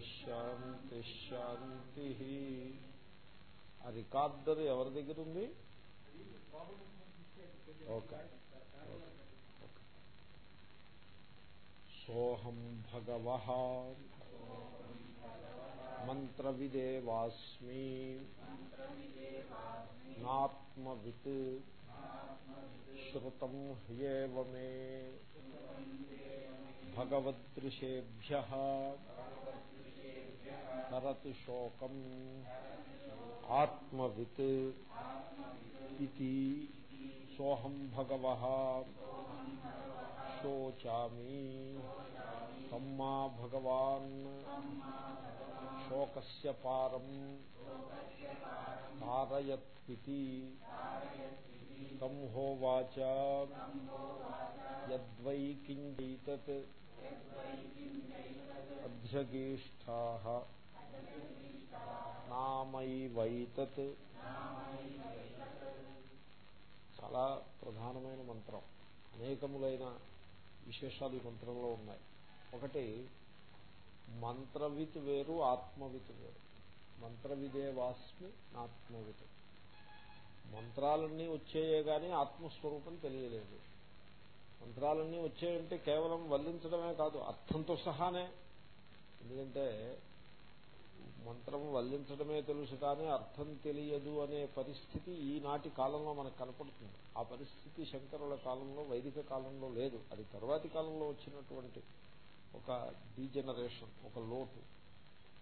శాంతి శాంతి. ఆ రికార్డర్ ఎవరి దగ్గర ఉంది? ఓకే. సోహం భగవ మంత్రవిదేవాస్మి. నాత్మవిత్. శ్రుతం హ్యేవ మే. భగవదృశేభ్య తరతి శోకం ఆత్మవిత్ ఇది సోహం భగవ శోచామి తమ్మా భగవాన్ శోకస్ పారం తారయత్తి తం హోవాచ యద్వై కించైతత్ అధ్యగీష్టా నామైవైతత్. చాలా ప్రధానమైన మంత్రం. అనేకములైన విశేషాలు ఈ మంత్రంలో ఉన్నాయి. ఒకటి మంత్రవిత్ వేరు ఆత్మవిత్ వేరు. మంత్రవిదే వాస్మి నాత్మవిత్. మంత్రాలన్నీ వచ్చేయే గాని ఆత్మస్వరూపం తెలియలేదు. మంత్రాలన్నీ వచ్చాయంటే కేవలం వల్లించడమే కాదు అర్థంతో సహానే. ఎందుకంటే మంత్రం వల్లించడమే తెలుసు కానీ అర్థం తెలియదు అనే పరిస్థితి ఈనాటి కాలంలో మనకు కనపడుతుంది. ఆ పరిస్థితి శంకరుల కాలంలో వైదిక కాలంలో లేదు. అది తర్వాతి కాలంలో వచ్చినటువంటి ఒక డీజనరేషన్ ఒక లోటు.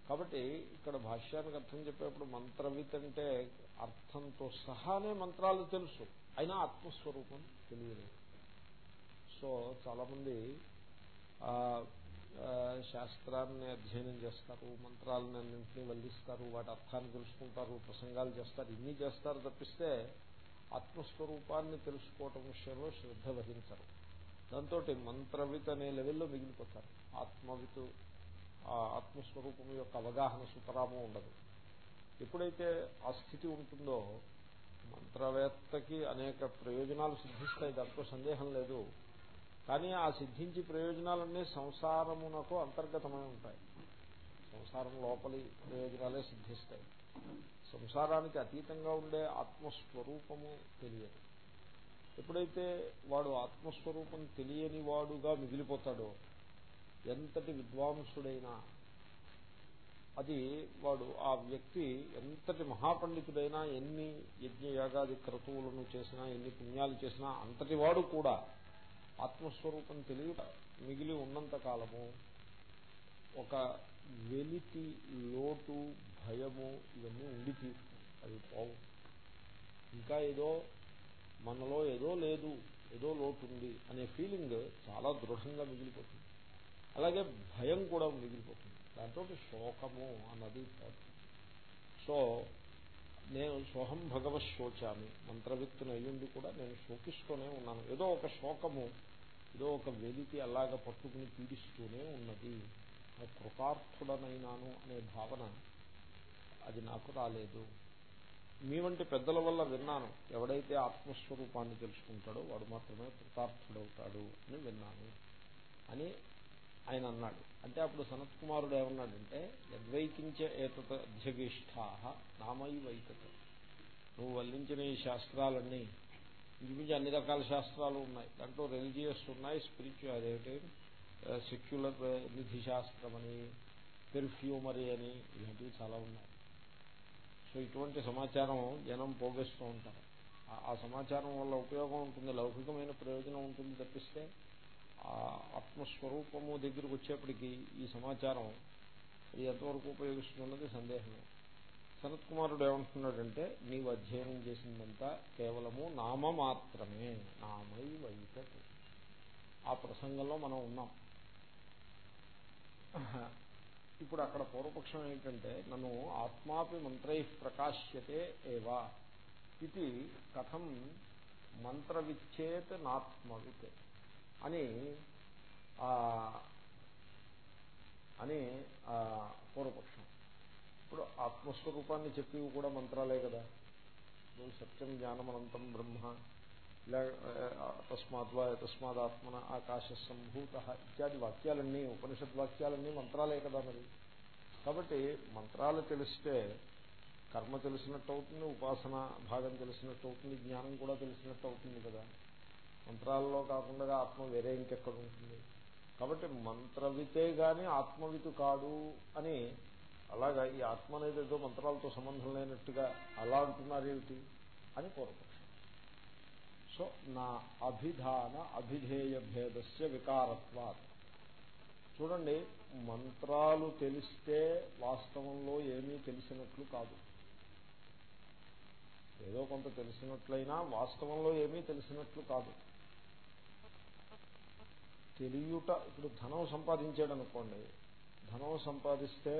కాబట్టి ఇక్కడ భాష్యానికి అర్థం చెప్పేప్పుడు మంత్రవిత్ అంటే అర్థంతో సహానే మంత్రాలు తెలుసు. అయినా ఆత్మస్వరూపం తెలియలేదు. సో చాలామంది శాస్త్రాన్ని అధ్యయనం చేస్తారు మంత్రాలను అన్నింటినీ వల్లిస్తారు వాటి అర్థాన్ని తెలుసుకుంటారు ప్రసంగాలు చేస్తారు ఇన్ని చేస్తారు తప్పిస్తే ఆత్మస్వరూపాన్ని తెలుసుకోవటం విషయంలో శ్రద్ధ వహించరు. దాంతో మంత్రవిత్ అనే లెవెల్లో మిగిలిపోతారు. ఆత్మవిత్ ఆత్మస్వరూపం యొక్క అవగాహన సుతరాము ఉండదు. ఎప్పుడైతే ఆ స్థితి ఉంటుందో మంత్రవేత్తకి అనేక ప్రయోజనాలు సిద్ధిస్తాయి దాంట్లో సందేహం లేదు. కానీ ఆ సిద్ధించి ప్రయోజనాలన్నీ సంసారమునకు అంతర్గతమై ఉంటాయి. సంసారం లోపలి ప్రయోజనాలే సిద్ధిస్తాయి. సంసారానికి అతీతంగా ఉండే ఆత్మస్వరూపము తెలియదు. ఎప్పుడైతే వాడు ఆత్మస్వరూపం తెలియని వాడుగా మిగిలిపోతాడో ఎంతటి విద్వాంసుడైనా అది వాడు ఆ వ్యక్తి ఎంతటి మహాపండితుడైనా ఎన్ని యజ్ఞయాగాది క్రతువులను చేసినా ఎన్ని పుణ్యాలు చేసినా అంతటి వాడు కూడా ఆత్మస్వరూపం తెలియ మిగిలి ఉన్నంత కాలము ఒక వెలితి లోటు భయము ఇవన్నీ ఉండి తీరుతుంది. అది పోవు. ఇంకా ఏదో మనలో ఏదో లేదు ఏదో లోటు ఉంది అనే ఫీలింగ్ చాలా దృఢంగా మిగిలిపోతుంది. అలాగే భయం కూడా మిగిలిపోతుంది. దాంతో శోకము అన్నది పోతుంది. సో నేను సోహం భగవత్ శోచామి. మంత్రవిత్తును అయ్యుండి కూడా నేను శోకిస్తూనే ఉన్నాను. ఏదో ఒక శోకము ఏదో ఒక వెలితి అలాగ పట్టుకుని పీడిస్తూనే ఉన్నది. కృతార్థుడనైనాను అనే భావన అది నాకు రాలేదు. మీ వంటి పెద్దల వల్ల విన్నాను. ఎవడైతే ఆత్మస్వరూపాన్ని తెలుసుకుంటాడో వాడు మాత్రమే కృతార్థుడవుతాడు అని విన్నాను. అని ఆయన అన్నాడు అంటే అప్పుడు సనత్ కుమారుడు ఏమన్నాడంటే యద్వైకించ ఏతత్ అధ్యగిష్టా నామై వైతత నువ్వు వల్లించిన ఈ శాస్త్రాలన్నీ ఇంచుమించి అన్ని రకాల శాస్త్రాలు ఉన్నాయి. దాంట్లో రిలీజియస్ ఉన్నాయి స్పిరిచువల్ అదేమిటి? సెక్యులర్ నిధి శాస్త్రం అని పెర్ఫ్యూమరీ అని ఇలాంటివి చాలా ఉన్నాయి. సో ఇటువంటి సమాచారం జనం పోగేస్తూ ఉంటారు. ఆ సమాచారం వల్ల ఉపయోగం ఉంటుంది లౌకికమైన ప్రయోజనం ఉంటుంది తప్పిస్తే ఆత్మస్వరూపము దగ్గరకు వచ్చేప్పటికీ ఈ సమాచారం ఇది ఎంతవరకు ఉపయోగిస్తున్నది సందేహమే. సనత్ కుమారుడు ఏమంటున్నాడంటే నీవు అధ్యయనం చేసిందంతా కేవలము నామ మాత్రమే నామై వైతత్ ఆ ప్రసంగంలో మనం ఉన్నాం. ఇప్పుడు అక్కడ పూర్వపక్షం ఏంటంటే నన్ను ఆత్మాపి మంత్రై ప్రకాశ్యతే ఏవా ఇది కథం మంత్రవిచ్చేత్ నాత్మవిత్ అని అని పూర్వపక్షం. ఇప్పుడు ఆత్మస్వరూపాన్ని చెప్పివి కూడా మంత్రాలే కదా. ఇప్పుడు సత్యం జ్ఞానమనంతం బ్రహ్మ ఇలా తస్మాద్వా తస్మాదాత్మన ఆకాశ సంభూత ఇత్యాది వాక్యాలన్నీ ఉపనిషద్ వాక్యాలన్నీ మంత్రాలే కదా మరి. కాబట్టి మంత్రాలు తెలిస్తే కర్మ తెలిసినట్టు అవుతుంది ఉపాసన భాగం తెలిసినట్టు అవుతుంది జ్ఞానం కూడా తెలిసినట్టు అవుతుంది కదా. మంత్రాల్లో కాకుండా ఆత్మ వేరే ఇంకెక్కడ ఉంటుంది? కాబట్టి మంత్రవితే గాని ఆత్మవితు కాదు అని అలాగా ఈ ఆత్మ అనేది ఏదో మంత్రాలతో సంబంధం లేనట్టుగా అలా అంటున్నారేమిటి అని పూర్వపక్షం. సో నా అభిధాన అభిధేయ భేదస్య వికారత్వాత్. చూడండి మంత్రాలు తెలిస్తే వాస్తవంలో ఏమీ తెలిసినట్లు కాదు. ఏదో కొంత తెలిసినట్లయినా వాస్తవంలో ఏమీ తెలిసినట్లు కాదు. తెలియట ఇప్పుడు ధనం సంపాదించాడు అనుకోండి ధనం సంపాదిస్తే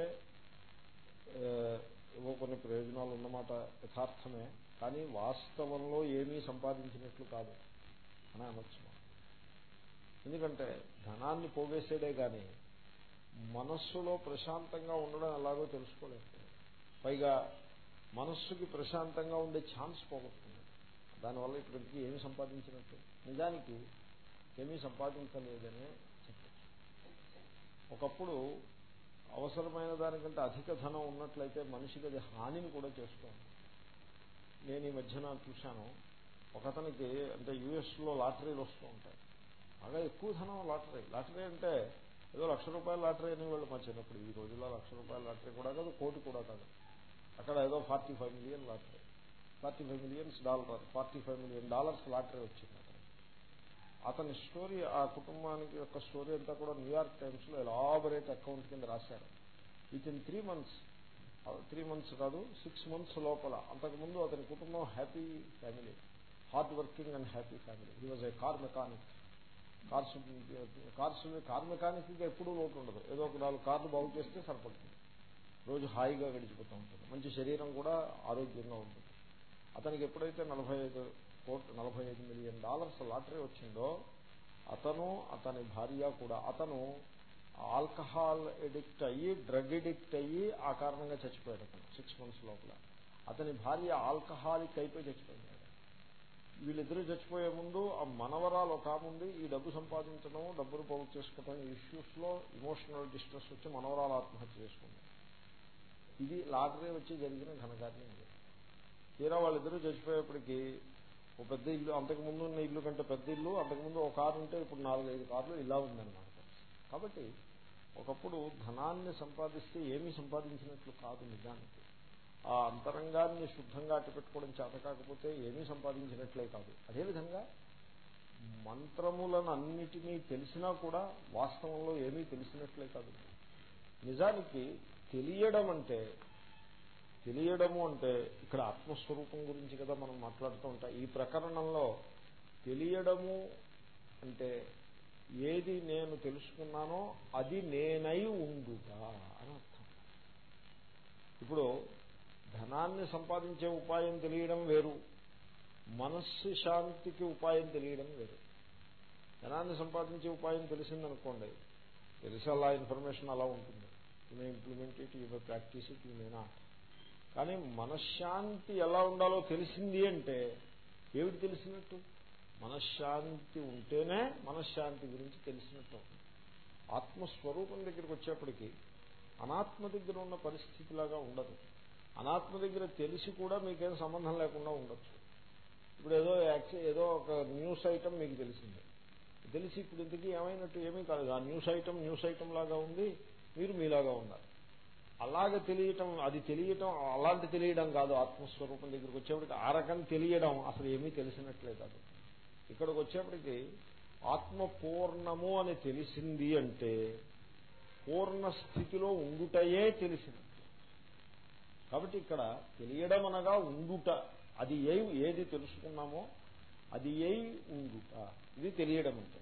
ఏవో కొన్ని ప్రయోజనాలు ఉన్నమాట యథార్థమే కానీ వాస్తవంలో ఏమీ సంపాదించినట్లు కాదు అని అనొచ్చు ఎందుకంటే ధనాన్ని పోగేసేదే కానీ మనస్సులో ప్రశాంతంగా ఉండడం ఎలాగో తెలుసుకోలేదు పైగా మనస్సుకి ప్రశాంతంగా ఉండే ఛాన్స్ పోగొట్టుకున్నాడు. దానివల్ల ఇప్పటికీ ఏమి సంపాదించినట్టు? నిజానికి ఏమీ సంపాదించలేదనే చెప్పచ్చు ఒకప్పుడు అవసరమైన దానికంటే అధిక ధనం ఉన్నట్లయితే మనిషికి అది హానిని కూడా చేస్తుంది. నేను ఈ మధ్యన చూశాను ఒకతనికి అంటే యుఎస్లో లాటరీలు వస్తూ ఉంటాయి. బాగా ఎక్కువ ధనం లాటరీ. లాటరీ అంటే ఏదో లక్ష రూపాయల లాటరీ అనే వాళ్ళు మా చిన్నప్పుడు ఈ రోజుల్లో లక్ష రూపాయల లాటరీ కూడా కాదు కోటి కూడా కాదు. అక్కడ ఏదో forty five million lottery. Forty five millions dollar forty five million dollars lottery వచ్చింది. అతని స్టోరీ ఆ కుటుంబానికి యొక్క స్టోరీ అంతా కూడా న్యూయార్క్ టైమ్స్లో ఎలాబరేట్ అకౌంట్ కింద రాశారు. Within three months three months కాదు సిక్స్ మంత్స్ లోపల అంతకుముందు అతని కుటుంబం happy family hard working and happy family. He was a car mechanic cars cars car mechanic ఎప్పుడూ లోటు ఉండదు. ఏదో ఒక నాలుగు కార్లు బాగు చేస్తే సరిపడుతుంది. రోజు హాయిగా గడిచిపోతూ ఉంటుంది. మంచి శరీరం కూడా ఆరోగ్యంగా ఉంటుంది. అతనికి ఎప్పుడైతే నలభై ఐదు కోట్ నలభై ఐదు మిలియన్ డాలర్స్ లాటరీ వచ్చిందో అతను అతని భార్య కూడా అతను ఆల్కహాల్ ఎడిక్ట్ అయ్యి డ్రగ్ ఎడిక్ట్ అయ్యి ఆ కారణంగా చచ్చిపోయాడు అతను సిక్స్ మంత్స్ లోపల. అతని భార్య ఆల్కహాలిక్ అయిపోయి చచ్చిపోయింది. వీళ్ళిద్దరూ చచ్చిపోయే ముందు ఆ మనవరాలు ఒక ఉంది ఈ డబ్బు సంపాదించడం డబ్బులు పోగు చేసుకోవడం ఇష్యూస్లో ఇమోషనల్ డిస్ట్రెస్ వచ్చి మనవరాలు ఆత్మహత్య చేసుకుంది. ఇది లాటరీ వచ్చి జరిగిన ఘనకార్యం ఇది. తీరా వాళ్ళిద్దరూ చచ్చిపోయేప్పటికీ ఒక పెద్ద ఇల్లు అంతకుముందు ఉన్న ఇల్లు కంటే పెద్ద ఇల్లు అంతకుముందు ఒక కారు ఉంటే ఇప్పుడు నాలుగైదు కార్లు ఇలా ఉందన్నమాట. కాబట్టి ఒకప్పుడు ధనాన్ని సంపాదిస్తే ఏమీ సంపాదించినట్లు కాదు నిజానికి. ఆ అంతరంగాన్ని శుద్ధంగా అట్టుపెట్టుకోవడం చేత కాకపోతే ఏమీ సంపాదించినట్లే కాదు. అదేవిధంగా మంత్రములను అన్నిటినీ తెలిసినా కూడా వాస్తవంలో ఏమీ తెలిసినట్లే కాదు. నిజానికి తెలియడం అంటే తెలియడము అంటే ఇక్కడ ఆత్మస్వరూపం గురించి కదా మనం మాట్లాడుతూ ఉంటాం. ఈ ప్రకరణంలో తెలియడము అంటే ఏది నేను తెలుసుకున్నానో అది నేనై ఉండుగా అని అర్థం. ఇప్పుడు ధనాన్ని సంపాదించే ఉపాయం తెలియడం వేరు. మనస్సు శాంతికి ఉపాయం తెలియడం వేరు. ధనాన్ని సంపాదించే ఉపాయం తెలిసిందనుకోండి తెలిసి అలా ఇన్ఫర్మేషన్ అలా ఉంటుంది. You may implement it you may practise it you may not కానీ మనశ్శాంతి ఎలా ఉండాలో తెలిసింది అంటే ఏమిటి తెలిసినట్టు? మనశ్శాంతి ఉంటేనే మనశ్శాంతి గురించి తెలిసినట్టు. ఆత్మస్వరూపం దగ్గరికి వచ్చేప్పటికీ అనాత్మ దగ్గర ఉన్న పరిస్థితిలాగా ఉండదు. అనాత్మ దగ్గర తెలిసి కూడా మీకేం సంబంధం లేకుండా ఉండొచ్చు. ఇప్పుడు ఏదో ఏదో ఒక న్యూస్ ఐటమ్ మీకు తెలిసింది. తెలిసి ఇప్పుడు ఇంతకీ ఏమైనట్టు ఏమీ కాదు ఆ న్యూస్ ఐటమ్ న్యూస్ ఐటమ్ లాగా ఉంది మీరు మీలాగా ఉన్నారు అలాగ తెలియటం అది తెలియటం అలాంటి తెలియడం కాదు. ఆత్మస్వరూపం దగ్గరికి వచ్చేప్పటికి ఆ రకం తెలియడం అసలు ఏమీ తెలిసినట్లే కాదు ఇక్కడికి వచ్చేప్పటికి ఆత్మ పూర్ణము అని తెలిసింది అంటే పూర్ణ స్థితిలో ఉండుటయే తెలిసింది కాబట్టి ఇక్కడ తెలియడం అనగా ఉండుట అది ఏ ఏది తెలుసుకున్నామో అది ఏ ఉండుట ఇది తెలియడం అంటే.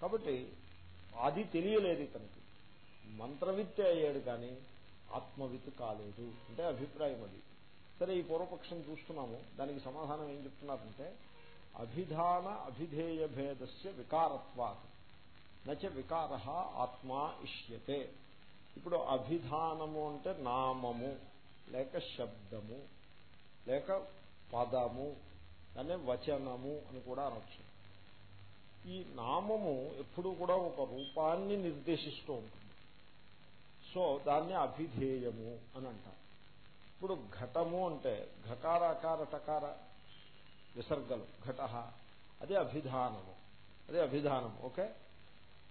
కాబట్టి అది తెలియలేదు ఇతనికి. మంత్రవిత్తే అయ్యాడు కానీ ఆత్మవిత్ కాలేదు. అంటే అభిప్రాయం అది. సరే ఈ పూర్వపక్షం చూస్తున్నాము. దానికి సమాధానం ఏం చెప్తున్నారంటే అభిధాన అభిధేయ భేదస్య వికారత్వాత్. నచ వికార ఆత్మా ఇష్యతే. ఇప్పుడు అభిధానము అంటే నామము లేక శబ్దము లేక పదము అనే వచనము అని కూడా అనొచ్చు. ఈ నామము ఎప్పుడూ కూడా ఒక రూపాన్ని నిర్దేశిస్తూ ఉంటుంది. సో దాన్ని అభిధేయము అని అంటారు ఇప్పుడు ఘటము అంటే ఘకార అకార టకార విసర్గలు ఘట అది అభిధానము అదే అభిధానం ఓకే?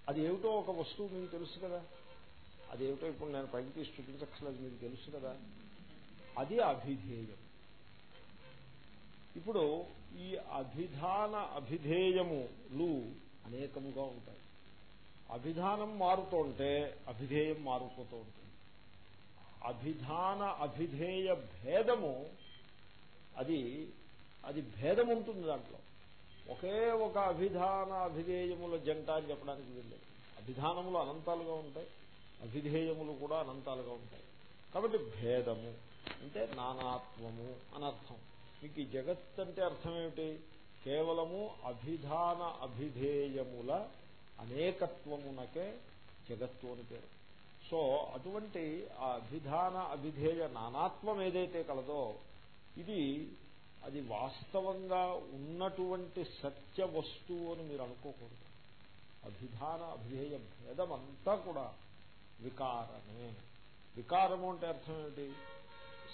అది ఏమిటో ఒక వస్తువు మీకు తెలుసు కదా? అదేమిటో ఇప్పుడు నేను పైకి తీసి చూపించక్కర్లేదు మీకు తెలుసు కదా? అది అభిధేయం. ఇప్పుడు ఈ అభిధాన అభిధేయములు అనేకముగా ఉంటాయి. అభిధానం మారుతుంటే అభిధేయం మారిపోతూ ఉంటుంది అభిధాన అభిధేయ భేదము అది అది భేదం ఉంటుంది దాంట్లో. ఒకే ఒక అభిధాన అభిధేయముల జంట అని చెప్పడానికి వీల్లేదు. అభిధానములు అనంతాలుగా ఉంటాయి అభిధేయములు కూడా అనంతాలుగా ఉంటాయి. కాబట్టి భేదము అంటే నానాత్వము అని అర్థం. మీకు ఈ జగత్ అంటే అర్థం ఏమిటి కేవలము అభిధాన అభిధేయముల అనేకత్వమునకే జగత్తు అని పేరు. సో అటువంటి ఆ అభిధాన అభిధేయ నానాత్వం ఏదైతే కలదో ఇది అది వాస్తవంగా ఉన్నటువంటి సత్య వస్తువు అని మీరు అనుకోకూడదు. అభిధాన అభిధేయ భేదమంతా కూడా వికారమే. వికారము అంటే అర్థం ఏమిటి?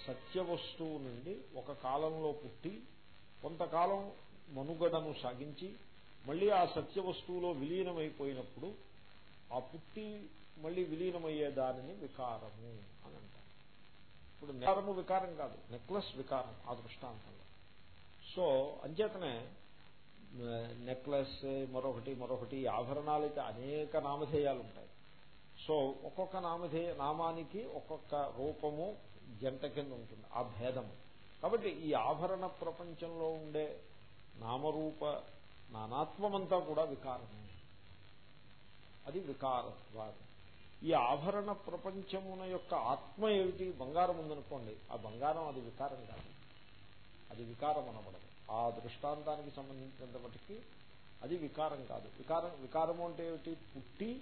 సత్య వస్తువు నుండి ఒక కాలంలో పుట్టి కొంతకాలం మనుగడను సాగించి మళ్ళీ ఆ సత్య వస్తువులో విలీనమైపోయినప్పుడు ఆ పుట్టి మళ్ళీ విలీనమయ్యే దానిని వికారము అని అంటారు. ఇప్పుడు నికారము వికారం కాదు నెక్లెస్ వికారం ఆ దృష్టాంతంలో. సో అంచేతనే నెక్లెస్ మరొకటి మరొకటి ఆభరణాలు అయితే అనేక నామధేయాలు ఉంటాయి సో ఒక్కొక్క నామధేయ నామానికి ఒక్కొక్క రూపము జంట కింద ఉంటుంది ఆ భేదము. కాబట్టి ఈ ఆభరణ ప్రపంచంలో ఉండే నామరూప నానాత్వమంతా కూడా వికారమే. అది వికారత్వాది. ఈ ఆభరణ ప్రపంచమున యొక్క ఆత్మ ఏమిటి? బంగారం ఉందనుకోండి. ఆ బంగారం అది వికారం కాదు. అది వికారం అనబడదు. ఆ దృష్టాంతానికి సంబంధించినంత మటుకి అది వికారం కాదు. వికారం వికారము అంటే ఏమిటి? పుట్టి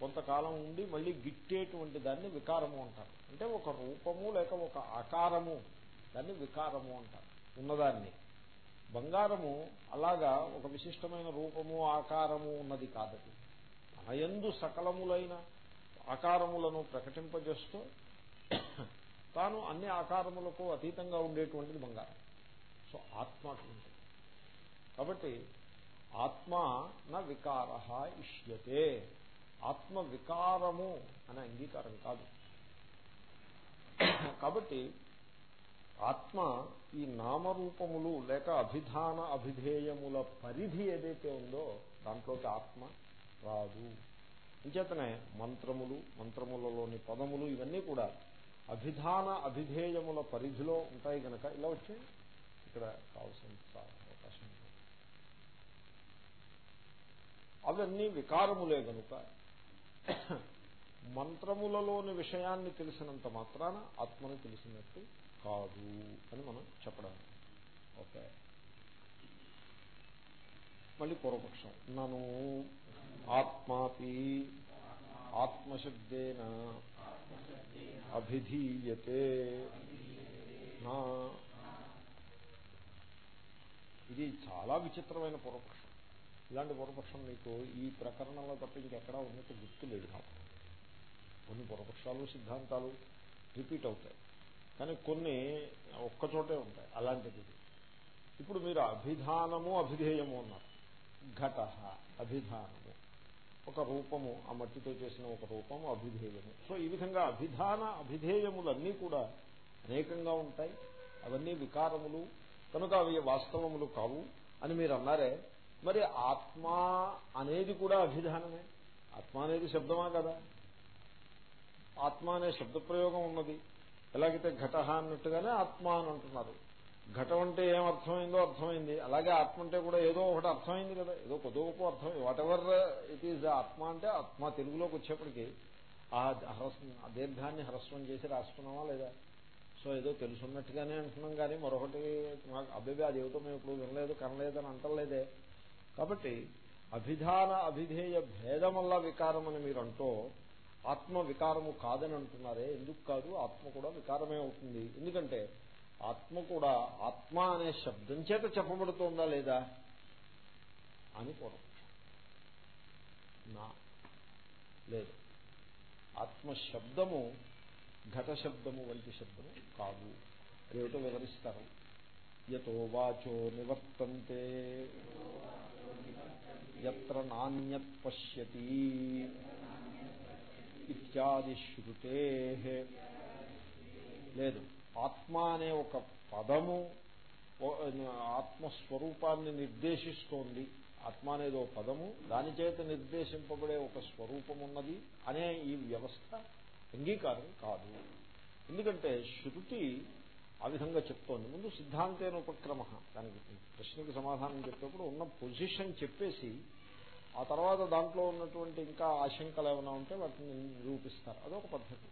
కొంతకాలం ఉండి మళ్ళీ గిట్టేటువంటి దాన్ని వికారము అంటారు. అంటే ఒక రూపము లేక ఒక ఆకారము దాన్ని వికారము అంటారు. ఉన్నదాన్ని. బంగారము అలాగా ఒక విశిష్టమైన రూపము ఆకారము ఉన్నది కాదది తనయందు సకలములైన ఆకారములను ప్రకటింపజేస్తూ తాను అన్ని ఆకారములకు అతీతంగా ఉండేటువంటిది బంగారం. సో ఆత్మ కాబట్టి ఆత్మ నా వికార ఇష్యతే. ఆత్మ వికారము అనే అంగీకారం కాదు. కాబట్టి ఆత్మ ఈ నామరూపములు లేక అభిధాన అభిధేయముల పరిధి ఏదైతే ఉందో దాంట్లోకి ఆత్మ రాదు. అంచేతనే మంత్రములు మంత్రములలోని పదములు ఇవన్నీ కూడా అభిధాన అభిధేయముల పరిధిలో ఉంటాయి గనక ఇలా వచ్చాయి. ఇక్కడ కావాల్సిన అవకాశం ఉంది. అవన్నీ వికారములే గనుక మంత్రములలోని విషయాన్ని తెలిసినంత మాత్రాన ఆత్మని తెలిసినట్టు కాదు అని మనం చెప్పడం. ఓకే. మళ్ళీ పూర్వపక్షం. నను ఆత్మాపి ఆత్మశబ్దేన అభిధీయతే నా. ఇది చాలా విచిత్రమైన పూర్వపక్షం. ఇలాంటి పూర్వపక్షం మీకు ఈ ప్రకరణంలో తప్ప ఇంకెక్కడా ఉన్నట్టు గుర్తు లేదు. నాకు కొన్ని పూర్వపక్షాలు సిద్ధాంతాలు రిపీట్ అవుతాయి. కానీ కొన్ని ఒక్కచోటే ఉంటాయి అలాంటిది. ఇప్పుడు మీరు అభిధానము అభిధేయము అన్నారు. ఘట అభిధానము. ఒక రూపము ఆ మట్టితో చేసిన ఒక రూపము అభిధేయము. సో ఈ విధంగా అభిధాన అభిధేయములన్నీ కూడా అనేకంగా ఉంటాయి. అవన్నీ వికారములు. కనుక అవి వాస్తవములు కావు అని మీరు అన్నారే మరి ఆత్మ అనేది కూడా అభిధానమే. ఆత్మ అనేది శబ్దమా కదా? ఆత్మ అనే శబ్ద ప్రయోగం ఉన్నది. ఎలాగైతే ఘట అన్నట్టుగానే ఆత్మ అని అంటున్నారు. ఘటం అంటే ఏం అర్థమైందో అర్థమైంది. అలాగే ఆత్మ అంటే కూడా ఏదో ఒకటి అర్థమైంది కదా. ఏదో కొద్ది గొప్ప అర్థమైంది వాట్ ఎవర్ ఇట్ ఈజ్ ఆత్మ అంటే ఆత్మ. తెలుగులోకి వచ్చేప్పటికీ ఆ హ్రస్ దీర్ఘాన్ని హ్రస్వం చేసి రాసుకున్నామా లేదా? సో ఏదో తెలుసున్నట్టుగానే అంటున్నాం కానీ మరొకటి మాకు అబ్బాయి అది ఏమిటో మేము ఇప్పుడు వినలేదు కనలేదని అంటలేదే. కాబట్టి అభిధాన అభిధేయ భేదమల్ల వికారం అని మీరు అంటూ ఆత్మ వికారము కాదని అంటున్నారే ఎందుకు కాదు? ఆత్మ కూడా వికారమే అవుతుంది. ఎందుకంటే ఆత్మ కూడా ఆత్మ అనే శబ్దం చేత చెప్పబడుతోందా లేదా అని పూర్వం నా లేదు. ఆత్మశబ్దము ఘట శబ్దము వంటి శబ్దము కాదు. ఏమిటో వివరిస్తారు. యతో వాచో నివర్తంతే. ఎత్ర నాణ్యత్ పశ్యతి ఇత్యాది శృతే లేదు ఆత్మ అనే ఒక పదము ఆత్మస్వరూపాన్ని నిర్దేశిస్తోంది. ఆత్మ అనేది ఒక పదము దాని చేత నిర్దేశింపబడే ఒక స్వరూపం ఉన్నది అనే ఈ వ్యవస్థ అంగీకారం కాదు. ఎందుకంటే శృతి ఆ విధంగా చెప్తోంది. ముందు సిద్ధాంతేన ఉపక్రమ దానికి ప్రశ్నకి సమాధానం చెప్పేప్పుడు ఉన్న పొజిషన్ చెప్పేసి ఆ తర్వాత దాంట్లో ఉన్నటువంటి ఇంకా ఆశంకలు ఏమైనా ఉంటే వాటిని నిరూపిస్తారు. అదొక పద్ధతి.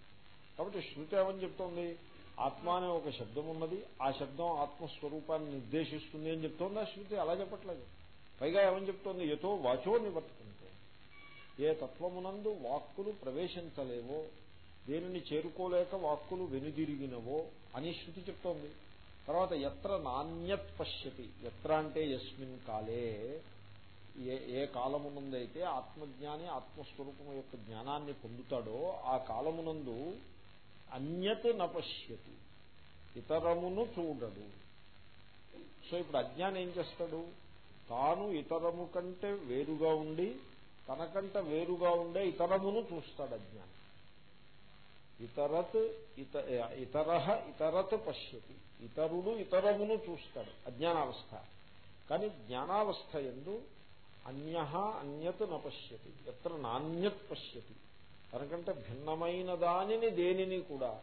కాబట్టి శృతి ఏమని చెప్తోంది? ఆత్మ అనే ఒక శబ్దం ఉన్నది. ఆ శబ్దం ఆత్మస్వరూపాన్ని నిర్దేశిస్తుంది అని చెప్తోంది ఆ శృతి? అలా చెప్పట్లేదు. పైగా ఏమని చెప్తోంది? ఎతో వాచో నివర్తుంటే ఏ తత్వమునందు వాక్కులు ప్రవేశించలేవో దేనిని చేరుకోలేక వాక్కులు వెనుదిరిగినవో అని శృతి చెప్తోంది. తర్వాత ఎత్ర నాణ్యత్ పశ్యతి. ఎత్ర అంటే యస్మిన్ కాలే. ఏ ఏ కాలమునందైతే ఆత్మజ్ఞాని ఆత్మస్వరూపం యొక్క జ్ఞానాన్ని పొందుతాడో ఆ కాలమునందు అన్యత్ నపశ్యతి. ఇతరమును చూడడు. సో ఇప్పుడు అజ్ఞానం ఏం చేస్తాడు? తాను ఇతరము కంటే వేరుగా ఉండి తనకంట వేరుగా ఉండే ఇతరమును చూస్తాడు అజ్ఞానం. ఇతరత్ ఇతర ఇతరత్ పశ్యతి. ఇతరుడు ఇతరమును చూస్తాడు అజ్ఞానావస్థ. కానీ జ్ఞానావస్థ ఎందు అన్య అన్యత్ నశ్యతి ఎత్ర నాణ్యత్ పశ్యతి. తనకంటే భిన్నమైన దానిని దేనిని కూడా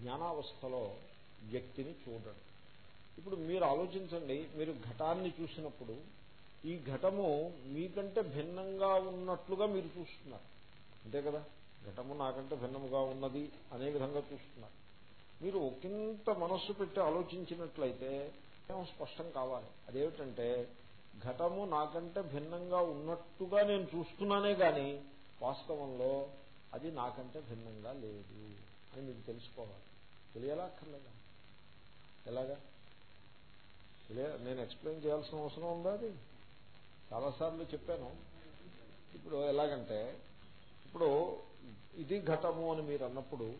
జ్ఞానావస్థలో వ్యక్తిని చూడడం. ఇప్పుడు మీరు ఆలోచించండి మీరు ఘటాన్ని చూసినప్పుడు ఈ ఘటము మీకంటే భిన్నంగా ఉన్నట్లుగా మీరు చూస్తున్నారు. అంతే కదా? ఘటము నాకంటే భిన్నముగా ఉన్నది అనే విధంగా చూస్తున్నారు. మీరు ఒకంత మనస్సు పెట్టి ఆలోచించినట్లయితే స్పష్టం కావాలి. అదేమిటంటే ఘటము నాకంటే భిన్నంగా ఉన్నట్టుగా నేను చూస్తున్నానే కానీ వాస్తవంలో అది నాకంటే భిన్నంగా లేదు అని మీకు తెలుసుకోవాలి. తెలియాలక్కర్లేదా ఎలాగా? తెలియ నేను ఎక్స్ప్లెయిన్ చేయాల్సిన అవసరం ఉందా అది? చాలాసార్లు చెప్పాను. ఇప్పుడు ఎలాగంటే ఇప్పుడు ఇది ఘటము అని మీరు అన్నప్పుడు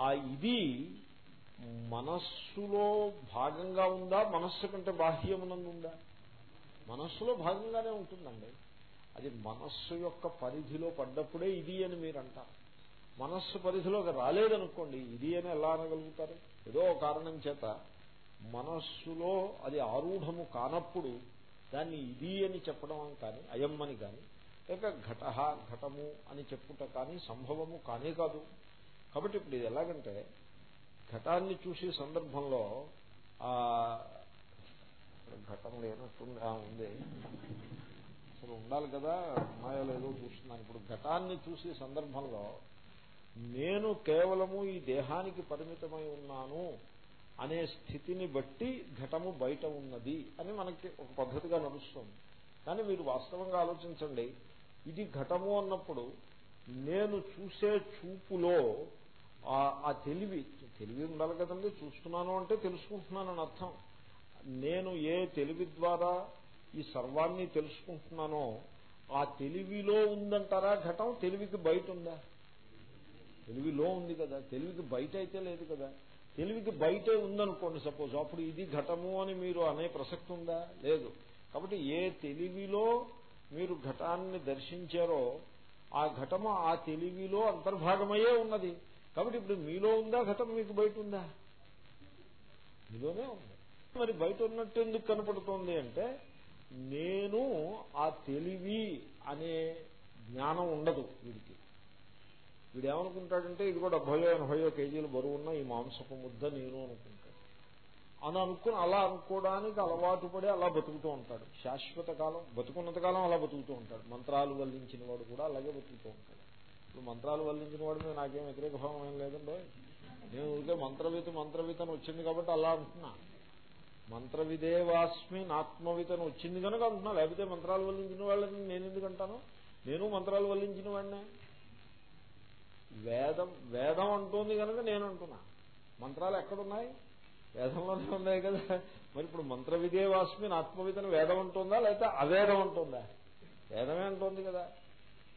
ఆ ఇది మనస్సులో భాగంగా ఉందా? మనస్సు కంటే బాహ్యమునందుందా మనస్సులో భాగంగానే ఉంటుందండి. అది మనస్సు యొక్క పరిధిలో పడ్డప్పుడే ఇది అని మీరు అంటారు మనస్సు పరిధిలోకి రాలేదనుకోండి ఇది అని ఎలా అనగలుగుతారు? ఏదో కారణం చేత మనస్సులో అది ఆరూఢము కానప్పుడు దాన్ని ఇది అని చెప్పడం కానీ అయమ్మని అని కానీ లేక ఘట ఘటము అని చెప్పుట కానీ సంభవము కానే కాదు. కాబట్టి ఇప్పుడు ఇది ఎలాగంటే ఘటాన్ని చూసే సందర్భంలో ఘటం లేనట్టుంది ఉంది. అసలు ఉండాలి కదా ఉన్నాయో లేదో చూస్తున్నాను. ఇప్పుడు ఘటాన్ని చూసే సందర్భంలో నేను కేవలము ఈ దేహానికి పరిమితమై ఉన్నాను అనే స్థితిని బట్టి ఘటము బయట ఉన్నది అని మనకి ఒక పద్ధతిగా నడుస్తుంది. కానీ మీరు వాస్తవంగా ఆలోచించండి ఇది ఘటము అన్నప్పుడు నేను చూసే చూపులో ఆ తెలివి తెలివి ఉండాలి కదండి చూస్తున్నాను అంటే తెలుసుకుంటున్నానని అర్థం. నేను ఏ తెలివి ద్వారా ఈ సర్వాన్ని తెలుసుకుంటున్నానో ఆ తెలివిలో ఉందంటారా ఘటం? తెలివికి బయట ఉందా? తెలివిలో ఉంది కదా. తెలివికి బయట అయితే లేదు కదా. తెలివికి బయటే ఉందనుకోండి సపోజ్. అప్పుడు ఇది ఘటము అని మీరు అనే ప్రసక్తి ఉందా? లేదు. కాబట్టి ఏ తెలివిలో మీరు ఘటాన్ని దర్శించారో ఆ ఘటము ఆ తెలివిలో అంతర్భాగమయ్యే ఉన్నది. కాబట్టి ఇప్పుడు మీలో ఉందా? ఘటం మీకు బయట ఉందా? మీలోనే ఉంది. మరి బయట ఉన్నట్టు ఎందుకు కనపడుతోంది అంటే నేను ఆ తెలివి అనే జ్ఞానం ఉండదు వీడికి. వీడు ఏమనుకుంటాడంటే ఇది కూడా డెబ్బయో ఎనభయో కేజీలు బరువు ఉన్న ఈ మాంసపు ముద్ద నేను అనుకుంటాడు అని అనుకుని అలా అనుకోవడానికి అలవాటు పడి అలా బతుకుతూ ఉంటాడు. శాశ్వత కాలం బతుకున్నంత కాలం అలా బతుకుతూ ఉంటాడు. మంత్రాలు వల్లించిన వాడు కూడా అలాగే బతుకుతూ ఉంటాడు. ఇప్పుడు మంత్రాలు వల్లించిన వాడు మీద నాకేం వ్యతిరేక భావం ఏం లేదండి? నేను ఊరికే మంత్రవిత మంత్రవిత అని వచ్చింది కాబట్టి అలా అంటున్నా. మంత్రవిదేవాస్మి నాత్మవితను. వచ్చింది కనుక అంటున్నా లేకపోతే మంత్రాలు వల్లించిన వాళ్ళని నేను ఎందుకు అంటాను? నేను మంత్రాలు వల్లించిన వాడినే. వేదం వేదం అంటోంది కనుక నేను అంటున్నా. మంత్రాలు ఎక్కడున్నాయి? వేదంలోనే ఉన్నాయి కదా. మరి ఇప్పుడు మంత్ర విదేవాస్మి ఆత్మవిధన వేదం అంటుందా లేకపోతే అవేదం అంటుందా? వేదమే అంటోంది కదా.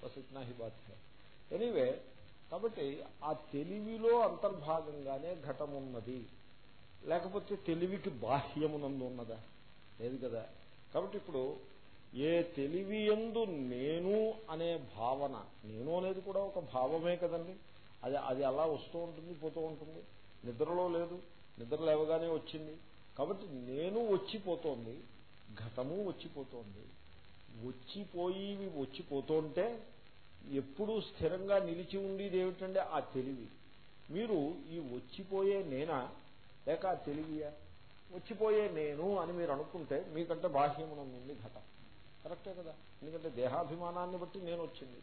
బస్ ఇట్నా హి బాత్ ఎనీవే కాబట్టి ఆ తెలివిలో అంతర్భాగంగానే ఘటమున్నది. లేకపోతే తెలివికి బాహ్యమునందు ఉన్నదా? లేదు కదా. కాబట్టి ఇప్పుడు ఏ తెలివి ఎందు నేను అనే భావన నేను అనేది కూడా ఒక భావమే కదండి. అది అది అలా వస్తూ ఉంటుంది పోతూ ఉంటుంది. నిద్రలో లేదు నిద్ర లేవగానే వచ్చింది. కాబట్టి నేను వచ్చిపోతోంది ఘటము వచ్చిపోతోంది. వచ్చిపోయి వచ్చిపోతుంటే ఎప్పుడూ స్థిరంగా నిలిచి ఉండేది ఏమిటంటే ఆ తెలివి. మీరు ఈ వచ్చిపోయే నేనా లేక తెలివియా వచ్చిపోయే నేను అని మీరు అనుకుంటే మీకంటే బాహ్యమునందుంది ఘటం. కరెక్టే కదా? ఎందుకంటే దేహాభిమానాన్ని బట్టి నేను వచ్చింది.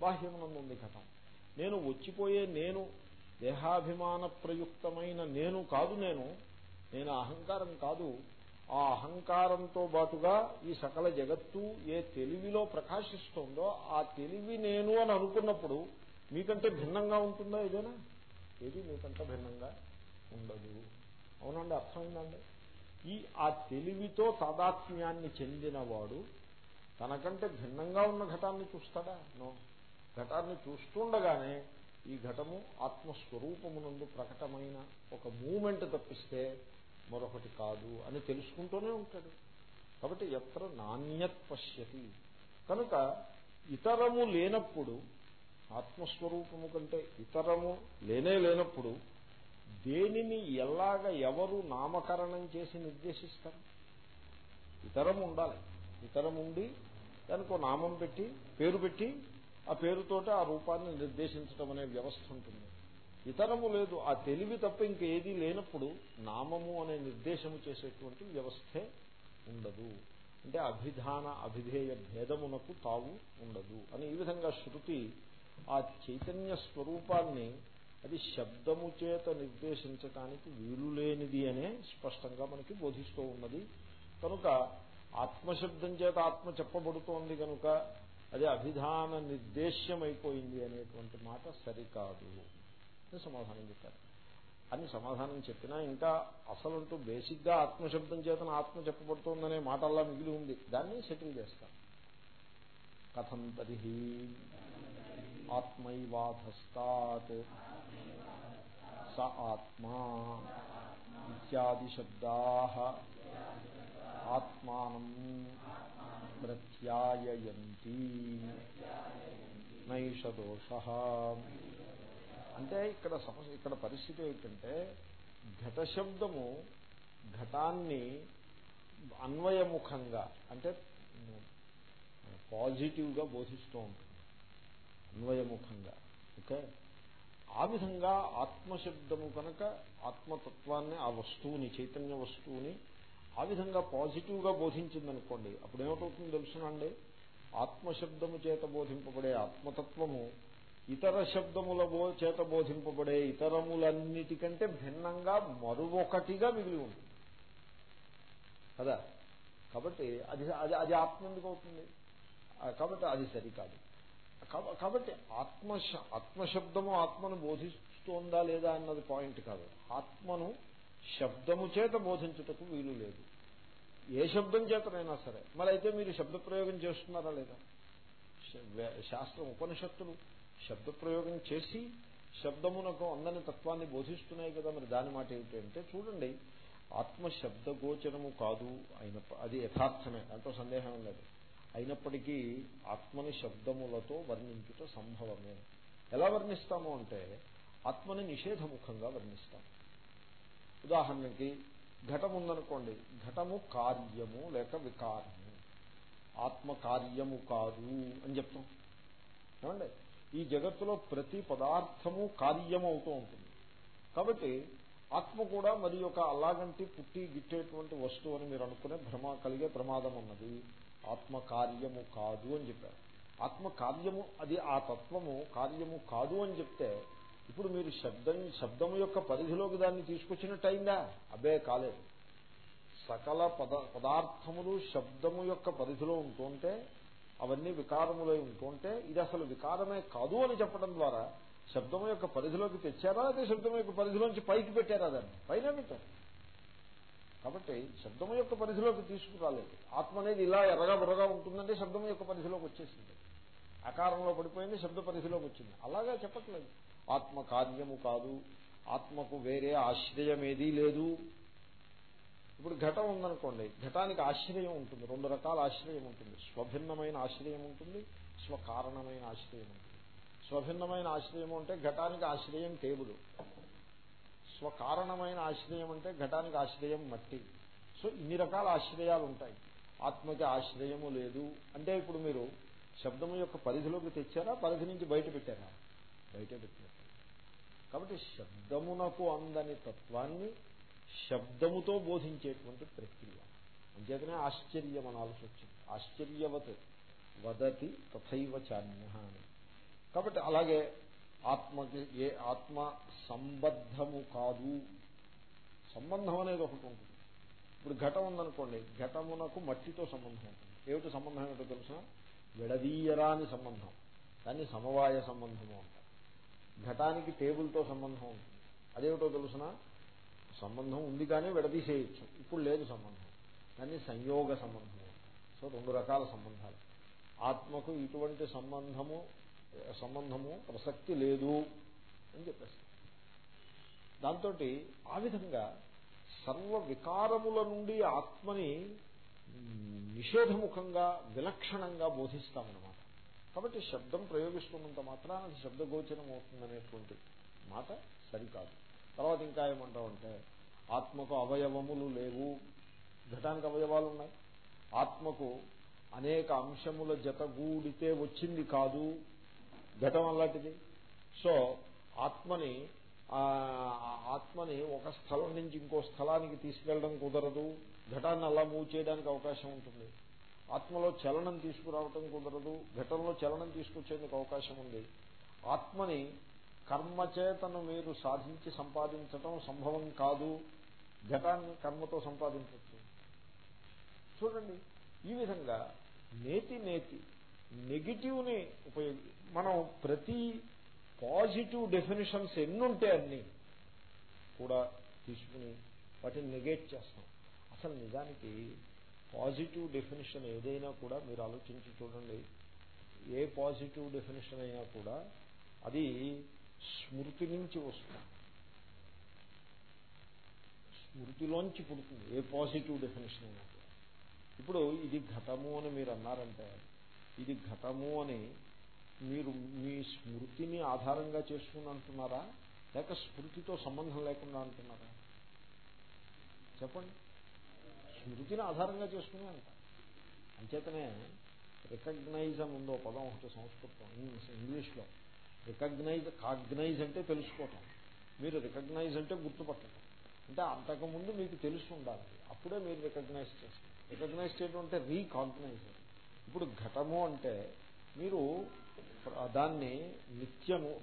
బాహ్యమునందుంది ఘటం. నేను వచ్చిపోయే నేను దేహాభిమాన ప్రయుక్తమైన నేను కాదు నేను నేను అహంకారం కాదు. ఆ అహంకారంతో బాటుగా ఈ సకల జగత్తు ఏ తెలివిలో ప్రకాశిస్తోందో ఆ తెలివి నేను అని అనుకున్నప్పుడు మీకంటే భిన్నంగా ఉంటుందా ఏదైనా? ఏది మీకంటే భిన్నంగా ఉండదు. అవునండి అర్థమైందండి. ఈ ఆ తెలివితో తాదాత్మ్యాన్ని చెందినవాడు తనకంటే భిన్నంగా ఉన్న ఘటాన్ని చూస్తాడా? నో. ఘటాన్ని చూస్తుండగానే ఈ ఘటము ఆత్మస్వరూపమునందు ప్రకటమైన ఒక మూమెంట్ తప్పిస్తే మరొకటి కాదు అని తెలుసుకుంటూనే ఉంటాడు. కాబట్టి ఎత్ర నాణ్యత్ పశ్యతి కనుక ఇతరము లేనప్పుడు ఆత్మస్వరూపము కంటే ఇతరము లేనే లేనప్పుడు దేనిని ఎలాగ ఎవరు నామకరణం చేసి నిర్దేశిస్తారు? ఇతరం ఉండాలి. ఇతరం ఉండి దానికి నామం పెట్టి పేరు పెట్టి ఆ పేరుతోటి ఆ రూపాన్ని నిర్దేశించడం అనే వ్యవస్థ ఉంటుంది. ఇతరము లేదు. ఆ తెలివి తప్ప ఇంకేదీ లేనప్పుడు నామము అనే నిర్దేశము చేసేటువంటి వ్యవస్థే ఉండదు. అంటే అభిధాన అభిధేయ భేదమునకు తావు ఉండదు అని ఈ విధంగా శృతి ఆ చైతన్య స్వరూపాన్ని అది శబ్దము చేత నిర్దేశించటానికి వీలు లేనిది అనే స్పష్టంగా మనకి బోధిస్తూ ఉన్నది. కనుక ఆత్మశబ్దం చేత ఆత్మ చెప్పబడుతోంది కనుక అది అభిధాన నిర్దేశ్యమైపోయింది అనేటువంటి మాట సరికాదు. అని సమాధానం చెప్పారు. అని సమాధానం చెప్పినా ఇంకా అసలంటూ బేసిక్గా ఆత్మశబ్దం చేతన ఆత్మ చెప్పబడుతోందనే మాట అలా మిగిలి ఉంది. దాన్ని సెటిల్ చేస్తాం. కథం తరిహీ ఆత్మైవాధస్తాత్ స ఆత్మా ఇత్యాది శబ్దా ఆత్మానం ప్రత్యాయంతి నైష దోష. అంటే ఇక్కడ సమస్య ఇక్కడ పరిస్థితి ఏమిటంటే ఘటశబ్దము ఘటాన్ని అన్వయముఖంగా అంటే పాజిటివ్గా బోధిస్తూ ఉంటుంది. అన్వయముఖంగా. ఓకే? ఆ విధంగా ఆత్మశబ్దము కనుక ఆత్మతత్వాన్ని ఆ వస్తువుని చైతన్య వస్తువుని ఆ విధంగా పాజిటివ్గా బోధించిందనుకోండి అప్పుడు ఏమిటవుతుందో తెలుసునండి? ఆత్మశబ్దము చేత బోధింపబడే ఆత్మతత్వము ఇతర శబ్దముల చేత బోధింపబడే ఇతరములన్నిటికంటే భిన్నంగా మరొకటిగా మిగిలి ఉంటుంది. కదా? కాబట్టి అది అది అది ఆత్మ ఎందుకు అవుతుంది? కాబట్టి అది సరికాదు. కాబట్టి ఆత్మ ఆత్మశబ్దము ఆత్మను బోధిస్తోందా లేదా అన్నది పాయింట్ కాదు. ఆత్మను శబ్దము చేత బోధించుటకు వీలు లేదు. ఏ శబ్దం చేతనైనా సరే. మరి అయితే మీరు శబ్ద ప్రయోగం చేస్తున్నారా లేదా? శాస్త్రం ఉపనిషత్తులు శబ్ద ప్రయోగం చేసి శబ్దమునకు అందని తత్వాన్ని బోధిస్తున్నాయి కదా మరి దాని మాట ఏమిటంటే చూడండి. ఆత్మ శబ్దగోచరము కాదు అయిన అది యథార్థమే. దాంట్లో సందేహం లేదు. అయినప్పటికీ ఆత్మని శబ్దములతో వర్ణించుట సంభవమే. ఎలా వర్ణిస్తాము అంటే ఆత్మని నిషేధముఖంగా వర్ణిస్తాం. ఉదాహరణకి ఘటం ఉందనుకోండి ఘటము కార్యము లేక వికారము. ఆత్మ కార్యము కాదు అని చెప్తాం. ఏమండి? ఈ జగత్తులో ప్రతి పదార్థము కార్యము అవుతూ ఉంటుంది. కాబట్టి ఆత్మ కూడా మరి ఒక అలాగంటి పుట్టి గిట్టేటువంటి వస్తువు అని మీరు అనుకునే భ్రమ కలిగే ప్రమాదం ఉన్నది. ఆత్మ కార్యము కాదు అని చెప్పారు. ఆత్మ కార్యము అది ఆ తత్వము కార్యము కాదు అని చెప్తే ఇప్పుడు మీరు శబ్దం శబ్దము యొక్క పరిధిలోకి దాన్ని తీసుకొచ్చినట్టయిందా అబ్బే కాలేదు. సకల పద పదార్థములు శబ్దము యొక్క పరిధిలో ఉంటుంటే అవన్నీ వికారములై ఉంటుంటే ఇది అసలు వికారమే కాదు అని చెప్పడం ద్వారా శబ్దము యొక్క పరిధిలోకి తెచ్చారా? అదే శబ్దం యొక్క పరిధిలోంచి పైకి పెట్టారా దాన్ని? పైన పెట్టారు. కాబట్టి శబ్దము యొక్క పరిధిలోకి తీసుకురాలేదు. ఆత్మ అనేది ఇలా ఎర్రగా బుర్రగా ఉంటుందంటే శబ్దము యొక్క పరిధిలోకి వచ్చేసింది. అకారంలో పడిపోయింది శబ్ద పరిధిలోకి వచ్చింది. అలాగా చెప్పట్లేదు. ఆత్మ కార్యము కాదు. ఆత్మకు వేరే ఆశ్రయం ఏదీ లేదు. ఇప్పుడు ఘటం ఉందనుకోండి. ఘటానికి ఆశ్రయం ఉంటుంది. రెండు రకాల ఆశ్రయం ఉంటుంది. స్వభిన్నమైన ఆశ్రయం ఉంటుంది. స్వకారణమైన ఆశ్రయం ఉంటుంది. స్వభిన్నమైన ఆశ్రయం అంటే ఘటానికి ఆశ్రయం టేబుల్. స్వకారణమైన ఆశ్రయం అంటే ఘటానికి ఆశ్రయం మట్టి. సో ఇన్ని రకాల ఆశ్రయాలు ఉంటాయి. ఆత్మకి ఆశ్రయము లేదు. అంటే ఇప్పుడు మీరు శబ్దము యొక్క పరిధిలోకి తెచ్చారా? పరిధి నుంచి బయట పెట్టారా? బయట పెట్టారు కాబట్టి శబ్దమునకు అందని తత్వాన్ని శబ్దముతో బోధించేటువంటి ప్రక్రియ. అంచేతనే ఆశ్చర్యం అనాల్సి వచ్చింది. ఆశ్చర్యవత్ వదతి తథైవ చాన్య అని కాబట్టి అలాగే ఆత్మకి ఏ ఆత్మ సంబద్ధము కాదు. సంబంధం అనేది ఒకటి ఉంటుంది. ఇప్పుడు ఘటం ఉందనుకోండి ఘటమునకు మట్టితో సంబంధం ఉంటుంది. ఏమిటి సంబంధం ఏమిటో తెలుసిన విడదీయరాని సంబంధం. దాన్ని సమవాయ సంబంధము అంటారు. ఘటానికి టేబుల్తో సంబంధం ఉంటుంది. అదేమిటో తెలుసిన? సంబంధం ఉంది కానీ విడదీసేయచ్చు. ఇప్పుడు లేదు సంబంధం. దాన్ని సంయోగ సంబంధం సో రెండు రకాల సంబంధాలు. ఆత్మకు ఇటువంటి సంబంధము సంబంధము ప్రసక్తి లేదు అని చెప్పేస్తారు దాంతో ఆ విధంగా సర్వ వికారముల నుండి ఆత్మని నిషేధముఖంగా విలక్షణంగా బోధిస్తామన్నమాట. కాబట్టి శబ్దం ప్రయోగిస్తున్నంత మాత్రాన అది శబ్దగోచరం అవుతుందనేటువంటి మాట సరికాదు. తర్వాత ఇంకా ఏమంటామంటే ఆత్మకు అవయవములు లేవు. ఘటానికి అవయవాలు ఉన్నాయి. ఆత్మకు అనేక అంశముల జతగూడితే వచ్చింది కాదు. ఘటం అలాంటిది. సో ఆత్మని ఆత్మని ఒక స్థలం నుంచి ఇంకో స్థలానికి తీసుకెళ్ళడం కుదరదు. ఘటాన్ని అలా మూవ్ చేయడానికి అవకాశం ఉంటుంది. ఆత్మలో చలనం తీసుకురావటం కుదరదు. ఘటంలో చలనం తీసుకొచ్చేందుకు అవకాశం ఉంది. ఆత్మని కర్మచేతను మీరు సాధించి సంపాదించటం సంభవం కాదు. ఘటాన్ని కర్మతో సంపాదించవచ్చు. చూడండి ఈ విధంగా నేతి నేతి నెగిటివ్ని ఉపయోగి మనం ప్రతి పాజిటివ్ డెఫినేషన్స్ ఎన్నుంటే అన్ని కూడా తీసుకుని వాటిని నెగేట్ చేస్తాం. అసలు నిజానికి పాజిటివ్ డెఫినేషన్ ఏదైనా కూడా మీరు ఆలోచించి చూడండి. ఏ పాజిటివ్ డెఫినేషన్ అయినా కూడా అది స్మృతి నుంచి వస్తుంది. స్మృతిలోంచి పుడుతుంది. ఏ పాజిటివ్ డెఫినేషన్ అయినా కూడా. ఇప్పుడు ఇది ఘటము అని మీరు అన్నారంటే ఇది ఘటము అని మీరు మీ స్మృతిని ఆధారంగా చేసుకుని అంటున్నారా? లేక స్మృతితో సంబంధం లేకుండా అంటున్నారా? చెప్పండి. స్మృతిని ఆధారంగా చేసుకుని అంటారు అంచేతనే రికగ్నైజ్ అని ఉందో పదం ఒకటి సంస్కృతం ఇంగ్లీష్లో. రికగ్నైజ్ కాగ్నైజ్ అంటే తెలుసుకోవటం. మీరు రికగ్నైజ్ అంటే గుర్తుపట్టడం అంటే అంతకుముందు మీకు తెలుసు ఉండాలి. అప్పుడే మీరు రికగ్నైజ్ చేస్తారు. రికగ్నైజ్ చేయడం అంటే రీకాగ్నైజ్. ఇప్పుడు ఘటము అంటే మీరు దాన్ని నిత్యము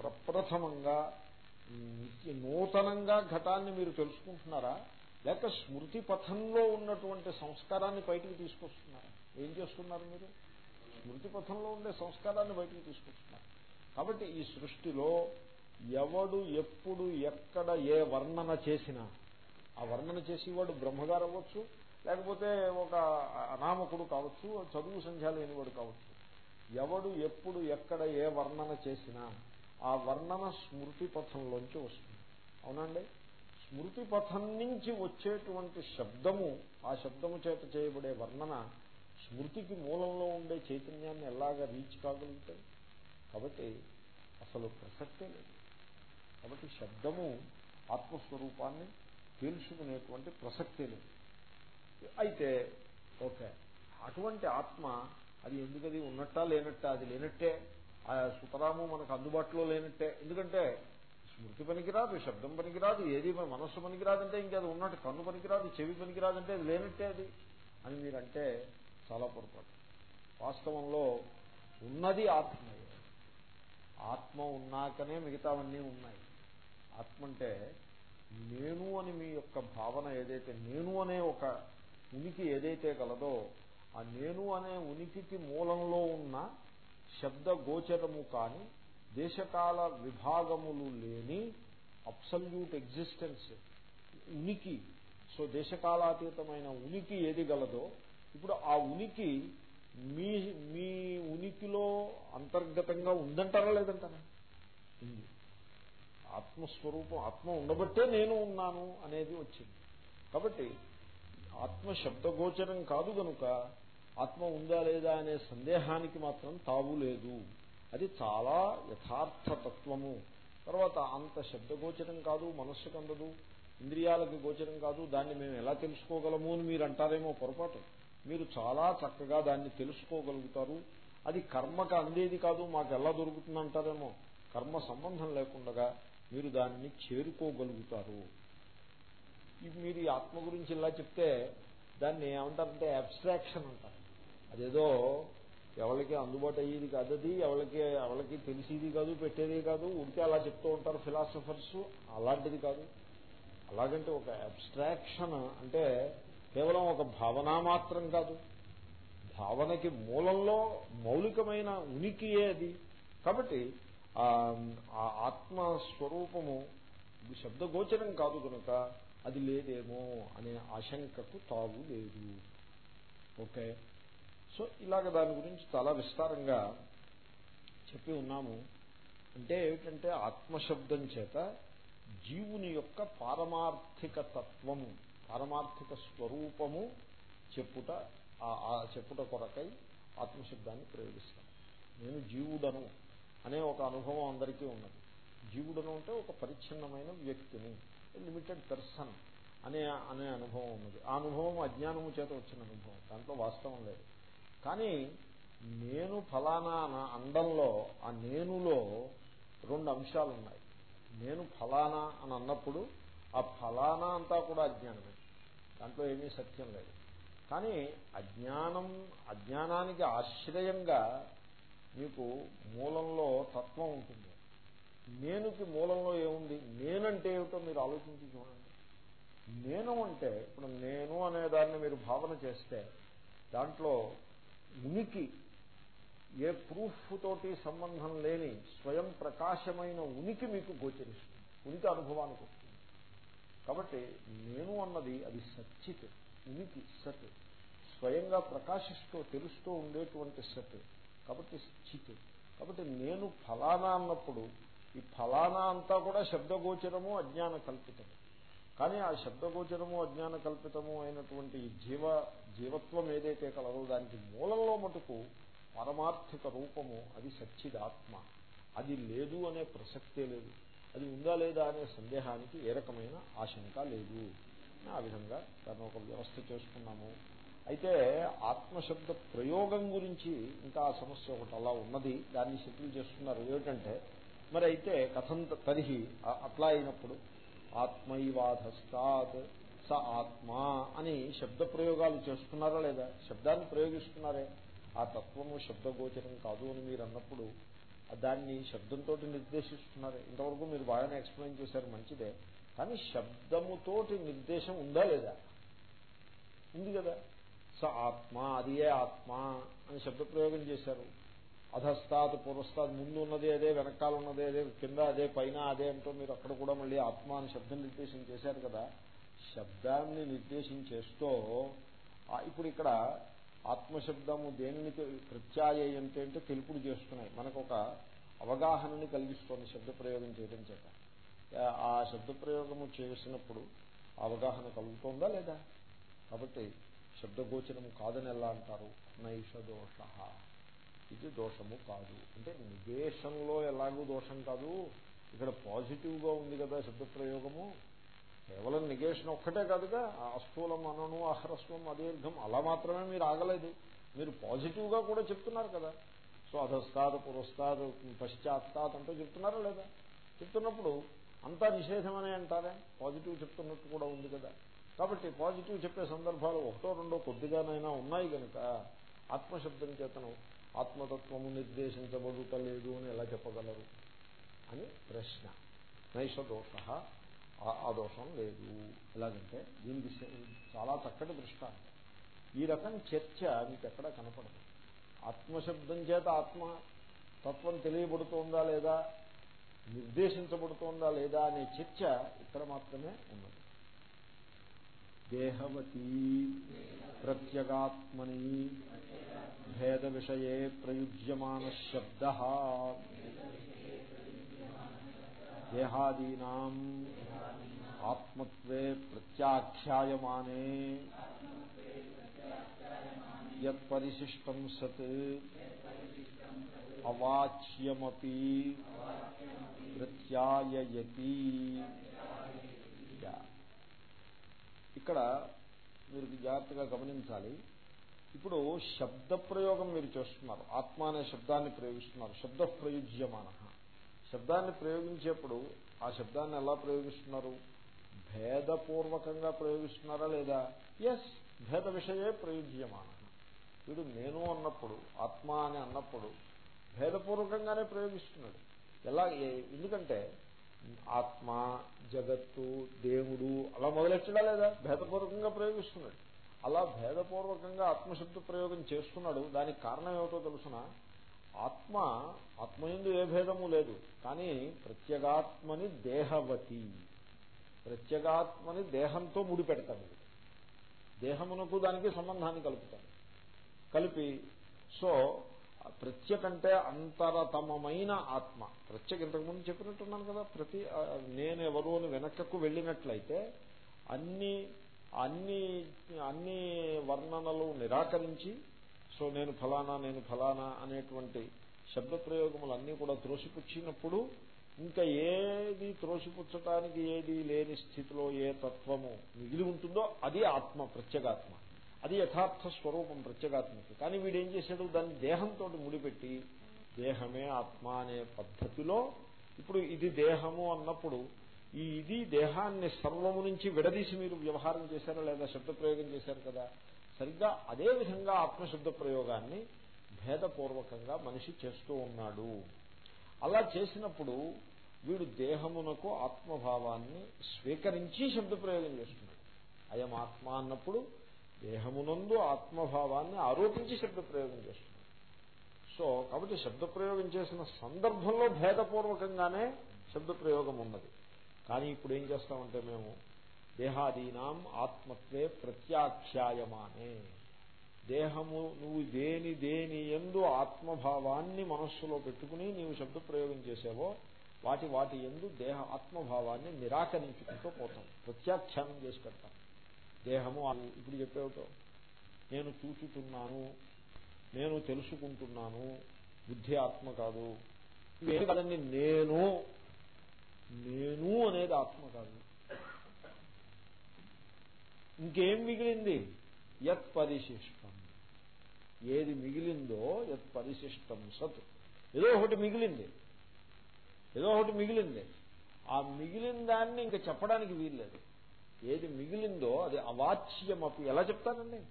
ప్రప్రథమంగా నిత్య నూతనంగా ఘటాన్ని మీరు తెలుసుకుంటున్నారా? లేక స్మృతి పథంలో ఉన్నటువంటి సంస్కారాన్ని బయటికి తీసుకొస్తున్నారా? ఏం చేస్తున్నారు మీరు? స్మృతి పథంలో ఉండే సంస్కారాన్ని బయటికి తీసుకొస్తున్నారు. కాబట్టి ఈ సృష్టిలో ఎవడు ఎప్పుడు ఎక్కడ ఏ వర్ణన చేసినా ఆ వర్ణన చేసేవాడు బ్రహ్మగారు అవ్వచ్చు లేకపోతే ఒక అనామకుడు కావచ్చు చదువు సంధ్య లేనివాడు కావచ్చు. ఎవడు ఎప్పుడు ఎక్కడ ఏ వర్ణన చేసినా ఆ వర్ణన స్మృతి పథంలోంచి వస్తుంది. అవునండి? స్మృతి పథం నుంచి వచ్చేటువంటి శబ్దము ఆ శబ్దము చేత చేయబడే వర్ణన స్మృతికి మూలంలో ఉండే చైతన్యాన్ని ఎలాగా రీచ్ కాగలుగుతాయి? కాబట్టి అసలు ప్రసక్తే లేదు. కాబట్టి శబ్దము ఆత్మస్వరూపాన్ని తెలుసుకునేటువంటి ప్రసక్తే లేదు. అయితే ఓకే. అటువంటి ఆత్మ అది ఎందుకది ఉన్నట్టా లేనట్టా? అది లేనట్టే. ఆ సుతరాము మనకు అందుబాటులో లేనట్టే. ఎందుకంటే స్మృతి పనికిరాదు శబ్దం పనికిరాదు ఏది మనస్సు పనికిరాదంటే ఇంకేది అది ఉన్నట్టు కన్ను పనికిరాదు చెవి పనికిరాదంటే అది లేనట్టే అది అని మీరంటే చాలా పొరపాటు. వాస్తవంలో ఉన్నది ఆత్మయే. ఆత్మ ఉన్నాకనే మిగతావన్నీ ఉన్నాయి. ఆత్మ అంటే నేను అని మీ యొక్క భావన ఏదైతే నేను అనే ఒక ఉనికి ఏదైతే కలదో ఆ నేను అనే ఉనికికి మూలంలో ఉన్న శబ్ద గోచరము కాని దేశకాల విభాగములు లేని అబ్సల్యూట్ ఎగ్జిస్టెన్స్ ఉనికి. సో దేశకాలాతీతమైన ఉనికి ఏది గలదో ఇప్పుడు ఆ ఉనికి మీ మీ ఉనికిలో అంతర్గతంగా ఉందంటారా లేదంటారా? ఉంది. ఆత్మస్వరూపం ఆత్మ ఉండబట్టే నేను ఉన్నాను అనేది వచ్చింది. కాబట్టి ఆత్మ శబ్దగోచరం కాదు గనుక ఆత్మ ఉందా లేదా అనే సందేహానికి మాత్రం తావు లేదు. అది చాలా యథార్థ తత్వము తర్వాత అంత శబ్దగోచరం కాదు మనస్సుకు అందదు ఇంద్రియాలకు గోచరం కాదు దాన్ని మేము ఎలా తెలుసుకోగలము అని మీరు అంటారేమో పొరపాటు. మీరు చాలా చక్కగా దాన్ని తెలుసుకోగలుగుతారు. అది కర్మకు అందేది కాదు మాకు ఎలా దొరుకుతుంది అంటారేమో. కర్మ సంబంధం లేకుండా మీరు దానిని చేరుకోగలుగుతారు. మీరు ఈ ఆత్మ గురించి ఇలా చెప్తే దాన్ని ఏమంటారంటే అబ్స్ట్రాక్షన్ అంటారు. అదేదో ఎవరికి అందుబాటు అయ్యేది కాదు అది ఎవరికి ఎవరికి తెలిసేది కాదు పెట్టేది కాదు ఉంటే అలా చెప్తూ ఉంటారు ఫిలాసఫర్స్ అలాంటిది కాదు. అలాగంటే ఒక అబ్స్ట్రాక్షన్ అంటే కేవలం ఒక భావన మాత్రం కాదు. భావనకి మూలంలో మౌలికమైన ఉనికియే అది. కాబట్టి ఆ ఆత్మస్వరూపము శబ్దగోచరం కాదు కనుక అది లేదేమో అనే ఆశంకకు తావు లేదు. ఓకే? సో ఇలాగ దాని గురించి చాలా విస్తారంగా చెప్పి ఉన్నాము. అంటే ఏమిటంటే ఆత్మశబ్దం చేత జీవుని యొక్క పారమార్థిక తత్వము పారమార్థిక స్వరూపము చెప్పుట చెప్పుట కొరకై ఆత్మశబ్దాన్ని ప్రయోగిస్తాను నేను జీవుడను అనే ఒక అనుభవం అందరికీ ఉన్నది. జీవుడను అంటే ఒక పరిచ్ఛిన్నమైన వ్యక్తిని లిమిటెడ్ పర్సన్ అనే అనే అనుభవం ఉన్నది. ఆ అనుభవం అజ్ఞానము చేత వచ్చిన అనుభవం. దాంట్లో వాస్తవం లేదు. కానీ నేను ఫలానా అండంలో ఆ నేనులో రెండు అంశాలు ఉన్నాయి నేను ఫలానా అని అన్నప్పుడు ఆ ఫలానా అంతా కూడా అజ్ఞానమే. దాంట్లో ఏమీ సత్యం లేదు. కానీ అజ్ఞానం అజ్ఞానానికి ఆశ్రయంగా మీకు మూలంలో తత్వం ఉంటుంది. నేనుకి మూలంలో ఏముంది? నేనంటే ఏమిటో మీరు ఆలోచించి చూడండి. నేను అంటే ఇప్పుడు నేను అనే దాన్ని మీరు భావన చేస్తే దాంట్లో ఉనికి ఏ ప్రూఫ్ తోటి సంబంధం లేని స్వయం ప్రకాశమైన ఉనికి మీకు గోచరిస్తుంది. ఉనికి అనుభవానికి వస్తుంది. కాబట్టి నేను అన్నది అది సచ్చిత్ ఉనికి సత్. స్వయంగా ప్రకాశిస్తూ తెలుస్తూ ఉండేటువంటి సత్. కాబట్టి చిత్. కాబట్టి నేను ఫలానా అన్నప్పుడు ఈ ఫలానా అంతా కూడా శబ్దగోచరము అజ్ఞాన కల్పితము కానీ ఆ శబ్దగోచరము అజ్ఞాన కల్పితము అయినటువంటి జీవ జీవత్వం ఏదైతే కలదో దానికి మూలంలో మటుకు పారమార్థిక రూపము అది సచ్చిదాత్మ. అది లేదు అనే ప్రసక్తే లేదు. అది ఉందా లేదా అనే సందేహానికి ఏ రకమైన ఆశంక లేదు. ఆ విధంగా దాన్ని ఒక వ్యవస్థ చేసుకున్నాము. అయితే ఆత్మశబ్ద ప్రయోగం గురించి ఇంకా ఆ సమస్య ఒకటి అలా ఉన్నది. దాన్ని సెటిల్ చేస్తున్నారు. ఏమిటంటే మరి అయితే కథం తరిహి అట్లా అయినప్పుడు ఆత్మైవాధస్తాత్ స ఆత్మ అని శబ్ద ప్రయోగాలు చేస్తున్నారా లేదా? శబ్దాన్ని ప్రయోగిస్తున్నారే. ఆ తత్వము శబ్దగోచరం కాదు అని మీరు అన్నప్పుడు దాన్ని శబ్దంతో నిర్దేశిస్తున్నారు. ఇంతవరకు మీరు బాగానే ఎక్స్ప్లెయిన్ చేశారు మంచిదే. కానీ శబ్దముతోటి నిర్దేశం ఉందా లేదా? ఉంది కదా. స ఆత్మ అది ఏ ఆత్మ అని శబ్ద ప్రయోగం చేశారు. అధస్తాత్ పురస్తాత్ ముందు ఉన్నది అదే వెనకాల ఉన్నది అదే కింద అదే పైన అదే అంటూ మీరు అక్కడ కూడా మళ్ళీ ఆత్మ అని శబ్దం నిర్దేశం చేశారు కదా. శబ్దాన్ని నిర్దేశించేస్తూ ఇప్పుడు ఇక్కడ ఆత్మశబ్దము దేనిని ప్రత్యాయ అంటే తెలుపుడు చేస్తున్నాయి. మనకు ఒక అవగాహనని కలిగిస్తోంది శబ్ద ప్రయోగం చేయడం చేత ఆ శబ్ద ప్రయోగము చేసినప్పుడు అవగాహన కలుగుతోందా లేదా? కాబట్టి శబ్దగోచరము కాదని ఎలా అంటారు? నైష దోష. ఇది దోషము కాదు. అంటే నిదేశంలో ఎలాగూ దోషం కాదు. ఇక్కడ పాజిటివ్గా ఉంది కదా శబ్ద ప్రయోగము కేవలం నిగేషన్ ఒక్కటే కాదుగా అస్థూలం అనను అహ్రస్వం అదీర్ఘం అలా మాత్రమే మీరు ఆగలేదు. మీరు పాజిటివ్గా కూడా చెప్తున్నారు కదా. సో అధస్తాద్ పురస్తాద్ పశ్చాత్తాత్ అంటూ చెప్తున్నారా లేదా? చెప్తున్నప్పుడు అంతా నిషేధమనే అనే అంటారే? పాజిటివ్ చెప్తున్నట్టు కూడా ఉంది కదా. కాబట్టి పాజిటివ్ చెప్పే సందర్భాలు ఒకటో రెండో కొద్దిగానైనా ఉన్నాయి కనుక ఆత్మశబ్దం చేతను ఆత్మతత్వము నిర్దేశించబడుటలేదు అని ఎలా చెప్పగలరు? అని ప్రశ్న. నైష దోష ఆ దోషం లేదు. ఎలాగంటే దీనికి చాలా చక్కటి దృష్టాంతం. ఈ రకం చర్చ మీకు ఎక్కడా కనపడదు. ఆత్మశబ్దం చేత ఆత్మ తత్వం తెలియబడుతోందా లేదా నిర్దేశించబడుతోందా లేదా అనే చర్చ ఇక్కడ మాత్రమే ఉన్నది. దేహవతి ప్రత్యేగాత్మని భేద విషయే ప్రయుజ్యమాన శబ్ద. దేహాదీనాం ఆత్మత్వే ప్రత్యాఖ్యాయమానే యత్పరిశిష్టం సత్ అవాచ్యమీ ప్రత్యాయతి ఇక్కడ మీరు జాగ్రత్తగా గమనించాలి. ఇప్పుడు శబ్ద ప్రయోగం మీరు చేస్తున్నారు. ఆత్మ అనే శబ్దాన్ని ప్రయోగిస్తున్నారు. శబ్ద ప్రయుజ్యమాన శబ్దాన్ని ప్రయోగించేప్పుడు ఆ శబ్దాన్ని ఎలా ప్రయోగిస్తున్నారు? భేదపూర్వకంగా ప్రయోగిస్తున్నారా లేదా? ఎస్ భేద విషయే ప్రయుజ్యమాన. వీడు నేను అన్నప్పుడు ఆత్మ అని అన్నప్పుడు భేదపూర్వకంగానే ప్రయోగిస్తున్నాడు. ఎలా? ఎందుకంటే ఆత్మ జగత్తు దేవుడు అలా మొదలెచ్చడా లేదా? భేదపూర్వకంగా ప్రయోగిస్తున్నాడు. అలా భేదపూర్వకంగా ఆత్మశబ్ద ప్రయోగం చేస్తున్నాడు. దానికి కారణం ఏమిటో తెలుసిన? ఆత్మ ఆత్మయందు ఏ భేదము లేదు. కానీ ప్రత్యేగాత్మని దేహవతి. ప్రత్యేగాత్మని దేహంతో ముడిపెడతాడు. దేహమునకు దానికి సంబంధాన్ని కలుపుతాడు. కలిపి సో ప్రత్యేకంటే అంతరతమైన ఆత్మ. ప్రత్యేక ఇంతకుముందు చెప్పినట్టున్నాను కదా ప్రతి నేనెవరు అని వెనక్కు వెళ్ళినట్లయితే అన్ని అన్ని అన్ని వర్ణనలు నిరాకరించి సో నేను ఫలానా నేను ఫలానా అనేటువంటి శబ్దప్రయోగములన్నీ కూడా త్రోసిపుచ్చినప్పుడు ఇంకా ఏది త్రోసిపుచ్చటానికి ఏది లేని స్థితిలో ఏ తత్వము మిగిలి ఉంటుందో అది ఆత్మ ప్రత్యేగాత్మ. అది యథార్థ స్వరూపం ప్రత్యేగాత్మకి. కానీ వీడేం చేశాడు? దాన్ని దేహంతో ముడిపెట్టి దేహమే ఆత్మ అనే పద్ధతిలో ఇప్పుడు ఇది దేహము అన్నప్పుడు ఈ ఇది దేహాన్ని సర్వము నుంచి విడదీసి మీరు వ్యవహారం చేశారా లేదా శబ్ద ప్రయోగం చేశారు కదా? సరిగ్గా అదే విధంగా ఆత్మశబ్ద ప్రయోగాన్ని భేదపూర్వకంగా మనిషి చేస్తూ ఉన్నాడు. అలా చేసినప్పుడు వీడు దేహమునకు ఆత్మభావాన్ని స్వీకరించి శబ్ద ప్రయోగం చేస్తున్నాడు. అయం ఆత్మ అన్నప్పుడు దేహమునందు ఆత్మభావాన్ని ఆరోపించి శబ్ద ప్రయోగం చేస్తున్నాడు. సో కాబట్టి శబ్ద ప్రయోగం చేసిన సందర్భంలో భేదపూర్వకంగానే శబ్ద ప్రయోగం ఉన్నది. కానీ ఇప్పుడు ఏం చేస్తామంటే మేము దేహాదీనాం ఆత్మత్వే ప్రత్యాఖ్యాయమానే. దేహము నువ్వు దేని దేని ఎందు ఆత్మభావాన్ని మనస్సులో పెట్టుకుని నీవు శబ్ద ప్రయోగం చేసావో వాటి వాటి ఎందు దేహ ఆత్మభావాన్ని నిరాకరించుకుంటూ పోతాం ప్రత్యాఖ్యానం చేసి పెడతాం దేహము ఇప్పుడు చెప్పేవిటో నేను చూచుతున్నాను నేను తెలుసుకుంటున్నాను బుద్ధి ఆత్మ కాదు. ఇవే కదండి? నేను నేను అనేది ఆత్మ కాదు. ఇంకేం మిగిలింది? యత్ పరిశిష్టం. ఏది మిగిలిందో యత్ పరిశిష్టం సత్. ఏదో ఒకటి మిగిలింది. ఏదో ఒకటి మిగిలింది. ఆ మిగిలిన దాన్ని ఇంకా చెప్పడానికి వీల్లేదు. ఏది మిగిలిందో అది అవాచ్యమపి ఎలా చెప్తానండి?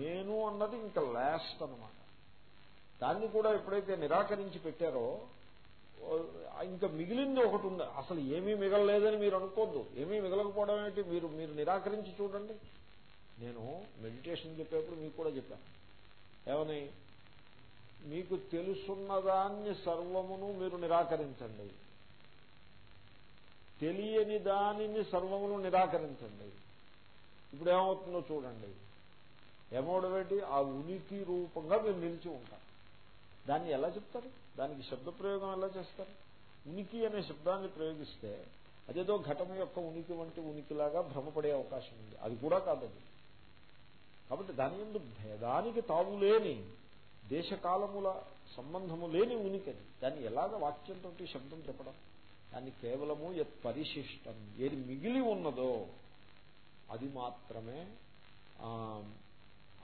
నేను అన్నది ఇంకా లాస్ట్ అనమాట దాన్ని కూడా ఎప్పుడైతే నిరాకరించి పెట్టారో ఇంకా మిగిలింది ఒకటి ఉంది. అసలు ఏమీ మిగలలేదని మీరు అనుకోద్దు. ఏమీ మిగలకపోవడం ఏంటి? మీరు మీరు నిరాకరించి చూడండి. నేను మెడిటేషన్ చెప్పేప్పుడు మీకు కూడా చెప్పాను ఏమని? మీకు తెలుసున్నదాన్ని సర్వమును మీరు నిరాకరించండి. తెలియని దానిని సర్వమును నిరాకరించండి. ఇప్పుడు ఏమవుతుందో చూడండి. ఏమోడబెట్టి ఆ ఉనికి రూపంగా మీరు నిలిచి ఉంటారు. దాన్ని ఎలా చెప్తారు? దానికి శబ్ద ప్రయోగం ఎలా చేస్తారు? ఉనికి అనే శబ్దాన్ని ప్రయోగిస్తే అదేదో ఘటన యొక్క ఉనికి వంటి ఉనికిలాగా భ్రమపడే అవకాశం ఉంది. అది కూడా కాదది. కాబట్టి దాని ఎందు భేదానికి తావులేని దేశకాలముల సంబంధము లేని ఉనికది దాన్ని ఎలాగ వాక్యంతో శబ్దం చెప్పడం? దాన్ని కేవలము యత్ పరిశిష్టం. ఏది మిగిలి ఉన్నదో అది మాత్రమే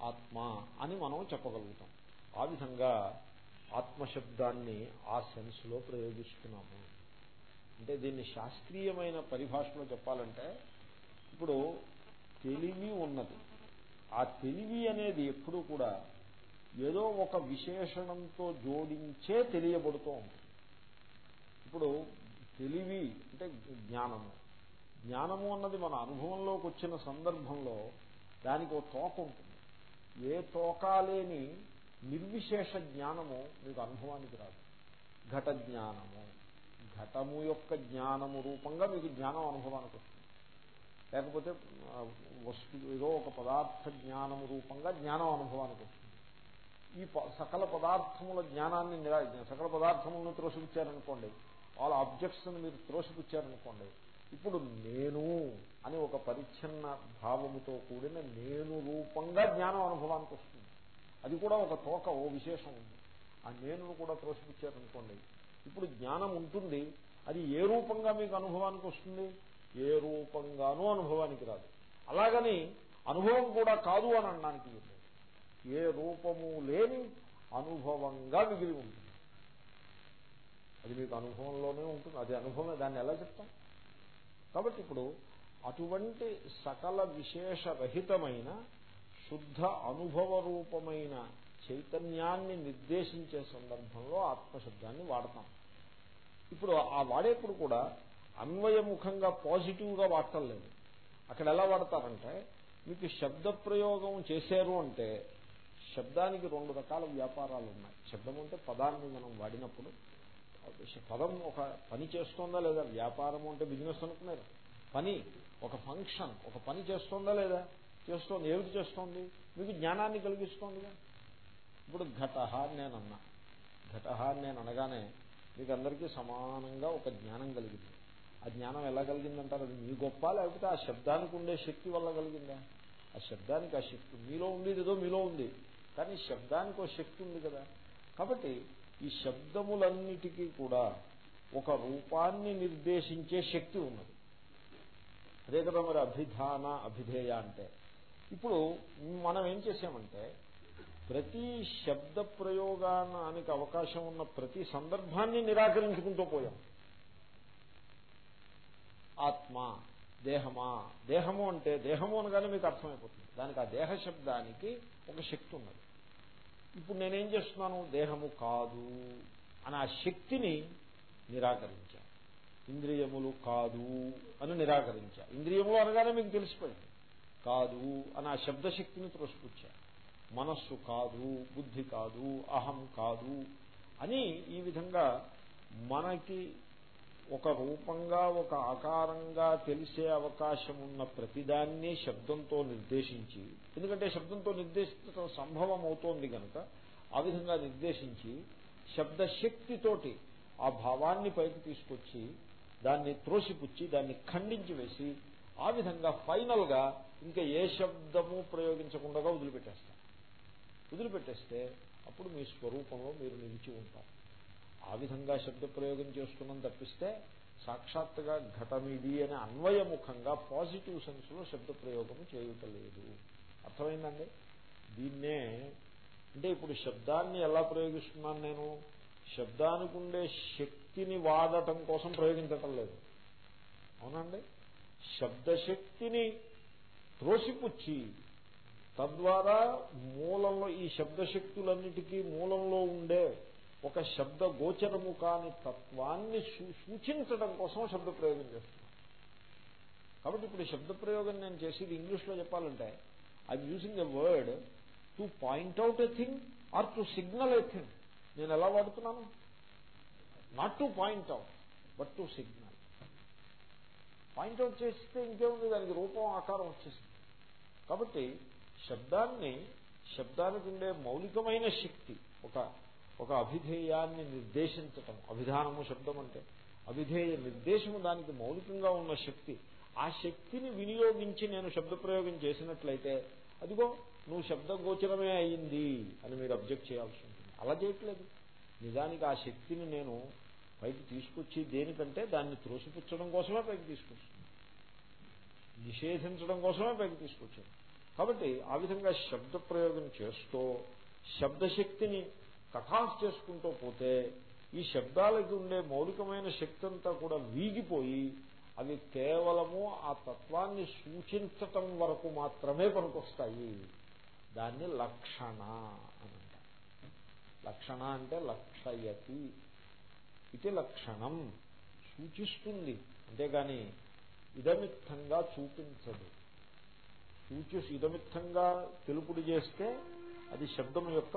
ఆత్మ అని మనం చెప్పగలుగుతాం. ఆ విధంగా ఆత్మశబ్దాన్ని ఆ సెన్స్లో ప్రయోగిస్తున్నాము. అంటే దీన్ని శాస్త్రీయమైన పరిభాషలో చెప్పాలంటే ఇప్పుడు తెలివి ఉన్నది. ఆ తెలివి అనేది ఎప్పుడూ కూడా ఏదో ఒక విశేషణంతో జోడించే తెలియబడుతూ ఉంటుంది. ఇప్పుడు తెలివి అంటే జ్ఞానము. జ్ఞానము అన్నది మన అనుభవంలోకి వచ్చిన సందర్భంలో దానికి ఒక తోక ఉంటుంది. ఏ తోకాలేని నిర్విశేష జ్ఞానము మీకు అనుభవానికి రాదు. ఘట జ్ఞానము. ఘటము యొక్క జ్ఞానము రూపంగా మీకు జ్ఞానం అనుభవానికి వస్తుంది. లేకపోతే వస్తు ఏదో ఒక పదార్థ జ్ఞానము రూపంగా జ్ఞానం అనుభవానికి వస్తుంది. ఈ సకల పదార్థముల జ్ఞానాన్ని సకల పదార్థములను త్రోసిపుచ్చారనుకోండి వాళ్ళ ఆబ్జెక్ట్స్ని మీరు త్రోసిపుచ్చారనుకోండి ఇప్పుడు నేను అని ఒక పరిచ్ఛిన్న భావముతో కూడిన నేను రూపంగా జ్ఞానం అనుభవానికి వస్తుంది. అది కూడా ఒక తోక ఓ విశేషం ఉంది. ఆ నేను కూడా త్రోసిపుచ్చారనుకోండి ఇప్పుడు జ్ఞానం ఉంటుంది. అది ఏ రూపంగా మీకు అనుభవానికి వస్తుంది? ఏ రూపంగానూ అనుభవానికి రాదు. అలాగని అనుభవం కూడా కాదు అని అనడానికి ఏ రూపము లేని అనుభవంగా మిగిలి ఉంటుంది. అది మీకు అనుభవంలోనే ఉంటుంది. అది అనుభవమే. దాన్ని ఎలా చెప్తాం? కాబట్టి ఇప్పుడు అటువంటి సకల విశేషరహితమైన శుద్ధ అనుభవ రూపమైన చైతన్యాన్ని నిర్దేశించే సందర్భంలో ఆత్మశబ్దాన్ని వాడతాం. ఇప్పుడు ఆ వాడేప్పుడు కూడా అన్వయముఖంగా పాజిటివ్గా వాడటం లేదు. అక్కడ ఎలా వాడతారంటే మీకు శబ్ద ప్రయోగం చేశారు అంటే శబ్దానికి రెండు రకాల వ్యాపారాలు ఉన్నాయి. శబ్దం అంటే పదాన్ని మనం వాడినప్పుడు పదం ఒక పని చేస్తోందా లేదా? వ్యాపారం అంటే బిజినెస్ అనుకున్నారు? పని ఒక ఫంక్షన్ ఒక పని చేస్తోందా లేదా? చేస్తోంది? ఏమిటి చేస్తోంది? మీకు జ్ఞానాన్ని కలిగిస్తోందిగా? ఇప్పుడు ఘటహ అని నేను అన్నా. ఘటహ అని నేను అనగానే మీకు అందరికీ సమానంగా ఒక జ్ఞానం కలిగింది. ఆ జ్ఞానం ఎలా కలిగిందంటారు? అది మీ గొప్ప లేకపోతే ఆ శబ్దానికి ఉండే శక్తి వల్ల కలిగిందా? ఆ శబ్దానికి ఆ శక్తి మీలో ఉండేది ఏదో మీలో ఉంది. కానీ శబ్దానికి ఒక శక్తి ఉంది కదా. కాబట్టి ఈ శబ్దములన్నిటికీ కూడా ఒక రూపాన్ని నిర్దేశించే శక్తి ఉన్నది. అదే కదా మరి అభిధాన అభిధేయ అంటే. ఇప్పుడు మనం ఏం చేసామంటే ప్రతి శబ్ద ప్రయోగానికి అవకాశం ఉన్న ప్రతి సందర్భాన్ని నిరాకరించుకుంటూ పోయాం. ఆత్మ దేహమా? దేహము అంటే దేహము అనగానే మీకు అర్థమైపోతుంది. దానికి ఆ దేహ శబ్దానికి ఒక శక్తి ఉన్నది. ఇప్పుడు నేనేం చేస్తున్నాను? దేహము కాదు అని ఆ శక్తిని నిరాకరించా. ఇంద్రియములు కాదు అని నిరాకరించా. ఇంద్రియములు అనగానే మీకు తెలిసిపోయింది. కాదు అని ఆ శబ్దశక్తిని త్రోసిపుచ్చా మనస్సు కాదు బుద్ధి కాదు అహం కాదు అని ఈ విధంగా మనకి ఒక రూపంగా ఒక ఆకారంగా తెలిసే అవకాశం ఉన్న ప్రతిదాన్ని శబ్దంతో నిర్దేశించి ఎందుకంటే శబ్దంతో నిర్దేశించడం సంభవం అవుతోంది కనుక ఆ విధంగా నిర్దేశించి శబ్దశక్తితోటి ఆ భావాన్ని పైకి తీసుకొచ్చి దాన్ని త్రోసిపుచ్చి దాన్ని ఖండించి వేసి ఆ విధంగా ఫైనల్గా ఇంకా ఏ శబ్దము ప్రయోగించకుండా వదిలిపెట్టేస్తారు వదిలిపెట్టేస్తే అప్పుడు మీ స్వరూపంలో మీరు నిలిచి ఉంటారు. ఆ విధంగా శబ్ద ప్రయోగం చేస్తున్నాం తప్పిస్తే సాక్షాత్తుగా ఘటమిది అని అన్వయముఖంగా పాజిటివ్ సెన్స్లో శబ్ద ప్రయోగం చేయటలేదు. అర్థమైందండి? దీన్నే అంటే ఇప్పుడు శబ్దాన్ని ఎలా ప్రయోగిస్తున్నాను నేను? శబ్దానికి ఉండే శక్తిని వాడటం కోసం ప్రయోగించటం లేదు. అవునండి శబ్దశక్తిని త్రోసిపుచ్చి తద్వారా మూలంలో ఈ శబ్దశక్తులన్నిటికీ మూలంలో ఉండే ఒక శబ్ద గోచరము కాని తత్వాన్ని సూచించడం కోసం శబ్ద ప్రయోగం చేస్తున్నాం. కాబట్టి ఇప్పుడు శబ్ద ప్రయోగం నేను చేసేది ఇంగ్లీష్లో చెప్పాలంటే I using a word to point out a thing or to signal a thing నేను ఎలా వాడుతున్నాను? Not to point out but to signal point out చేస్తే ఇంకేముంది? దానికి రూపం ఆకారం వచ్చేసింది. కాబట్టి శబ్దాన్ని శబ్దానికి ఉండే మౌలికమైన శక్తి ఒక ఒక అభిధేయాన్ని నిర్దేశించటం అభిధానము శబ్దం అంటే అభిధేయ నిర్దేశము దానికి మౌలికంగా ఉన్న శక్తి. ఆ శక్తిని వినియోగించి నేను శబ్ద ప్రయోగం చేసినట్లయితే అదిగో నువ్వు శబ్దగోచరమే అయింది అని మీరు అబ్జెక్ట్ చేయాల్సి ఉంటుంది. అలా చేయట్లేదు. నిజానికి ఆ శక్తిని నేను పైకి తీసుకొచ్చి దేనికంటే దాన్ని త్రోసిపుచ్చడం కోసమే పైకి తీసుకొచ్చింది. నిషేధించడం కోసమే పైకి తీసుకొచ్చింది కాబట్టి ఆ విధంగా శబ్ద ప్రయోగం చేస్తూ శబ్దశక్తిని కట్ చేసుకుంటూ పోతే ఈ శబ్దాలకి ఉండే మౌలికమైన శక్తి అంతా కూడా వీగిపోయి అవి కేవలము ఆ తత్వాన్ని సూచించటం వరకు మాత్రమే పనికొస్తాయి. దాన్ని లక్షణ అని లక్షణ అంటే లక్షయతి. ఇది లక్షణం. సూచిస్తుంది. అంతేగాని ఇదమిత్తంగా చూపించదు. సూచి ఇదమిత్తంగా తెలుపుడు చేస్తే అది శబ్దం యొక్క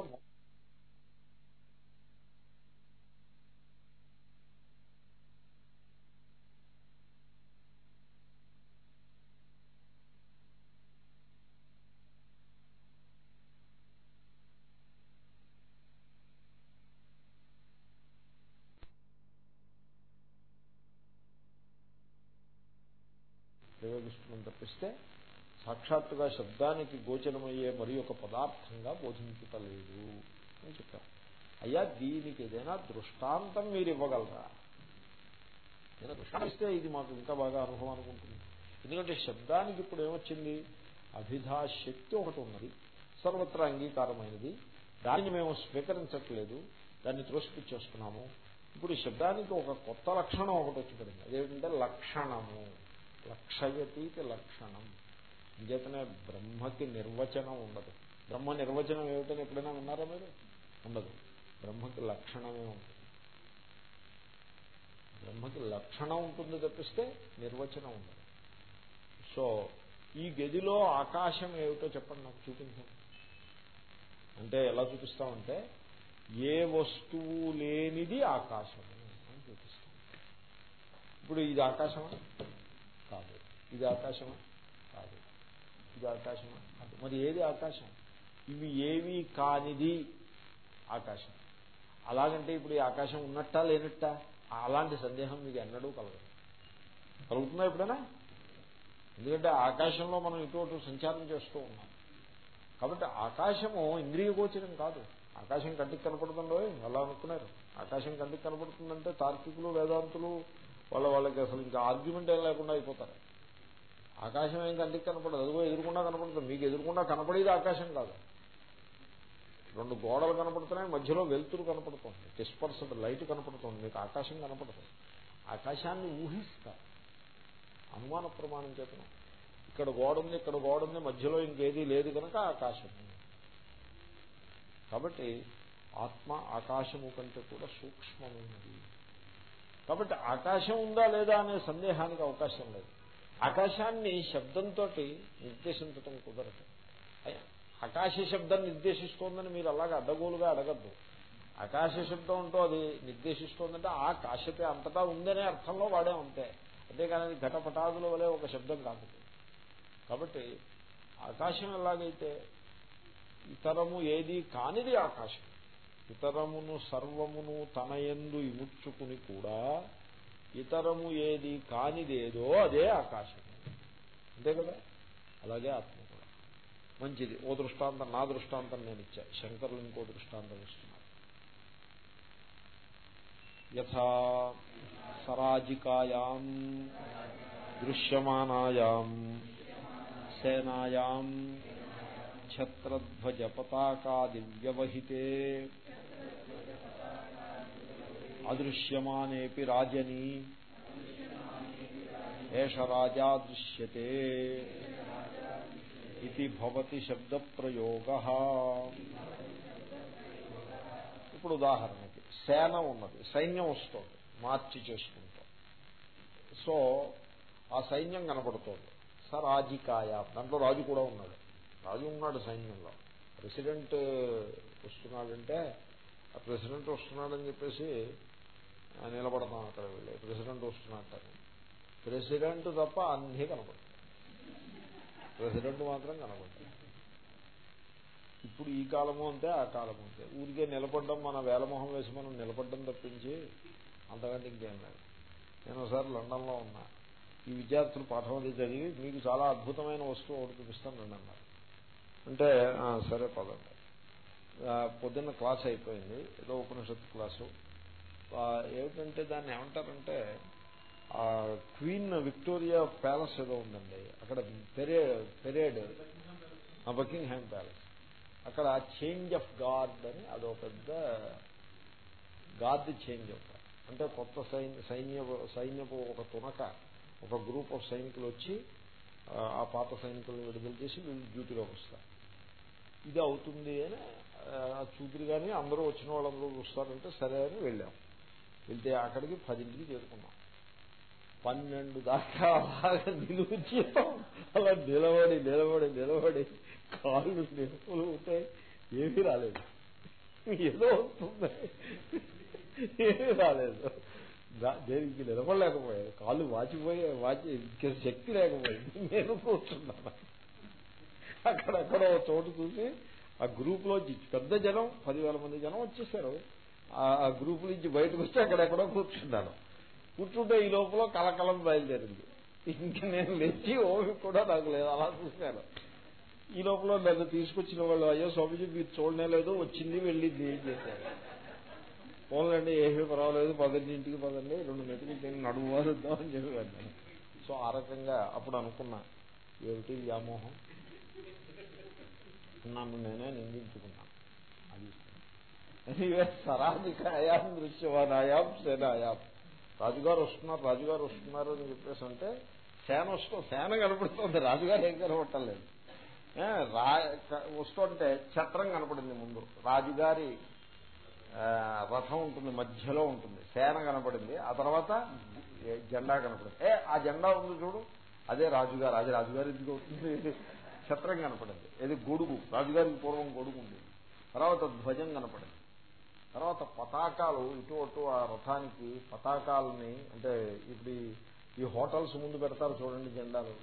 తప్పిస్తే సాక్షాత్తుగా శబ్దానికి గోచరమయ్యే మరి ఒక పదార్థంగా బోధించటలేదు అని చెప్పారు. అయ్యా దీనికి ఏదైనా దృష్టాంతం మీరు ఇవ్వగలరా? ఏదైనా దృష్టాంతం ఇది మాకు ఇంకా బాగా అనుభవం అనుకుంటుంది. ఎందుకంటే శబ్దానికి ఇప్పుడు ఏమొచ్చింది? అభిధాశక్తి ఒకటి ఉన్నది. సర్వత్రా అంగీకారమైనది. దాన్ని మేము స్వీకరించట్లేదు. దాన్ని త్రోసిపుచ్చేస్తున్నాము. ఇప్పుడు శబ్దానికి ఒక కొత్త లక్షణం ఒకటి వచ్చి పడింది అదేంటంటే లక్షణము. లక్షయతీతి లక్షణం. అంచేతనే బ్రహ్మకి నిర్వచనం ఉండదు. బ్రహ్మ నిర్వచనం ఏమిటని ఎప్పుడైనా విన్నారా మీరు? ఉండదు. బ్రహ్మకి లక్షణమే ఉంటుంది. బ్రహ్మకి లక్షణం ఉంటుంది తప్పిస్తే నిర్వచనం ఉండదు. సో ఈ గదిలో ఆకాశం ఏమిటో చెప్పండి నాకు చూపించండి. అంటే ఎలా చూపిస్తామంటే ఏ వస్తువు లేనిది ఆకాశము అని చూపిస్తాం ఇప్పుడు ఇది ఆకాశమా? కాదు. ఇది ఆకాశమా? కాదు. ఇది ఆకాశమా? కాదు. మరి ఏది ఆకాశం? ఇవి ఏవి కానిది ఆకాశం. అలాగంటే ఇప్పుడు ఈ ఆకాశం ఉన్నట్టా లేనట్టా? అలాంటి సందేహం మీకు ఎన్నడూ కలగదు. కలుగుతుందా ఎప్పుడైనా? ఎందుకంటే ఆకాశంలో మనం ఇటు సంచారం చేస్తూ ఉన్నాం. కాబట్టి ఆకాశము ఇంద్రియ గోచరం కాదు. ఆకాశం కంటికి కనపడుతుందో అలా అనుకున్నారు. ఆకాశం కంటికి కనపడుతుందంటే తార్కికులు వేదాంతులు వాళ్ళ వాళ్ళకి అసలు ఇంకా ఆర్గ్యుమెంట్ ఏం లేకుండా అయిపోతారు. ఆకాశం ఏం కంటికి కనపడదు. అదిగో ఎదురుకుండా కనపడుతుంది. మీకు ఎదురుకుండా కనపడేది ఆకాశం కాదు. రెండు గోడలు కనపడుతున్నాయి. మధ్యలో వెలుతురు కనపడుతుంది. డిస్పర్సెడ్ లైట్ కనపడుతుంది. మీకు ఆకాశం కనపడుతుంది. ఆకాశాన్ని ఊహిస్తారు. అనుమాన ప్రమాణం చేతనం. ఇక్కడ గోడ ఉంది ఇక్కడ గోడ ఉంది మధ్యలో ఇంకేదీ లేదు కనుక ఆకాశం. కాబట్టి ఆత్మ ఆకాశము కంటే కూడా సూక్ష్మమైనది. కాబట్టి ఆకాశం ఉందా లేదా అనే సందేహానికి అవకాశం లేదు. ఆకాశాన్ని శబ్దంతో నిర్దేశించటం కుదరదు. ఆకాశ శబ్దం నిర్దేశిస్తోందని మీరు అలాగే అడ్డగోలుగా అడగద్దు. ఆకాశ శబ్దం ఉంటూ అది నిర్దేశిస్తోందంటే ఆ కాశతే అంతటా ఉందనే అర్థంలో వాడే ఉంటే అంతేకాని ఘటపటాదుల వలె ఒక శబ్దం కాదు. కాబట్టి ఆకాశం ఎలాగైతే ఇతరము ఏది కానిది ఆకాశం. ఇతరమును సర్వమును తన ఎందు ఇముడ్చుకుని కూడా ఇతరము ఏది కానిదేదో అదే ఆకాశం అంతే కదా? అలాగే ఆత్మ కూడా. మంచిది. ఓ దృష్టాంతం నా దృష్టాంతం నేను ఇచ్చా. శంకరులు ఇంకో దృష్టాంతం ఇస్తున్నారు. యథా సరాజికాయాం దృశ్యమానాయాం సేనాయాం ఛత్రధ్వజ పతాకాదివ్యవహితే అదృశ్యమానేపి రాజని. ఏష రాజా దృశ్యతే. ఇది భవతి శబ్ద ప్రయోగ ఇప్పుడు ఉదాహరణకి సేన ఉన్నది సైన్యం వస్తుంది మార్చి చేసుకుంటాం. సో ఆ సైన్యం కనపడుతోంది సరాజికాయ దాంట్లో రాజు కూడా ఉన్నాడు. రాజు ఉన్నాడు సైన్యంలో. ప్రెసిడెంట్ వస్తున్నాడంటే ఆ ప్రెసిడెంట్ వస్తున్నాడని చెప్పేసి నిలబడతాం అక్కడ వెళ్ళి. ప్రెసిడెంట్ వస్తున్నట్టు ప్రెసిడెంట్ తప్ప అన్నీ కనబడతాయి ప్రెసిడెంట్ మాత్రం కనబడతాయి ఇప్పుడు ఈ కాలము అంతే ఆ కాలము అంతే. ఊరికే నిలబడ్డం మన వేలమొహం వేసి మనం నిలబడ్డం తప్పించి అంతకంటే ఇంకేం లేదు. నేను ఒకసారి లండన్లో ఉన్నా. ఈ విద్యార్థులు పాఠం అది చదివి మీకు చాలా అద్భుతమైన వస్తువు ఒకటి చూపిస్తాను రండి అన్నారు అంటే సరే పదండి పొద్దున్న క్లాస్ అయిపోయింది. ఏదో ఉపనిషత్తు క్లాసు. ఏమిటంటే దాన్ని ఏమంటారంటే క్వీన్ విక్టోరియా ప్యాలెస్ ఏదో ఉందండి. అక్కడ పెరేడ్ పెరేడ్. Buckingham palace. అక్కడ చేంజ్ ఆఫ్ గార్డ్ అని అదో పెద్ద గార్డ్ చేంజ్ అవుతారు అంటే కొత్త సైన్య సైన్యపు ఒక తునక ఒక గ్రూప్ ఆఫ్ సైనికులు వచ్చి ఆ పాత సైనికులను విడుదల చేసి వీళ్ళు డ్యూటీలోకి వస్తారు. ఇది అవుతుంది అని చూతురు కానీ అందరూ వచ్చిన వాళ్ళందరూ చూస్తారంటే సరే అని వెళ్ళాం. వెళ్తే అక్కడికి పదింటికి చేరుకున్నాం. పన్నెండు దాకా బాగా నిలుచి అలా నిలబడి నిలబడి నిలబడి కాళ్ళు నిలుపులు ఉంటాయి ఏమీ రాలేదు. ఏదో వస్తుంది. ఏమీ రాలేదు. దేనికి నిలబడలేకపోయాడు కాళ్ళు వాచిపోయే వాచి శక్తి లేకపోయింది. నేను కూర్చున్నాను. అక్కడెక్కడో చోటు చూసి ఆ గ్రూప్లో పెద్ద జనం పదివేల మంది జనం వచ్చేసారు. ఆ గ్రూప్ నుంచి బయటకు వచ్చి అక్కడెక్కడో కూర్చున్నాను. కూర్చుంటే ఈ లోపల కలకలం బయలుదేరింది. ఇంక నేను లేచి ఓపిక కూడా నాకు లేదు అలా చూశాను. ఈ లోపల నన్ను తీసుకొచ్చిన వాళ్ళు అయ్యో స్వామిజీ మీరు చూడనే లేదు వచ్చింది వెళ్ళింది ఏం చేశారు పోలండి ఏమీ పర్వాలేదు పదంటింటికి పదండి రెండు మెతుకులు తిని నడుము వాదిద్దామని చెప్పి సో ఆ రకంగా అప్పుడు అనుకున్నా ఏమిటి వ్యామోహం? నన్ను నేనే నిందించుకున్నాను. అది సరాధికాయాం దృశ్యవానాయాం సేనాయాం రాజుగారు వస్తున్నారు రాజుగారు వస్తున్నారు అని చెప్పేసి అంటే సేన వస్తూ సేన కనపడుతుంది రాజుగారు ఏం కనపట్టలేదు రా వస్తుంటే ఛత్రం కనపడింది ముందు. రాజుగారి రథం ఉంటుంది మధ్యలో ఉంటుంది. సేన కనపడింది ఆ తర్వాత జెండా కనపడింది. ఏ ఆ జెండా ఉంది చూడు. అదే రాజుగారు అది రాజుగారి ఎందుకు అవుతుంది ఛత్రం కనపడింది. ఇది గొడుగు. రాజుగారికి పూర్వం గొడుగు ఉంది తర్వాత ధ్వజం కనపడింది. తర్వాత పతాకాలు ఇటు అటు ఆ రథానికి పతాకాలని అంటే ఇప్పుడు ఈ హోటల్స్ ముందు పెడతారు చూడండి జెండాలు.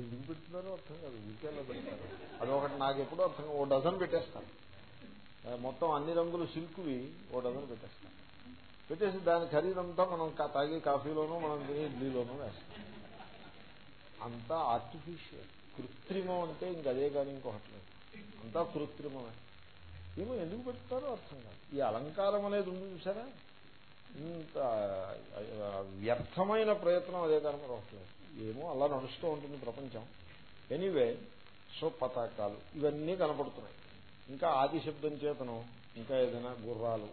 ఎందుకు పెడుతున్నారో అర్థం కాదు. వీకేలో పెడతారు. అదొకటి నాకు ఎప్పుడో అర్థం ఓ డజన్ పెట్టేస్తాను మొత్తం అన్ని రంగులు సిల్క్వి ఓ డజన్ పెట్టేస్తాను పెట్టేసి దాని ఖరీదంతా మనం తాగే కాఫీలోనూ మనం తినే ఇడ్లీలోనూ వేస్తాం. అంతా ఆర్టిఫిషియల్ కృత్రిమం అంటే ఇంక అదే కానీ ఇంకొకటి లేదు. అంతా కృత్రిమమే. ఏమో ఎందుకు పెడతారో అర్థం కాదు. ఈ అలంకారం అనేది ఉంది చూసారా ఇంత వ్యర్థమైన ప్రయత్నం అదే కానీ రావట్లేదు ఏమో అలా నడుస్తూ ఉంటుంది ప్రపంచం. ఎనీవే సో పతాకాలు ఇవన్నీ కనపడుతున్నాయి. ఇంకా ఆది శబ్దం చేతను ఇంకా ఏదైనా గుర్రాలు.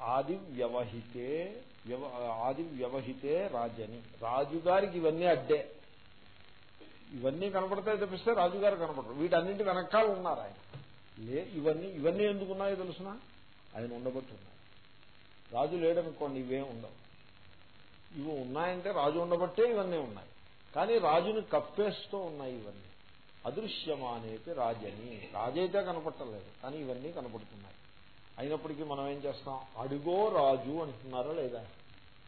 ఆది వ్యవహితే ఆది వ్యవహితే రాజని. రాజుగారికి ఇవన్నీ అడ్డే. ఇవన్నీ కనపడతాయి తప్పిస్తే రాజుగారు కనపడరు. వీటన్నింటి వెనకాల ఉన్నారు ఆయన. లే ఇవన్నీ ఇవన్నీ ఎందుకున్నాయో తెలుసిన? ఆయన ఉండబట్టున్నాయి రాజు లేడనుకోండి ఇవే ఉండవు. ఇవి ఉన్నాయంటే రాజు ఉండబట్టే ఇవన్నీ ఉన్నాయి. కానీ రాజుని కప్పేస్తూ ఉన్నాయి ఇవన్నీ. అదృశ్యమానేది రాజని. రాజైతే కనపట్టలేదు కానీ ఇవన్నీ కనపడుతున్నాయి. అయినప్పటికీ మనం ఏం చేస్తాం? అడుగో రాజు అంటున్నారా లేదా?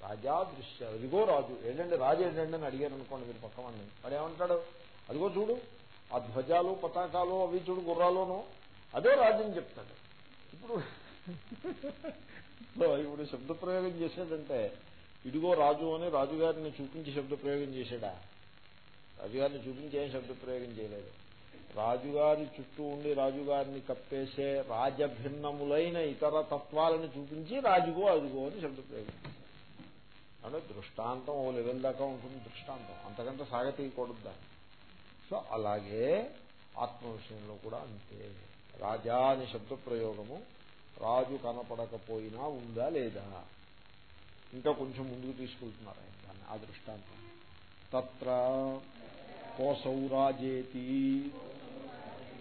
రాజా దృశ్య అదిగో రాజు ఏంటంటే రాజు ఏంటంటే అని అడిగారు అనుకోండి మీరు పక్కవాడిని వాడు ఏమంటాడు? అదిగో చూడు ఆ ధ్వజాలు పతాకాలు అవి చూడు గుర్రాలోను అదే రాజు చెప్తాడు. ఇప్పుడు ఇప్పుడు శబ్ద ప్రయోగం చేసేదంటే ఇదిగో రాజు అని రాజుగారిని చూపించి శబ్ద ప్రయోగం చేశాడా? రాజుగారిని చూపించి ఏం శబ్ద ప్రయోగం చేయలేదు. రాజుగారి చుట్టూ ఉండి రాజుగారిని కప్పేసే రాజభిన్నములైన ఇతర తత్వాలను చూపించి రాజుగో అదిగో అని శబ్ద ప్రయోగం అంటే దృష్టాంతం ఓ లెవెల్ దాకా ఉంటుంది దృష్టాంతం. అంతకంటే సాగతీయకూడదు దాన్ని సో అలాగే ఆత్మ విషయంలో కూడా అంతే. రాజా అని శబ్ద ప్రయోగము రాజు కనపడకపోయినా ఉందా లేదా? ఇంకా కొంచెం ముందుకు తీసుకెళ్తున్నారు ఆయన దాన్ని ఆ దృష్టాంతం. తత్ర కోసౌ రాజేతి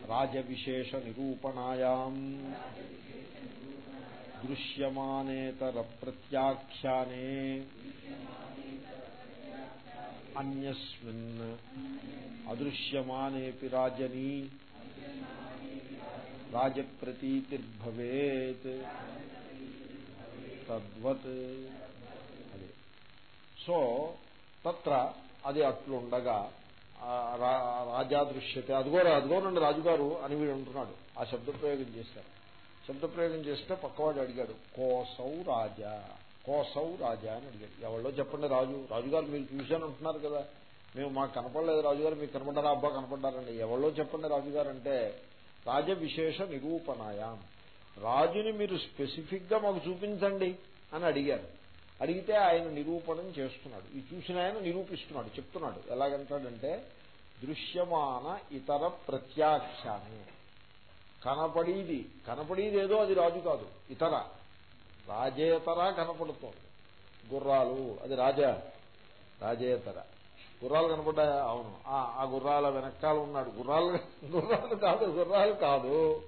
రాజవిశేష నిరూపణాయాం. దృశ్యమానేతర ప్రత్యాఖ్యానే అన్యస్మిన్ అదృశ్యమానేపి రాజనీ. రాజప్రతీతిర్భవేత్. తద్వత్. అదే. సో తత్ర అది అట్లుండగా రాజా దృశ్యతే. అదిగో అదిగోనండి రాజుగారు అని వీడు అంటున్నాడు. ఆ శబ్ద ప్రయోగం చేశారు. శబ్దప్రయోగం చేస్తే పక్కవాడు అడిగాడు కోసౌ రాజా కోసౌ రాజా అని అడిగాడు. ఎవరో చెప్పండి రాజు. రాజుగారు మీరు చూశాను అంటున్నారు కదా. మేము మాకు కనపడలేదు రాజుగారు మీకు కనపడ్డారా? అబ్బా కనపడ్డారండి. ఎవరో చెప్పండి రాజుగారు అంటే రాజ విశేష నిరూపణాయాం రాజుని మీరు స్పెసిఫిక్గా మాకు చూపించండి అని అడిగారు. అడిగితే ఆయన నిరూపణం చేస్తున్నాడు. ఈ చూసిన ఆయన నిరూపిస్తున్నాడు చెప్తున్నాడు. ఎలాగంటాడంటే దృశ్యమాన ఇతర ప్రత్యాఖ్యాని కనపడేది. కనపడేది ఏదో అది రాజు కాదు. ఇతర. రాజేతర కనపడుతోంది. గుర్రాలు. అది రాజా. రాజేతర. గుర్రాలు కనపడ్డాయా? అవును. ఆ గుర్రాల వెనకాల ఉన్నాడు. గుర్రాలు గుర్రాలు కాదు గుర్రాలు కాదు.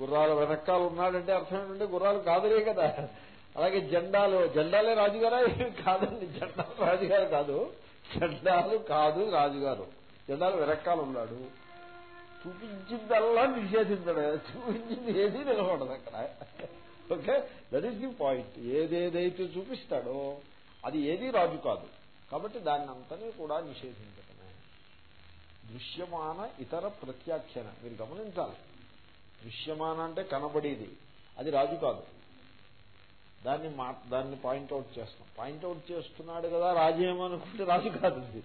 గుర్రాల వెనకాల ఉన్నాడంటే అర్థం ఏంటంటే గుర్రాలు కాదులే కదా. అలాగే జెండాలు. జెండాలే రాజుగారా? కాదండి. జెండాలు రాజుగారు కాదు. జెండాలు కాదు రాజుగారు. జెండాలు వెనకాల ఉన్నాడు. చూపించిందల్లా నిషేధించడు. చూపించింది ఏది నిలబడదు అక్కడ. Okay? That is the point ఏదేదైతే చూపిస్తాడో అది ఏది రాజు కాదు. కాబట్టి దాన్ని అంతనే కూడా నిషేధించటమే. దృశ్యమాన ఇతర ప్రత్యాఖ్యాన. మీరు గమనించాలి. దృశ్యమాన అంటే కనబడేది. అది రాజు కాదు. దాన్ని మా దాన్ని పాయింట్అవుట్ చేస్తాం. పాయింట్అవుట్ చేస్తున్నాడు కదా రాజేమనుకుంటే రాజు కాదు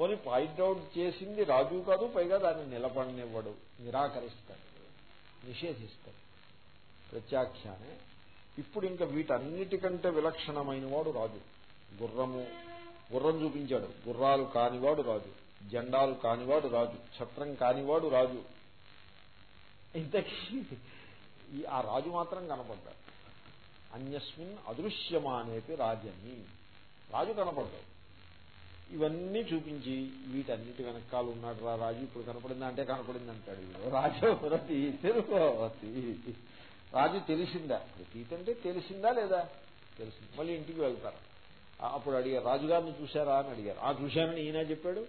పోనీ పాయింట్అవుట్ చేసింది రాజు కాదు పైగా దాన్ని నిలబడినివ్వడు నిరాకరిస్తాడు నిషేధిస్తాడు. ప్రత్యాఖ్యానే. ఇప్పుడు ఇంకా వీటన్నిటికంటే విలక్షణమైన వాడు రాజు. గుర్రము గుర్రం చూపించాడు. గుర్రాలు కానివాడు రాజు. జెండాలు కానివాడు రాజు. ఛత్రం కానివాడు రాజు. ఇంతకీ ఆ రాజు మాత్రం కనపడ్డాడు. అన్యస్మిన్ అదృశ్యమానేపి రాజని. రాజు కనపడ్డాడు. ఇవన్నీ చూపించి వీటన్నిటి వెనకాల ఉన్నాడు రా రాజు ఇప్పుడు కనపడిందా అంటే కనపడింది అంటాడు. రాజవరతి తెలుకోవతి రాజు తెలిసిందా? ప్రతీతి అంటే తెలిసిందా లేదా? తెలిసింది. మళ్ళీ ఇంటికి వెళ్తారు. అప్పుడు అడిగారు రాజుగారిని చూశారా అని అడిగారు. ఆ చూశానని ఈయన చెప్పాడు?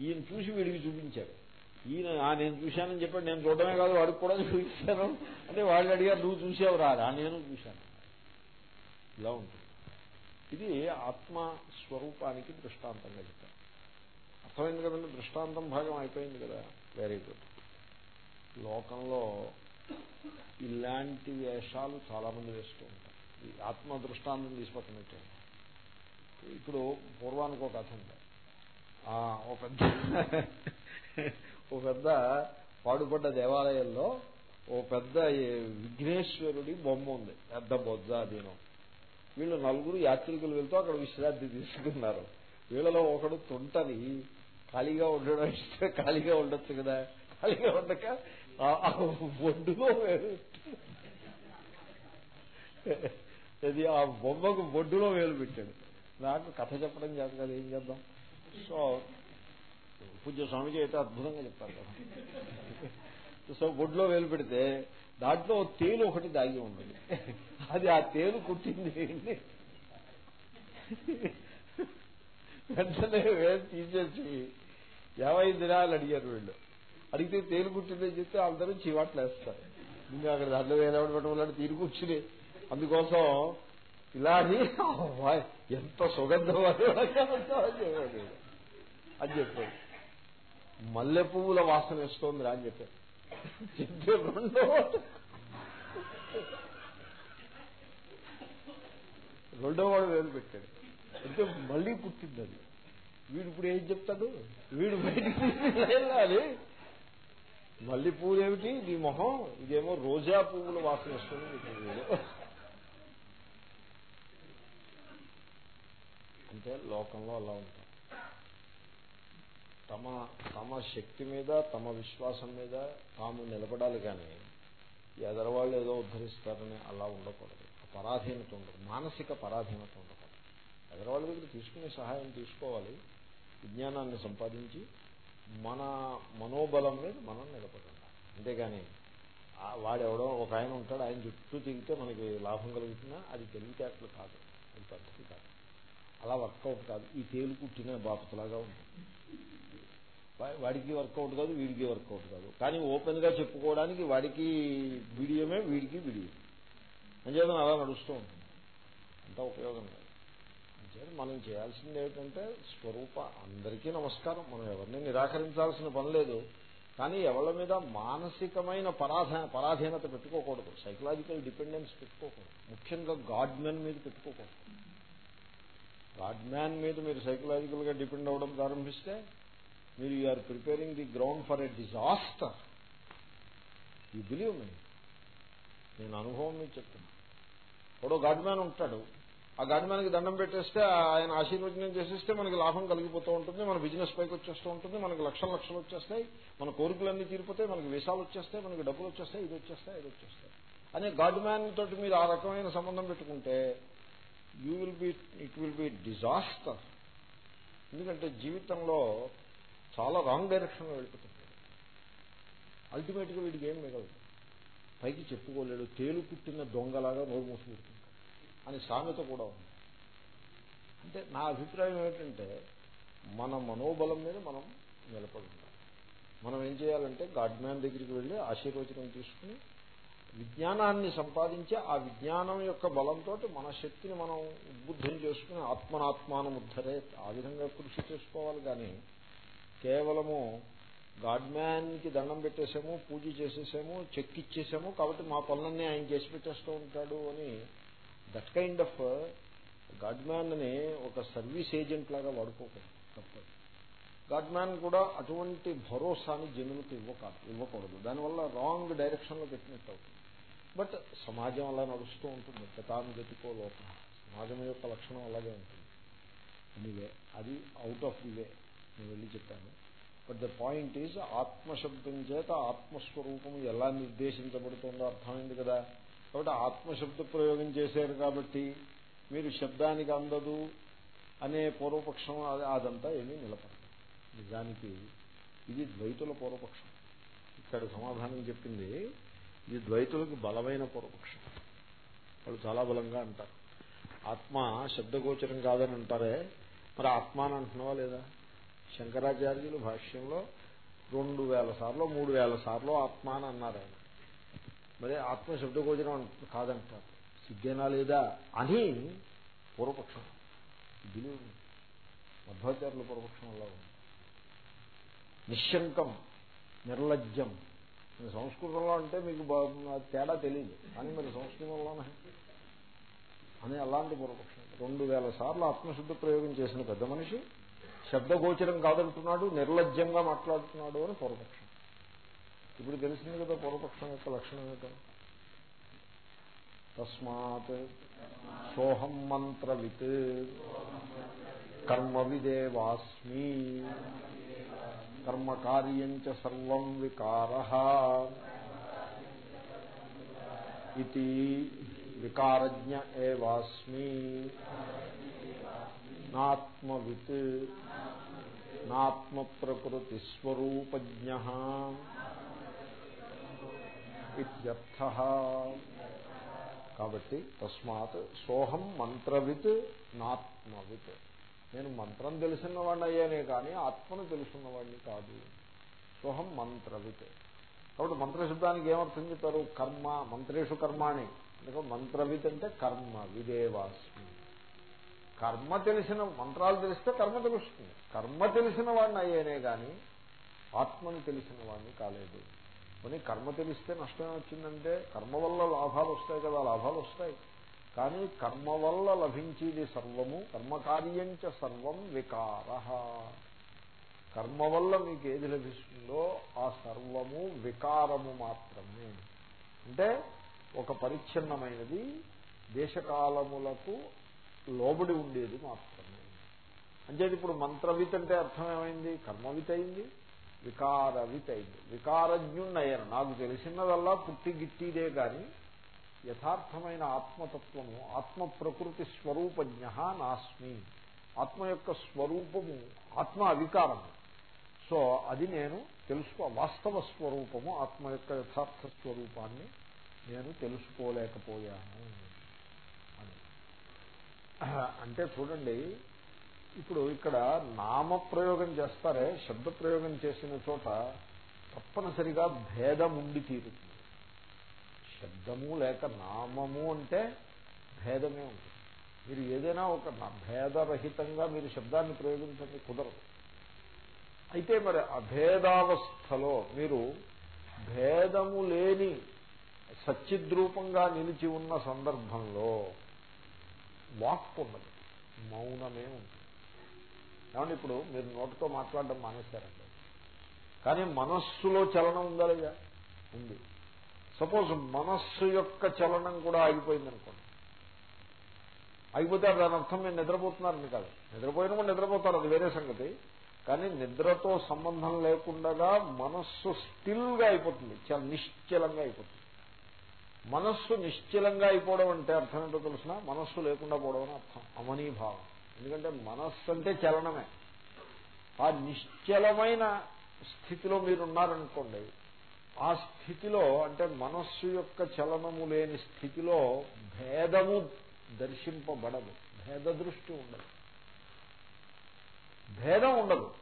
ఈయన చూసి వీడికి చూపించాడు. ఈయన నేను చూశానని చెప్పాడు నేను చూడటమే కాదు వాడికి కూడా చూపించాను. అంటే వాళ్ళు అడిగారు నువ్వు చూసావు రాదా నేను చూశాను. ఇలా ఉంటుంది. ఇది ఆత్మ స్వరూపానికి దృష్టాంతంగా చెప్పారు అర్థమైంది కదండి? దృష్టాంతం భాగం అయిపోయింది కదా. వెరీ గుడ్ లోకంలో ఇలాంటి వేషాలు చాలామంది వేస్తూ ఉంటారు. ఈ ఆత్మ దృష్టాంతం తీసి ఇప్పుడు పూర్వానికి ఒక కథ ఉంది. ఒక పెద్ద ఓ పెద్ద పాడుపడ్డ దేవాలయంలో ఓ పెద్ద విఘ్నేశ్వరుడి బొమ్మ ఉంది. పెద్ద బొజ్జ దీనం వీళ్ళు నలుగురు యాత్రికులు వెళ్తూ అక్కడ విశ్రాంతి తీసుకున్నారు. వీళ్ళలో ఒకడు తుంటని ఖాళీగా ఉండడం ఇస్తే ఖాళీగా ఉండొచ్చు కదా ఖాళీగా ఉండక బొడ్డులో వేలు. అది ఆ బొమ్మకు బొడ్డులో వేలు పెట్టాడు. నాకు కథ చెప్పడం చేత కదా ఏం చేద్దాం? సో పూజ్య స్వామిజీ అయితే అద్భుతంగా చెప్తారు కదా. సో బొడ్లో వేలు పెడితే దాంట్లో తేలు ఒకటి దాగి ఉన్నది. అది ఆ తేలు కుట్టింది వెంటనే వేలు తీసేసి యాభై దినాలు అడిగారు వీళ్ళు. అడిగితే తేలు కుట్టిందని చెప్తే అందరూ చీవాట్లు వేస్తారు. ఇంకా అక్కడ దాంట్లో వేరేవాడు పెట్టవాలని తీరు కూర్చుని. అందుకోసం ఇలా అని ఎంత సుగంధం అని చెప్పాడు. మల్లె పువ్వుల వాసన వేస్తోంది అని చెప్పారు చెప్తే రెండో రెండో వాడు వేలు పెట్టాడు. అంటే మళ్ళీ పుట్టింది అది వీడు ఇప్పుడు ఏం చెప్తాడు? వీడు బయటికి వెళ్ళాలి. మళ్ళీ పువ్వులు ఏమిటి? నీ మొహం? ఇదేమో రోజా పువ్వులు వాసన వస్తుంది అంటే లోకంలో అలా ఉంటుంది. తమ తమ శక్తి మీద తమ విశ్వాసం మీద తాము నిలబడాలి కానీ ఎదరవాళ్ళు ఏదో ఉద్ధరిస్తారని అలా ఉండకూడదు. పరాధీనత ఉండదు. మానసిక పరాధీనత ఉండకూడదు. ఎదరవాళ్ళ దగ్గర తీసుకునే సహాయం తీసుకోవాలి. విజ్ఞానాన్ని సంపాదించి మన మనోబలం మీద మనం నిలబడాలి. అంతేగాని వాడెవడో ఒక ఆయన ఉంటాడు ఆయన చుట్టూ తిరిగితే మనకి లాభం కలుగుతున్నా అది తెలివితేటలు కాదు. అది పద్ధతి కాదు. అలా వర్కౌట్ కాదు. ఈ తేలు కుట్టిన బాపతలాగా ఉంటుంది వాడికి వర్కౌట్ కాదు వీడికి వర్కౌట్ కాదు. కానీ ఓపెన్గా చెప్పుకోవడానికి వాడికి వీడియోమే వీడికి వీడియో. అంచేత అలా నడుస్తూ ఉంటుంది. అంత ఉపయోగం లేదు. అంచేత మనం చేయాల్సింది ఏమిటంటే స్వరూప అందరికీ నమస్కారం. మనం ఎవరిని నిరాకరించాల్సిన పని లేదు. కానీ ఎవరి మీద మానసికమైన పరాధ పరాధీనత పెట్టుకోకూడదు. సైకలాజికల్ డిపెండెన్స్ పెట్టుకోకూడదు. ముఖ్యంగా గాడ్ మ్యాన్ మీద పెట్టుకోకూడదు. గాడ్ మ్యాన్ మీద మీరు సైకలాజికల్గా డిపెండ్ అవ్వడం ప్రారంభిస్తే మీరు you're preparing the ground for a disaster ఈ బిలీవ్ మీ నేను అనుభవం మీద చెప్తున్నా. ఒకడో గాడ్మ్యాన్ ఉంటాడు. ఆ గాడ్మ్యాన్కి దండం పెట్టేస్తే ఆయన ఆశీర్వచనం చేసేస్తే మనకి లాభం కలిగిపోతూ ఉంటుంది మన బిజినెస్ పైకి వచ్చేస్తూ ఉంటుంది మనకి లక్షల లక్షలు వచ్చేస్తాయి మన కోరికలన్నీ తీరిపోతాయి మనకి విషాలు వచ్చేస్తాయి మనకి డబ్బులు వచ్చేస్తాయి ఇది వచ్చేస్తాయి ఇది వచ్చేస్తాయి. అనే గాడ్మ్యాన్ తోటి మీరు ఆ రకమైన సంబంధం పెట్టుకుంటే you will be it will be disaster ఎందుకంటే జీవితంలో చాలా రాంగ్ డైరెక్షన్లో వెళ్ళిపోతుంది. అల్టిమేట్గా వీడికి ఏం మిగలదు. పైకి చెప్పుకోలేడు తేలు పుట్టిన దొంగలాగా నోరు మూసుకుంటుంది అని సామెత కూడా ఉంది. అంటే నా అభిప్రాయం ఏమిటంటే మన మనోబలం మీద మనం నిలబడి ఉండాలి మనం ఏం చేయాలంటే గాడ్ మ్యాన్ దగ్గరికి వెళ్ళి ఆశీర్వచనం తీసుకుని విజ్ఞానాన్ని సంపాదించి ఆ విజ్ఞానం యొక్క బలంతో మన శక్తిని మనం ఉద్బుద్ధం చేసుకుని ఆత్మనాత్మానం ఉద్ధరే ఆ విధంగా కృషి చేసుకోవాలి. కానీ కేవలము గాడ్మ్యాన్కి దండం పెట్టేసాము పూజ చేసేసాము చెక్ ఇచ్చేసాము కాబట్టి మా పనులన్నీ ఆయన చేసి పెట్టేస్తూ ఉంటాడు అని దట్ కైండ్ ఆఫ్ గాడ్ ఒక సర్వీస్ ఏజెంట్ లాగా వాడుకోకూడదు తప్పదు. గాడ్ మ్యాన్ కూడా అటువంటి భరోసాని జనులకు ఇవ్వకాదు ఇవ్వకూడదు. దానివల్ల రాంగ్ డైరెక్షన్లో పెట్టినట్టు అవుతుంది. బట్ సమాజం అలా నడుస్తూ ఉంటుంది. గతాను గతికో లోపం. సమాజం యొక్క లక్షణం అలాగే ఉంటుంది. ఎనీవే అది అవుట్ ఆఫ్ ది వే నేను వెళ్ళి చెప్పాను. బట్ ద పాయింట్ ఈజ్ ఆత్మశబ్దం చేత ఆత్మస్వరూపం ఎలా నిర్దేశించబడుతుందో అర్థమైంది కదా. కాబట్టి ఆత్మశబ్ద ప్రయోగం చేశారు కాబట్టి మీరు శబ్దానికి అందదు అనే పూర్వపక్షం అదంతా ఏమీ నిలబడదు నిజానికి ఇది ద్వైతుల పూర్వపక్షం. ఇక్కడ సమాధానం చెప్పింది ఇది ద్వైతులకు బలమైన పూర్వపక్షం. వాళ్ళు చాలా బలంగా అంటారు. ఆత్మ శబ్దగోచరం కాదని అంటారే మరి ఆత్మ అని అంటున్నావా లేదా? శంకరాచార్యులు భాష్యంలో రెండు వేల సార్లు మూడు వేల సార్లు ఆత్మ అని అన్నారు ఆయన. మరి ఆత్మ శబ్దగోచరం కాదంటారు. సిగ్గేనా లేదా అని పూర్వపక్షం బిలీవ్ మధ్వాచార్యుల పూర్వపక్షం అలా ఉంది. నిశంకం నిర్లజ్జం సంస్కృతంలో అంటే మీకు తేడా తెలియదు కానీ మరి సంస్కృతంలోనే అని అలాంటి పూర్వపక్షం. రెండు వేల సార్లు ఆత్మశుద్ధి ప్రయోగం చేసిన పెద్ద మనిషి శబ్దగోచరం కాదంటున్నాడు నిర్లజ్జంగా మాట్లాడుతున్నాడు అని పూర్వపక్షం ఇప్పుడు తెలిసింది కదా పూర్వపక్షం యొక్క లక్షణం ఏమిటో. తస్మాత్ సోహం మంత్రవిత్ కర్మవిదేవాస్మి కర్మకార్యం సర్వం వికార ఇది వికారజ్ఞ ఏవాస్మి నాత్మవిత్ నాత్మ ప్రకృతి స్వరూపజ్ఞ ఇత్యర్థ. కాబట్టి తస్మాత్ సోహం మంత్రవిత్ నాత్మవిత్. నేను మంత్రం తెలిసినవాడిని అయ్యానే కానీ ఆత్మను తెలుసున్నవాడిని కాదు. సోహం మంత్రవిత్. కాబట్టి మంత్రశబ్దానికి ఏమర్థం చెప్పారు? కర్మ మంత్రేషు కర్మాణి. అందుకే మంత్రవిత్ అంటే కర్మ విదేవాస్మి. కర్మ తెలిసిన మంత్రాలు తెలిస్తే కర్మ తెలుస్తుంది. కర్మ తెలిసిన వాడిని అయ్యేనే కానీ ఆత్మని తెలిసిన వాడిని కాలేదు. కానీ కర్మ తెలిస్తే నష్టం వచ్చిందంటే కర్మ వల్ల లాభాలు వస్తాయి కదా లాభాలు వస్తాయి. కానీ కర్మ వల్ల లభించేది సర్వము కర్మకార్యంచ సర్వం వికార. కర్మ వల్ల మీకు ఏది లభిస్తుందో ఆ సర్వము వికారము మాత్రమే. అంటే ఒక పరిచ్ఛిన్నమైనది దేశకాలములకు లోబడి ఉండేది మాత్రమే. అంచేది ఇప్పుడు మంత్రవిత్ అంటే అర్థం ఏమైంది? కర్మవిత్ అయింది వికారవిత్ అయింది. వికారజ్ఞుణ్ణయ్యాను నాకు తెలిసినదల్లా పుట్టి గిట్టిదే కానీ యథార్థమైన ఆత్మతత్వము ఆత్మ ప్రకృతి స్వరూపజ్ఞ నాస్మి. ఆత్మ యొక్క స్వరూపము ఆత్మ అవికారము. సో అది నేను తెలుసుకో వాస్తవ స్వరూపము ఆత్మ యొక్క యథార్థ స్వరూపాన్ని నేను తెలుసుకోలేకపోయాను. అంటే చూడండి ఇప్పుడు ఇక్కడ నామప్రయోగం చేస్తారే శబ్ద ప్రయోగం చేసిన చోట తప్పనిసరిగా భేదం ఉండి తీరుతుంది. శబ్దము లేక నామము అంటే భేదమే ఉంటుంది. మీరు ఏదైనా ఒక భేదరహితంగా మీరు శబ్దాన్ని ప్రయోగించండి కుదరదు. అయితే మరి అభేదావస్థలో మీరు భేదము లేని సచ్చిద్రూపంగా నిలిచి ఉన్న సందర్భంలో వాక్ ఉన్నది మౌనమే ఉంటుంది. ఏమంటే ఇప్పుడు మీరు నోటితో మాట్లాడడం మానేశారండి. కానీ మనస్సులో చలనం ఉందా లేదా? ఉంది. సపోజ్ మనస్సు యొక్క చలనం కూడా ఆగిపోయింది అనుకోండి ఆగిపోతే దాని అర్థం మీరు నిద్రపోతున్నారని కాదు. నిద్రపోయిన కూడా నిద్రపోతారు అది వేరే సంగతి. కానీ నిద్రతో సంబంధం లేకుండా మనస్సు స్టిల్గా అయిపోతుంది. చాలా నిశ్చలంగా అయిపోతుంది. మనస్సు నిశ్చలంగా అయిపోవడం అంటే అర్థం ఏంటో తెలిసిన? మనస్సు లేకుండా పోవడం అని అర్థం. అమనీభావం. ఎందుకంటే మనస్సు అంటే చలనమే. ఆ నిశ్చలమైన స్థితిలో మీరున్నారనుకోండి ఆ స్థితిలో అంటే మనస్సు యొక్క చలనము లేని స్థితిలో భేదము దర్శింపబడదు. భేద దృష్టి ఉండదు. భేదం ఉండదు.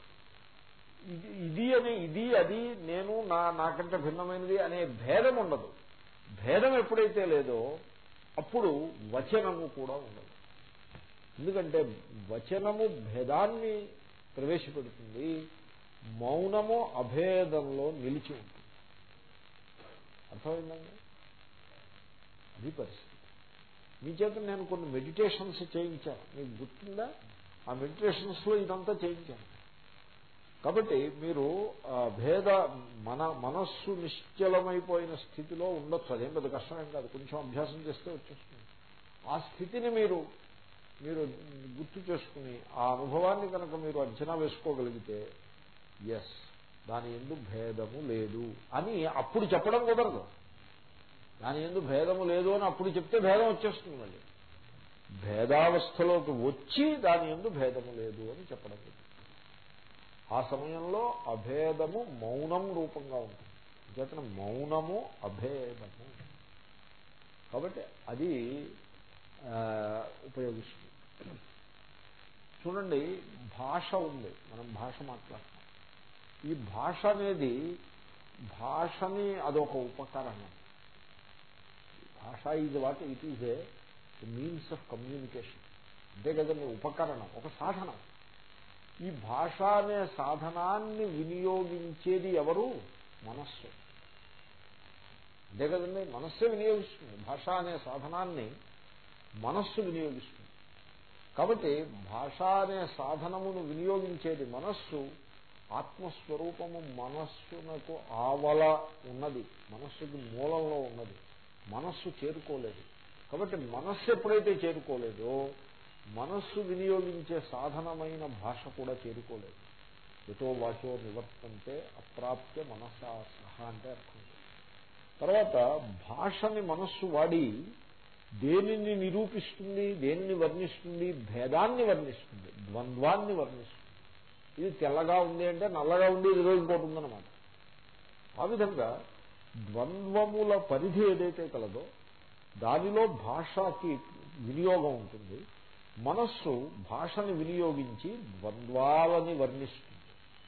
ఇది ఇది అని ఇది అది నేను నా నాకంటే భిన్నమైనది అనే భేదం ఉండదు. భేదం ఎప్పుడైతే లేదో అప్పుడు వచనము కూడా ఉండదు. ఎందుకంటే వచనము భేదాన్ని ప్రవేశపెడుతుంది మౌనము అభేదంలో నిలిచి ఉంటుంది. అర్థమైందండి? అది పరిస్థితి. మీ చేత నేను కొన్ని మెడిటేషన్స్ చేయించాను. మీకు గుర్తుందా? ఆ మెడిటేషన్స్లో ఇదంతా చేయించాను. కాబట్టి మీరు భేద మన మనస్సు నిశ్చలమైపోయిన స్థితిలో ఉండొచ్చు. అదేం పెద్ద కష్టమేం కాదు. కొంచెం అభ్యాసం చేస్తే వచ్చేస్తుంది. ఆ స్థితిని మీరు మీరు గుర్తు చేసుకుని ఆ అనుభవాన్ని కనుక మీరు అంచనా వేసుకోగలిగితే ఎస్ దాని ఎందు భేదము లేదు అని అప్పుడు చెప్పడం కుదరదు. దాని ఎందు భేదము లేదు అని అప్పుడు చెప్తే భేదం వచ్చేస్తుంది మళ్ళీ. భేదావస్థలోకి వచ్చి దాని ఎందు భేదము లేదు అని చెప్పడం కుదరదు. ఆ సమయంలో అభేదము మౌనం రూపంగా ఉంటుంది. చేతన మౌనము అభేదము. కాబట్టి అది ఉపయోగిస్తుంది. చూడండి భాష ఉంది. మనం భాష మాట్లాడుతున్నాం. ఈ భాష అనేది భాషని అదొక ఉపకరణం. భాష is what it is a means of communication అంతే కదండి ఉపకరణం ఒక సాధనం. ఈ భాష అనే సాధనాన్ని వినియోగించేది ఎవరు? మనస్సు. అంతే కదండి మనస్సే వినియోగిస్తుంది. భాష అనే సాధనాన్ని మనస్సు వినియోగిస్తుంది. కాబట్టి భాష అనే సాధనమును వినియోగించేది మనస్సు ఆత్మస్వరూపము మనస్సునకు ఆవల ఉన్నది. మనస్సుకి మూలంలో ఉన్నది. మనస్సు చేరుకోలేదు. కాబట్టి మనస్సు ఎప్పుడైతే చేరుకోలేదో మనస్సు వినియోగించే సాధనమైన భాష కూడా చేరుకోలేదు. ఎటో వాచో నివర్తంటే అప్రాప్య మనసా సహ అంటే అర్థం తర్వాత భాషని మనస్సు వాడి దేనిని నిరూపిస్తుంది దేనిని వర్ణిస్తుంది భేదాన్ని వర్ణిస్తుంది ద్వంద్వాన్ని వర్ణిస్తుంది. ఇది తెల్లగా ఉంది అంటే నల్లగా ఉండి ఇది ఇంకోటి ఉందన్నమాట ఆ విధంగా ద్వంద్వముల పరిధి ఏదైతే కలదో దానిలో భాషకి వినియోగం ఉంటుంది. మనస్సు భాషని వినియోగించి ద్వంద్వాలని వర్ణిస్తుంది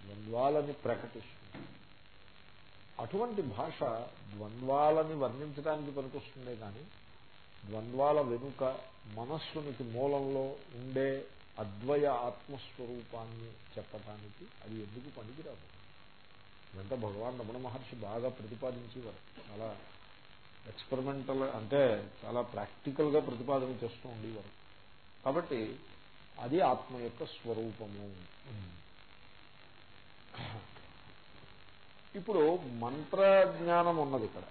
ద్వంద్వాలని ప్రకటిస్తుంది. అటువంటి భాష ద్వంద్వాలని వర్ణించడానికి పనికొస్తుందే కానీ ద్వంద్వాల వెనుక మనస్సునికి మూలంలో ఉండే అద్వయ ఆత్మస్వరూపాన్ని చెప్పటానికి అది ఎందుకు పనికిరాదు? ఇదంతా భగవాన్ రమణ మహర్షి బాగా ప్రతిపాదించేవారు. చాలా ఎక్స్పెరిమెంటల్ అంటే చాలా ప్రాక్టికల్గా ప్రతిపాదన చేస్తూ ఉండేవారు. కాబట్టి అది ఆత్మ యొక్క స్వరూపము. ఇప్పుడు మంత్ర జ్ఞానం ఉన్నది ఇక్కడ.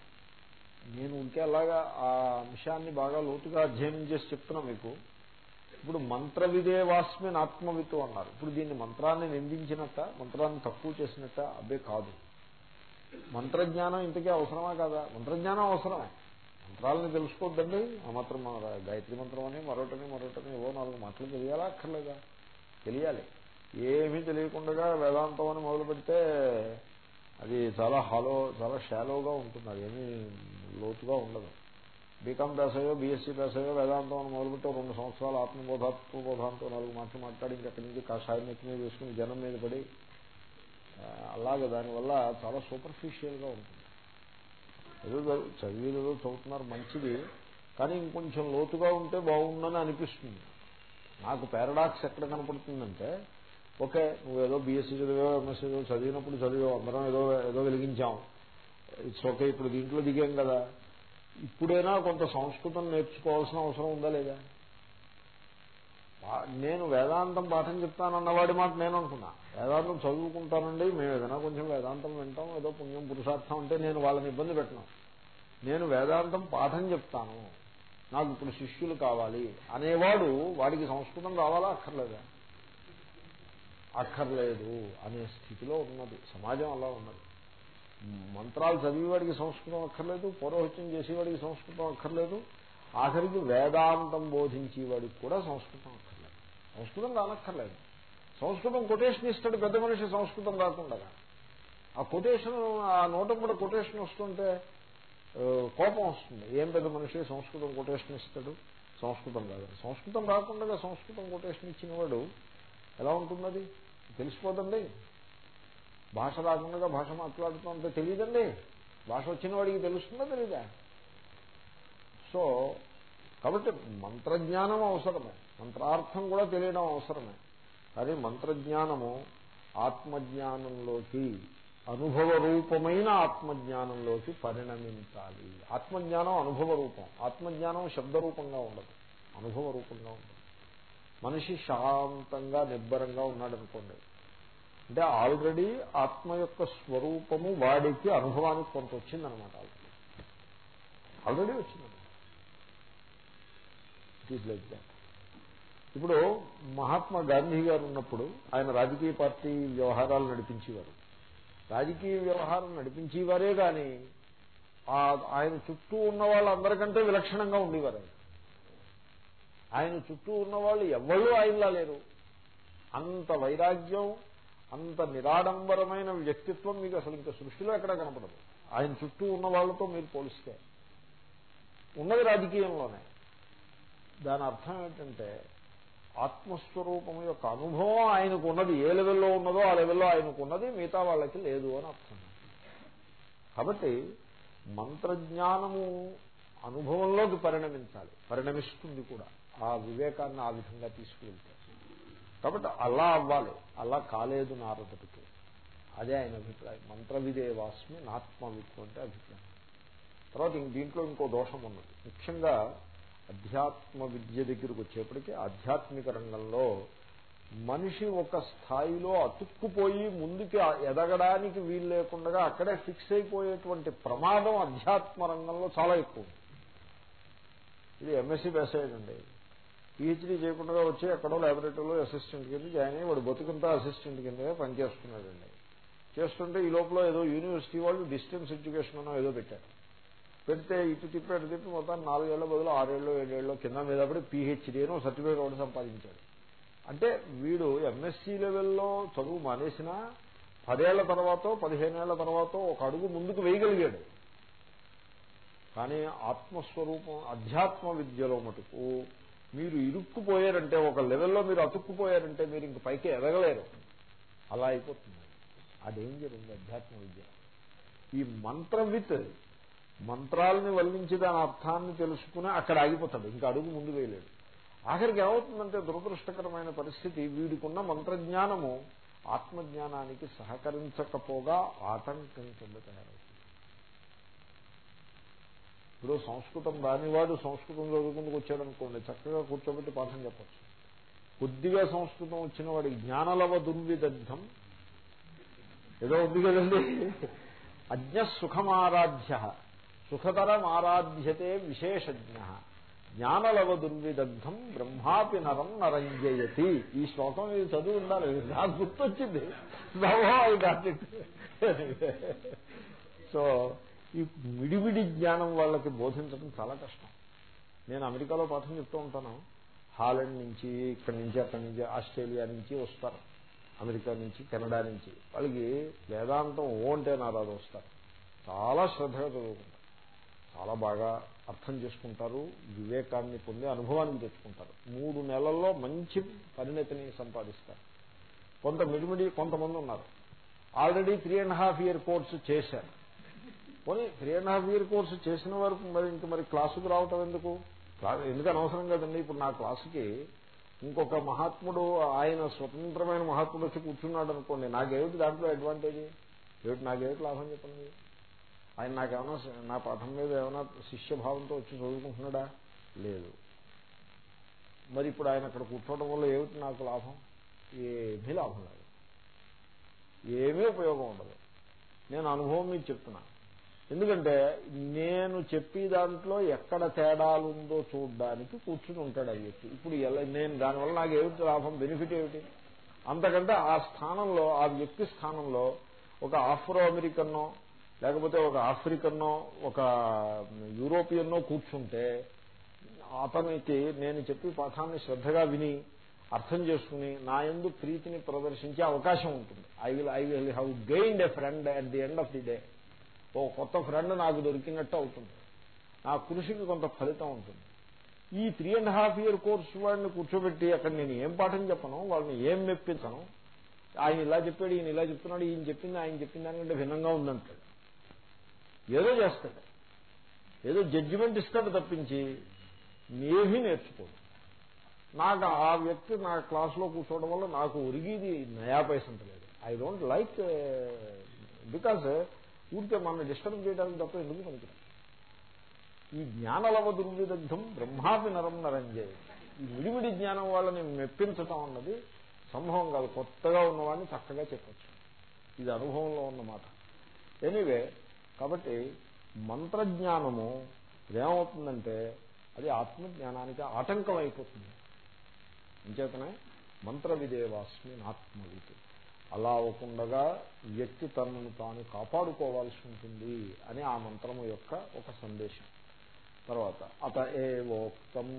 నేను ఉంటే అలాగా ఆ అంశాన్ని బాగా లోతుగా అధ్యయనం చేసి చెప్తున్నా మీకు. ఇప్పుడు మంత్ర విదేవాస్మిన్ ఆత్మవిత్తు అన్నారు. ఇప్పుడు దీన్ని మంత్రాన్ని నిందించినట్ట మంత్రాన్ని తక్కువ చేసినట్ట అబ్బే కాదు. మంత్రజ్ఞానం ఇంతకీ అవసరమా కాదా? మంత్రజ్ఞానం అవసరమే. మంత్రాలని తెలుసుకోవద్దండి ఆ మాత్రం గాయత్రి మంత్రం అని మరొకటని మరొకటని ఏవో నాలుగు మాటలు తెలియాలా? అక్కర్లేదా? తెలియాలి. ఏమీ తెలియకుండా వేదాంతం అని మొదలు పెడితే అది చాలా హాలో చాలా షాలోగా ఉంటుంది. అది ఏమీ లోతుగా ఉండదు. బీకామ్ పేసయో బీఎస్సీ పేసయో వేదాంతం అని మొదలుపెట్టి రెండు సంవత్సరాలు ఆత్మబోధాత్మబోధాంతో నాలుగు మాటలు మాట్లాడి ఇంకెక్కడి నుంచి కాషాయం నెత్తి మీద వేసుకుని జనం మీద పడి అలాగే దానివల్ల చాలా సూపర్ఫిషియల్గా ఉంటుంది. ఏదో చదివేదో చదువుతున్నారు మంచిది. కానీ ఇంకొంచెం లోతుగా ఉంటే బాగుందని అనిపిస్తుంది. నాకు పారాడాక్స్ ఎక్కడ కనపడుతుందంటే ఓకే నువ్వు ఏదో బీఎస్సీ చదివో ఎంఎస్సీ చదివో చదివినప్పుడు చదివో అందరం ఏదో ఏదో వెలిగించాం. ఇట్స్ ఓకే ఇప్పుడు దీంట్లో దిగాం కదా. ఇప్పుడైనా కొంత సంస్కృతం నేర్చుకోవాల్సిన అవసరం ఉందా లేదా? నేను వేదాంతం పాఠం చెప్తానన్నవాడి మాట నేను అనుకున్నా. వేదాంతం చదువుకుంటానండి మేము ఏదైనా కొంచెం వేదాంతం వింటాం ఏదో పుణ్యం పురుషార్థం అంటే నేను వాళ్ళని ఇబ్బంది పెట్టను. నేను వేదాంతం పాఠం చెప్తాను నాకు ఇప్పుడు శిష్యులు కావాలి అనేవాడు వాడికి సంస్కృతం రావాలా అక్కర్లేదా? అక్కర్లేదు అనే స్థితిలో ఉన్నది. సమాజం అలా ఉన్నది. మంత్రాలు చదివేవాడికి సంస్కృతం అక్కర్లేదు పౌరోహిత్యం చేసేవాడికి సంస్కృతం అక్కర్లేదు. ఆఖరికి వేదాంతం బోధించేవాడికి కూడా సంస్కృతం సంస్కృతం రానక్కర్లేదు సంస్కృతం కొటేషన్ ఇస్తాడు పెద్ద మనిషి సంస్కృతం రాకుండా ఆ కొటేషన్ ఆ నోటప్పుడు కొటేషన్ వస్తుంటే కోపం వస్తుంది. ఏం పెద్ద మనిషి సంస్కృతం కొటేషన్ ఇస్తాడు? సంస్కృతం రాదు సంస్కృతం రాకుండా సంస్కృతం కొటేషన్ ఇచ్చిన వాడు ఎలా ఉంటున్నది తెలిసిపోదండి. భాష రాకుండా భాష మాట్లాడుతుంటే తెలియదండి. భాష వచ్చిన వాడికి తెలుస్తుందా తెలీదా? సో కాబట్టి మంత్రజ్ఞానం అవసరమే. మంత్రార్థం కూడా తెలియడం అవసరమే. కానీ మంత్రజ్ఞానము ఆత్మజ్ఞానంలోకి అనుభవ రూపమైన ఆత్మజ్ఞానంలోకి పరిణమించాలి. ఆత్మజ్ఞానం అనుభవ రూపం. ఆత్మజ్ఞానం శబ్దరూపంగా ఉండదు. అనుభవ రూపంగా ఉండదు. మనిషి శాంతంగా నిబ్బరంగా ఉన్నాడనుకోండి. అంటే ఆల్రెడీ ఆత్మ యొక్క స్వరూపము వాడికి అనుభవానికి కొంత వచ్చిందనమాట already. Already it is like that ఇప్పుడు మహాత్మా గాంధీ గారు ఉన్నప్పుడు ఆయన రాజకీయ పార్టీ వ్యవహారాలు నడిపించేవారు. రాజకీయ వ్యవహారం నడిపించేవారే కానీ ఆయన చుట్టూ ఉన్న వాళ్ళందరికంటే విలక్షణంగా ఉండేవారు ఆయన. ఆయన చుట్టూ ఉన్నవాళ్ళు ఎవళ్ళు ఆయనలా లేరు. అంత వైరాగ్యం అంత నిరాడంబరమైన వ్యక్తిత్వం మీకు అసలు ఇంకా సృష్టిలో ఎక్కడ కనపడదు. ఆయన చుట్టూ ఉన్న వాళ్ళతో మీరు పోలిస్తే. ఉన్నది రాజకీయంలోనే. దాని అర్థం ఏంటంటే ఆత్మస్వరూపం యొక్క అనుభవం ఆయనకు ఉన్నది ఏ లెవెల్లో ఉన్నదో ఆ లెవెల్లో ఆయనకు ఉన్నది మిగతా వాళ్ళకి లేదు అని అర్థం. కాబట్టి మంత్రజ్ఞానము అనుభవంలోకి పరిణమించాలి. పరిణమిస్తుంది కూడా. ఆ వివేకాన్ని ఆ విధంగా తీసుకువెళ్తారు. కాబట్టి అలా అవ్వాలి. అలా కాలేదు నారదుడికి. అదే ఆయన అభిప్రాయం. మంత్రవిదేవాస్మి నాత్మవిత్వం అంటే అభిప్రాయం. తర్వాత దీంట్లో ఇంకో దోషం ఉన్నది. ముఖ్యంగా అధ్యాత్మ విద్య దగ్గరకు వచ్చేప్పటికీ ఆధ్యాత్మిక రంగంలో మనిషి ఒక స్థాయిలో అతుక్కుపోయి ముందుకి ఎదగడానికి వీలు లేకుండా అక్కడే ఫిక్స్ అయిపోయేటువంటి ప్రమాదం అధ్యాత్మ రంగంలో చాలా ఎక్కువ ఇది ఎంఎస్సీ బెసైడ్ అండి పిహెచ్డీ చేయకుండా వచ్చి ఎక్కడో ల్యాబొరేటరీలో అసిస్టెంట్ కింద జాయిన్ అయ్యి వాడు బతుకంతా అసిస్టెంట్ కింద పనిచేస్తున్నాడండి. చేస్తుంటే ఈ లోపల ఏదో యూనివర్సిటీ వాళ్ళు డిస్టెన్స్ ఎడ్యుకేషన్ అనో ఏదో పెట్టారు. పెడితే ఇటు తిప్పి అటు తిప్పి మొత్తం నాలుగేళ్ళ బదులు ఆరేళ్ళు ఏడేళ్ళు కింద మీద పడి పీహెచ్డీ అని సర్టిఫికేట్ ఒకటి సంపాదించాడు. అంటే వీడు ఎంఎస్సీ లెవెల్లో చదువు మానేసిన పదేళ్ళ తర్వాత పదిహేనేళ్ళ తర్వాత ఒక అడుగు ముందుకు వేయగలిగాడు. కానీ ఆత్మస్వరూపం అధ్యాత్మ విద్యలో మటుకు మీరు ఇరుక్కుపోయారంటే ఒక లెవెల్లో మీరు అతుక్కుపోయారంటే మీరు ఇంక పైకి ఎదగలేరు. అలా అయిపోతుంది. ఆ డేంజర్ ఉంది అధ్యాత్మ విద్య. ఈ మంత్రవిత్ మంత్రాలని వల్లించి దాని అర్థాన్ని తెలుసుకుని అక్కడ ఆగిపోతాడు. ఇంకా అడుగు ముందు వేయలేడు. ఆఖరికి ఏమవుతుందంటే దురదృష్టకరమైన పరిస్థితి. వీడికున్న మంత్రజ్ఞానము ఆత్మజ్ఞానానికి సహకరించకపోగా ఆటంకం కింద తయారవుతుంది. ఇప్పుడు సంస్కృతం రానివాడు సంస్కృతం చదువుకుందుకు వచ్చాడనుకోండి చక్కగా కూర్చోబెట్టి పాఠం చెప్పచ్చు. కొద్దిగా సంస్కృతం వచ్చిన వాడి జ్ఞానలవ దుర్విదగ్ధం. ఏదో ఉంది కదండి. అజ్ఞ సుఖమారాధ్య. సుఖతరం ఆరాధ్యతే విశేషజ్ఞ. జ్ఞానలవ దుర్విదగ్ధం బ్రహ్మాపి నరం నరంజయతి. ఈ శ్లోకం ఇది చదువు ఉండాలి నాకు గుర్తొచ్చింది. సో ఈ మిడిమిడి జ్ఞానం వాళ్ళకి బోధించడం చాలా కష్టం. నేను అమెరికాలో పాఠం చెప్తూ ఉంటాను. హాలండ్ నుంచి ఇక్కడి నుంచి అక్కడి నుంచి ఆస్ట్రేలియా నుంచి వస్తారు. అమెరికా నుంచి కెనడా నుంచి. వాళ్ళకి వేదాంతం ఓ అంటే నారాదు వస్తారు. చాలా శ్రద్ధగా చదువుకుంటారు. చాలా బాగా అర్థం చేసుకుంటారు వివేకాన్ని పొంది అనుభవాన్ని తెచ్చుకుంటారు. మూడు నెలల్లో మంచి పరిణతిని సంపాదిస్తారు. కొంత మిడిమిడి కొంతమంది ఉన్నారు. Already three and half year course చేశారు. పోనీ three and half year course చేసిన వరకు మరి ఇంక మరి క్లాసుకు రావటం ఎందుకు? ఎందుకు అనవసరం కదండి? ఇప్పుడు నా క్లాసుకి ఇంకొక మహాత్ముడు ఆయన స్వతంత్రమైన మహాత్ముడు వచ్చి కూర్చున్నాడు అనుకోండి నాకేమిటి దాంట్లో అడ్వాంటేజ్ ఏమిటి నాకేమిటి లాభం చెప్పండి? ఆయన నాకేమైనా నా పాఠం మీద ఏమైనా శిష్యభావంతో వచ్చి చదువుకుంటున్నాడా? లేదు. మరి ఇప్పుడు ఆయన అక్కడ కూర్చోవడం వల్ల ఏమిటి నాకు లాభం? ఏమీ లాభం లేదు. ఏమీ ఉపయోగం ఉండదు. నేను అనుభవం మీకు చెప్తున్నాను ఎందుకంటే నేను చెప్పి దాంట్లో ఎక్కడ తేడాలుందో చూడడానికి కూర్చుని ఉంటాడు ఆ వ్యక్తి ఇప్పుడు నేను దానివల్ల నాకు ఏమిటి లాభం బెనిఫిట్ ఏమిటి? అంతకంటే ఆ స్థానంలో ఆ వ్యక్తి స్థానంలో ఒక ఆఫ్రో అమెరికన్నో లేకపోతే ఒక ఆఫ్రికన్నో ఒక యూరోపియన్నో కూర్చుంటే అతనికి నేను చెప్పి పాఠాన్ని శ్రద్ధగా విని అర్థం చేసుకుని నా ఎందు ప్రీతిని ప్రదర్శించే అవకాశం ఉంటుంది. I will I will have gained a friend at the end of the day ఓ కొత్త ఫ్రెండ్ నాకు దొరికినట్టు అవుతుంది. నా కృషికి కొంత ఫలితం ఉంటుంది. ఈ three and half year course వాడిని కూర్చోబెట్టి అక్కడ నేను ఏం పాఠం చెప్పను వాళ్ళని ఏం మెప్పించను? ఆయన ఇలా చెప్పాడు ఈయన ఇలా చెప్తున్నాడు ఈయన చెప్పింది ఆయన చెప్పిన దానికంటే భిన్నంగా ఉందంటాడు. ఏదో చేస్తాడు. ఏదో జడ్జిమెంట్ ఇస్తాడు తప్పించి ఏమీ నేర్చుకోడు. నాకు ఆ వ్యక్తి నా క్లాస్లో కూర్చోవడం వల్ల నాకు ఉరిగిది నయా పైసంత లేదు. ఐ డోంట్ లైక్ బికాజ్ ఊరికే మన డిస్టర్బ్ చేయడానికి తప్ప ఎందుకు పనికిరాదు ఈ జ్ఞానలవ దుర్విదగ్ధం బ్రహ్మాపి నరం నరంజే. ఈ విడివిడి జ్ఞానం వాళ్ళని మెప్పించటం అన్నది సంభవం కాదు. కొత్తగా ఉన్నవాడిని చక్కగా చెప్పచ్చు. ఇది అనుభవంలో ఉన్నమాట. ఎనీవే కాబట్టి మంత్రజ్ఞానము ఏమవుతుందంటే అది ఆత్మజ్ఞానానికి ఆటంకం అయిపోతుంది అంచేతనే మంత్ర విదేవాస్మి ఆత్మవిత్ అలా అవ్వకుండా వ్యక్తి తనను తాను కాపాడుకోవాల్సి ఉంటుంది అని ఆ మంత్రము యొక్క ఒక సందేశం. తర్వాత అత ఏవోక్తం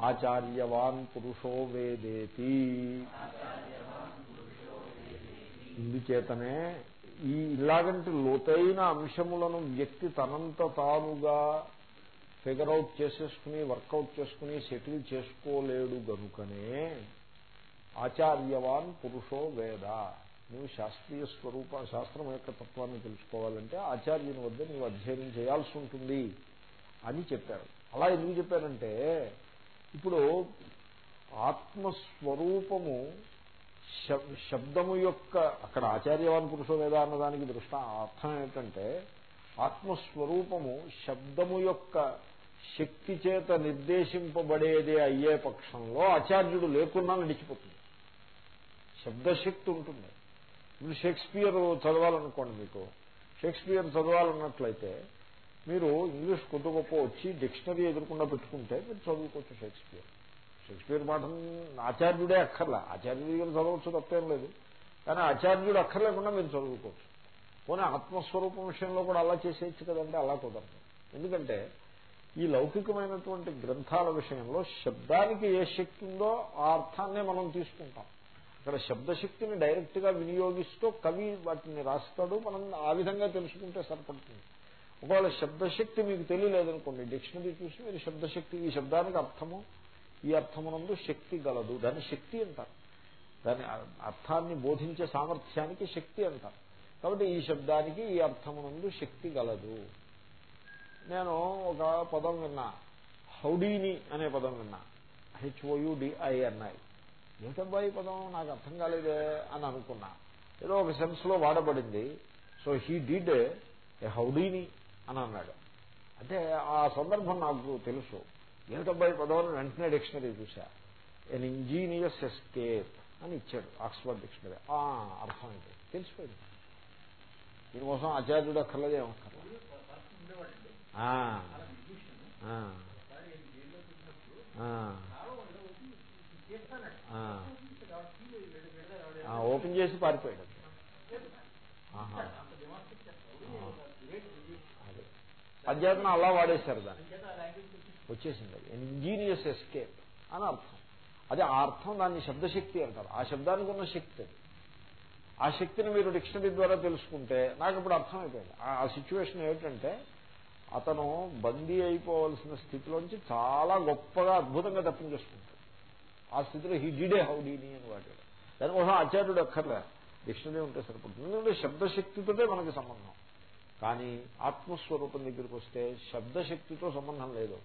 ఆచార్యవాన్ పురుషో వేదేతి. ఇందుచేతనే ఈ ఇలాగంటి లోతైన అంశములను వ్యక్తి తనంత తానుగా ఫిగర్అవుట్ చేసేసుకుని వర్కౌట్ చేసుకుని సెటిల్ చేసుకోలేడు గనుకనే ఆచార్యవాన్ పురుషో వేద. నువ్వు శాస్త్రీయ స్వరూప శాస్త్రం యొక్క తత్వాన్ని తెలుసుకోవాలంటే ఆచార్యుని వద్ద నువ్వు అధ్యయనం చేయాల్సి ఉంటుంది అని చెప్పారు. అలా ఎందుకు చెప్పారంటే ఇప్పుడు ఆత్మస్వరూపము శబ్దము యొక్క అక్కడ ఆచార్యవాన్ పురుషో లేదా అన్నదానికి దృష్ట అర్థం ఏంటంటే ఆత్మస్వరూపము శబ్దము యొక్క శక్తి చేత నిర్దేశింపబడేదే అయ్యే పక్షంలో ఆచార్యుడు లేకుండా నడిచిపోతుంది. శబ్దశక్తి ఉంటుంది. ఇప్పుడు షేక్స్పియర్ చదవాలనుకోండి మీకు. షేక్స్పియర్ చదవాలన్నట్లయితే మీరు ఇంగ్లీష్ కొద్ది గొప్ప వచ్చి డిక్షనరీ ఎదురకుండా పెట్టుకుంటే మీరు చదువుకోవచ్చు షేక్స్పియర్. షేక్స్పియర్ పాఠం ఆచార్యుడే అక్కర్లా. ఆచార్యుడి దగ్గర చదవచ్చు తప్పేం లేదు. కానీ ఆచార్యుడు అక్కర్లేకుండా మీరు చదువుకోవచ్చు. పోనీ ఆత్మస్వరూపం విషయంలో కూడా అలా చేసేయచ్చు కదంటే అలా కుదరదు. ఎందుకంటే ఈ లౌకికమైనటువంటి గ్రంథాల విషయంలో శబ్దానికి ఏ శక్తి ఉందో ఆ అర్థాన్నే మనం తీసుకుంటాం. ఇక్కడ శబ్దశక్తిని డైరెక్ట్గా వినియోగిస్తూ కవి వాటిని రాస్తాడు మనం ఆ విధంగా తెలుసుకుంటే సరిపడుతుంది. ఒకవేళ శబ్దశక్తి మీకు తెలియలేదనుకోండి డిక్షనరీ చూసి మీరు శబ్దశక్తి ఈ శబ్దానికి అర్థము ఈ అర్థమునందు శక్తి గలదు. దాన్ని శక్తి అంటారు. దాని అర్థాన్ని బోధించే సామర్థ్యానికి శక్తి అంటారు. కాబట్టి ఈ శబ్దానికి ఈ అర్థమునందు శక్తి గలదు. నేను ఒక పదం విన్నా. హౌడీని అనే పదం విన్నా. హెచ్ఓయుడిఐఎన్ఐ ఏమిటబ్బా ఈ పదం? నాకు అర్థం కాలేదే అని అనుకున్నా. ఏదో ఒక సెన్స్లో వాడబడింది. So he did a Houdini అని అన్నాడు. అంటే ఆ సందర్భం నాకు తెలుసు. ఏమిటబ్బా ఈ వెంటనే డిక్షనరీ చూసా ఎన్ ఇంజీనియస్ ఎస్కేప్ అని ఇచ్చాడు ఆక్స్ఫర్డ్ డిక్షనరీ. అర్థమైంది తెలిసిపోయింది. దీనికోసం ఆచార్యుడు అక్కర్లేదు ఏమక్కర్లేదు ఓపెన్ చేసి పారిపోయాడు. అధ్యాత్మ అలా వాడేశారు దాన్ని. వచ్చేసింది. అది ఇంజీనియస్ ఎస్కేప్ అని అర్థం. అదే ఆ అర్థం దాన్ని శబ్దశక్తి అంటారు. ఆ శబ్దానికి ఉన్న శక్తి అది. ఆ శక్తిని మీరు డిక్షనరీ ద్వారా తెలుసుకుంటే నాకు ఇప్పుడు అర్థమైపోయింది. ఆ సిచ్యువేషన్ ఏమిటంటే అతను బందీ అయిపోవలసిన స్థితిలోంచి చాలా గొప్పగా అద్భుతంగా తప్పించేసుకుంటాడు ఆ స్థితిలో హీ డిడే హౌడీని అని వాడాడు. దానికోసం ఆచార్యుడు అక్కర్లే. డిక్షనరీ ఉంటే సరిపడుతుంది ఎందుకంటే శబ్దశక్తితోటే మనకి సంబంధం. కానీ ఆత్మస్వరూపం దగ్గరికి వస్తే శబ్దశక్తితో సంబంధం లేదు.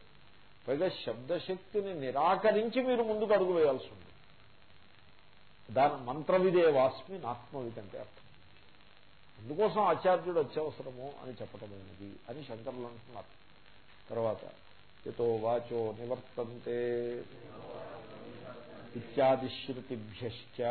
పైగా శబ్దశక్తిని నిరాకరించి మీరు ముందుకు అడుగు వేయాల్సి ఉంది దాని మంత్రవిదే వాస్మి ఆత్మవిద్ అంటే అర్థం. అందుకోసం ఆచార్యుడు అత్యవసరము అని చెప్పటమైనది అని శంకరులు అంటున్నారు. తర్వాత ఎతో వాచో నివర్తంతే ఇత్యాది శృతిభ్యశ్చ.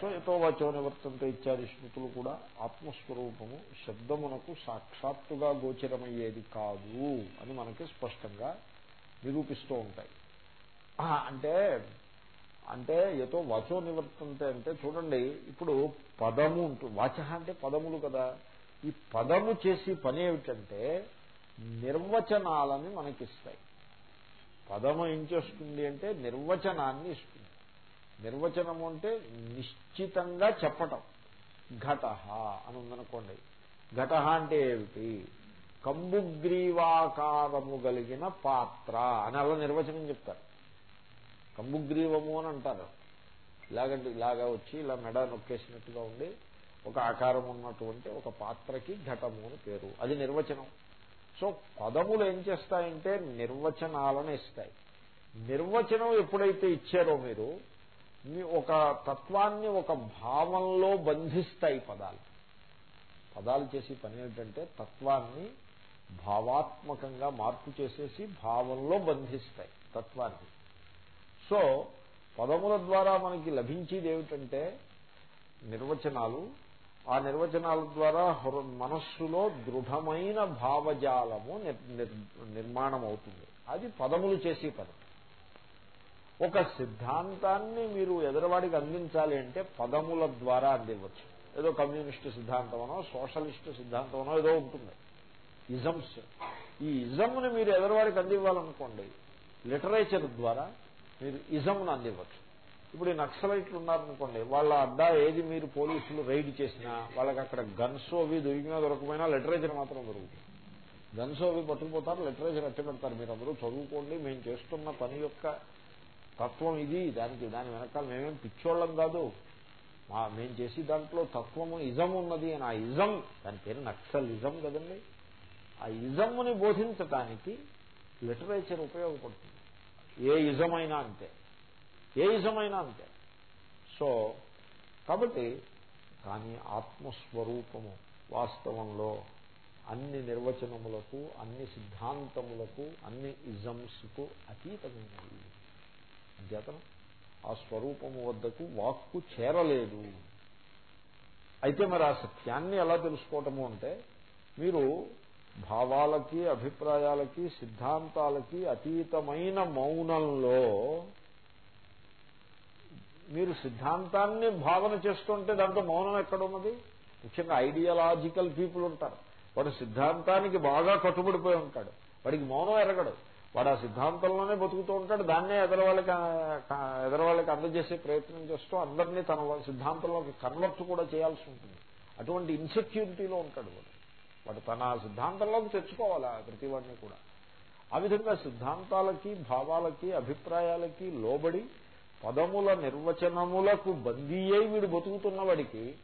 సో ఎతో వాచో నివర్తంతో ఇత్యాది శృతులు కూడా ఆత్మస్వరూపము శబ్దమునకు సాక్షాత్తుగా గోచరమయ్యేది కాదు అని మనకి స్పష్టంగా నిరూపిస్తూ ఉంటాయి. అంటే అంటే ఎతో వాచో నివర్తంతే అంటే చూడండి ఇప్పుడు పదము ఉంటుంది వాచ అంటే పదములు కదా. ఈ పదము చేసి పని ఏమిటంటే నిర్వచనాలని మనకిస్తాయి. పదము ఏం చేస్తుంది అంటే నిర్వచనాన్ని ఇస్తుంది. నిర్వచనము అంటే నిశ్చితంగా చెప్పటం. ఘట అని ఉందనుకోండి ఘట అంటే ఏమిటి? కంబుగ్రీవాకారము కలిగిన పాత్ర అని అలా నిర్వచనం చెప్తారు. కంబుగ్రీవము అని అంటారు. ఇలాగంటే ఇలాగా వచ్చి ఇలా మెడ నొక్కేసినట్టుగా ఉండి ఒక ఆకారం ఉన్నటువంటి ఒక పాత్రకి ఘటము అని పేరు. అది నిర్వచనం. సో పదములు ఏం చేస్తాయంటే నిర్వచనాలను ఇస్తాయి. నిర్వచనం ఎప్పుడైతే ఇచ్చారో మీరు ఒక తత్వాన్ని ఒక భావంలో బంధిస్తాయి పదాలు. పదాలు చేసి పని ఏంటంటే తత్వాన్ని భావాత్మకంగా మార్పు చేసేసి భావంలో బంధిస్తాయి తత్వాన్ని. సో పదముల ద్వారా మనకి లభించేది ఏమిటంటే నిర్వచనాలు ఆ నిర్వచనాల ద్వారా మనస్సులో దృఢమైన భావజాలము నిర్మాణం అవుతుంది అది పదములు చేసే పదం ఒక సిద్ధాంతాన్ని మీరు ఎదరవాడికి అందించాలి అంటే పదముల ద్వారా అందివ్వచ్చు. ఏదో కమ్యూనిస్టు సిద్ధాంతమనో సోషలిస్టు సిద్ధాంతమనో ఏదో ఉంటుంది. ఇజమ్స్. ఈ ఇజంని మీరు ఎదరవాడికి అందివ్వాలనుకోండి లిటరేచర్ ద్వారా మీరు ఇజంను అందివ్వచ్చు. ఇప్పుడు ఈ నక్సలైట్లు ఉన్నారనుకోండి వాళ్ళ అడ్డా ఏది మీరు పోలీసులు రైడ్ చేసినా వాళ్ళకి అక్కడ గన్స్ అవి దొరికినా దొరకపోయినా లిటరేచర్ మాత్రం దొరుకుతుంది. గన్స్ అవి పట్టుకుపోతారు లిటరేచర్ అట్టి పెడతారు మీరు అందరూ చదువుకోండి మేము చేస్తున్న పని యొక్క తత్వం ఇది దానికి దాని వెనకాల మేమేం పిచ్చోళ్ళం కాదు. మా మేము చేసి దాంట్లో తత్వము ఇజం ఉన్నది అని ఆ ఇజం దాని పేరు నక్సల్ ఇజం కదండి. ఆ ఇజమ్ని బోధించటానికి లిటరేచర్ ఉపయోగపడుతుంది. ఏ ఇజమైనా అంతే. ఏ ఇజమైనా అంతే. సో కాబట్టి కానీ ఆత్మస్వరూపము వాస్తవంలో అన్ని నిర్వచనములకు అన్ని సిద్ధాంతములకు అన్ని ఇజమ్స్కు అతీతమైనది. చేతనం ఆ స్వరూపము వద్దకు వాక్కు చేరలేదు. అయితే మరి ఆ సత్యాన్ని ఎలా తెలుసుకోవటము అంటే మీరు భావాలకి అభిప్రాయాలకి సిద్ధాంతాలకి అతీతమైన మౌనంలో మీరు సిద్ధాంతాన్ని భావన చేస్తుంటే దాంట్లో మౌనం ఎక్కడున్నది? ముఖ్యంగా ఐడియాలజికల్ పీపుల్ ఉంటారు. వాడు సిద్ధాంతానికి బాగా కట్టుబడిపోయి ఉంటాడు. వాడికి మౌనం ఎరగడు. వాడు ఆ సిద్ధాంతంలోనే బతుకుతూ ఉంటాడు. దాన్నే ఎదరవాళ్ళకి ఎదరవాళ్ళకి అందజేసే ప్రయత్నం చేస్తూ అందరినీ తన సిద్ధాంతంలోకి కన్వర్ట్ కూడా చేయాల్సి ఉంటుంది. అటువంటి ఇన్సెక్యూరిటీలో ఉంటాడు వాడు. వాడు తన సిద్ధాంతంలోకి తెచ్చుకోవాలి ప్రతి వాడిని కూడా. ఆ విధంగా సిద్ధాంతాలకి భావాలకి అభిప్రాయాలకి లోబడి పదముల నిర్వచనములకు బందీ అయి వీడు బతుకుతున్న వాడికి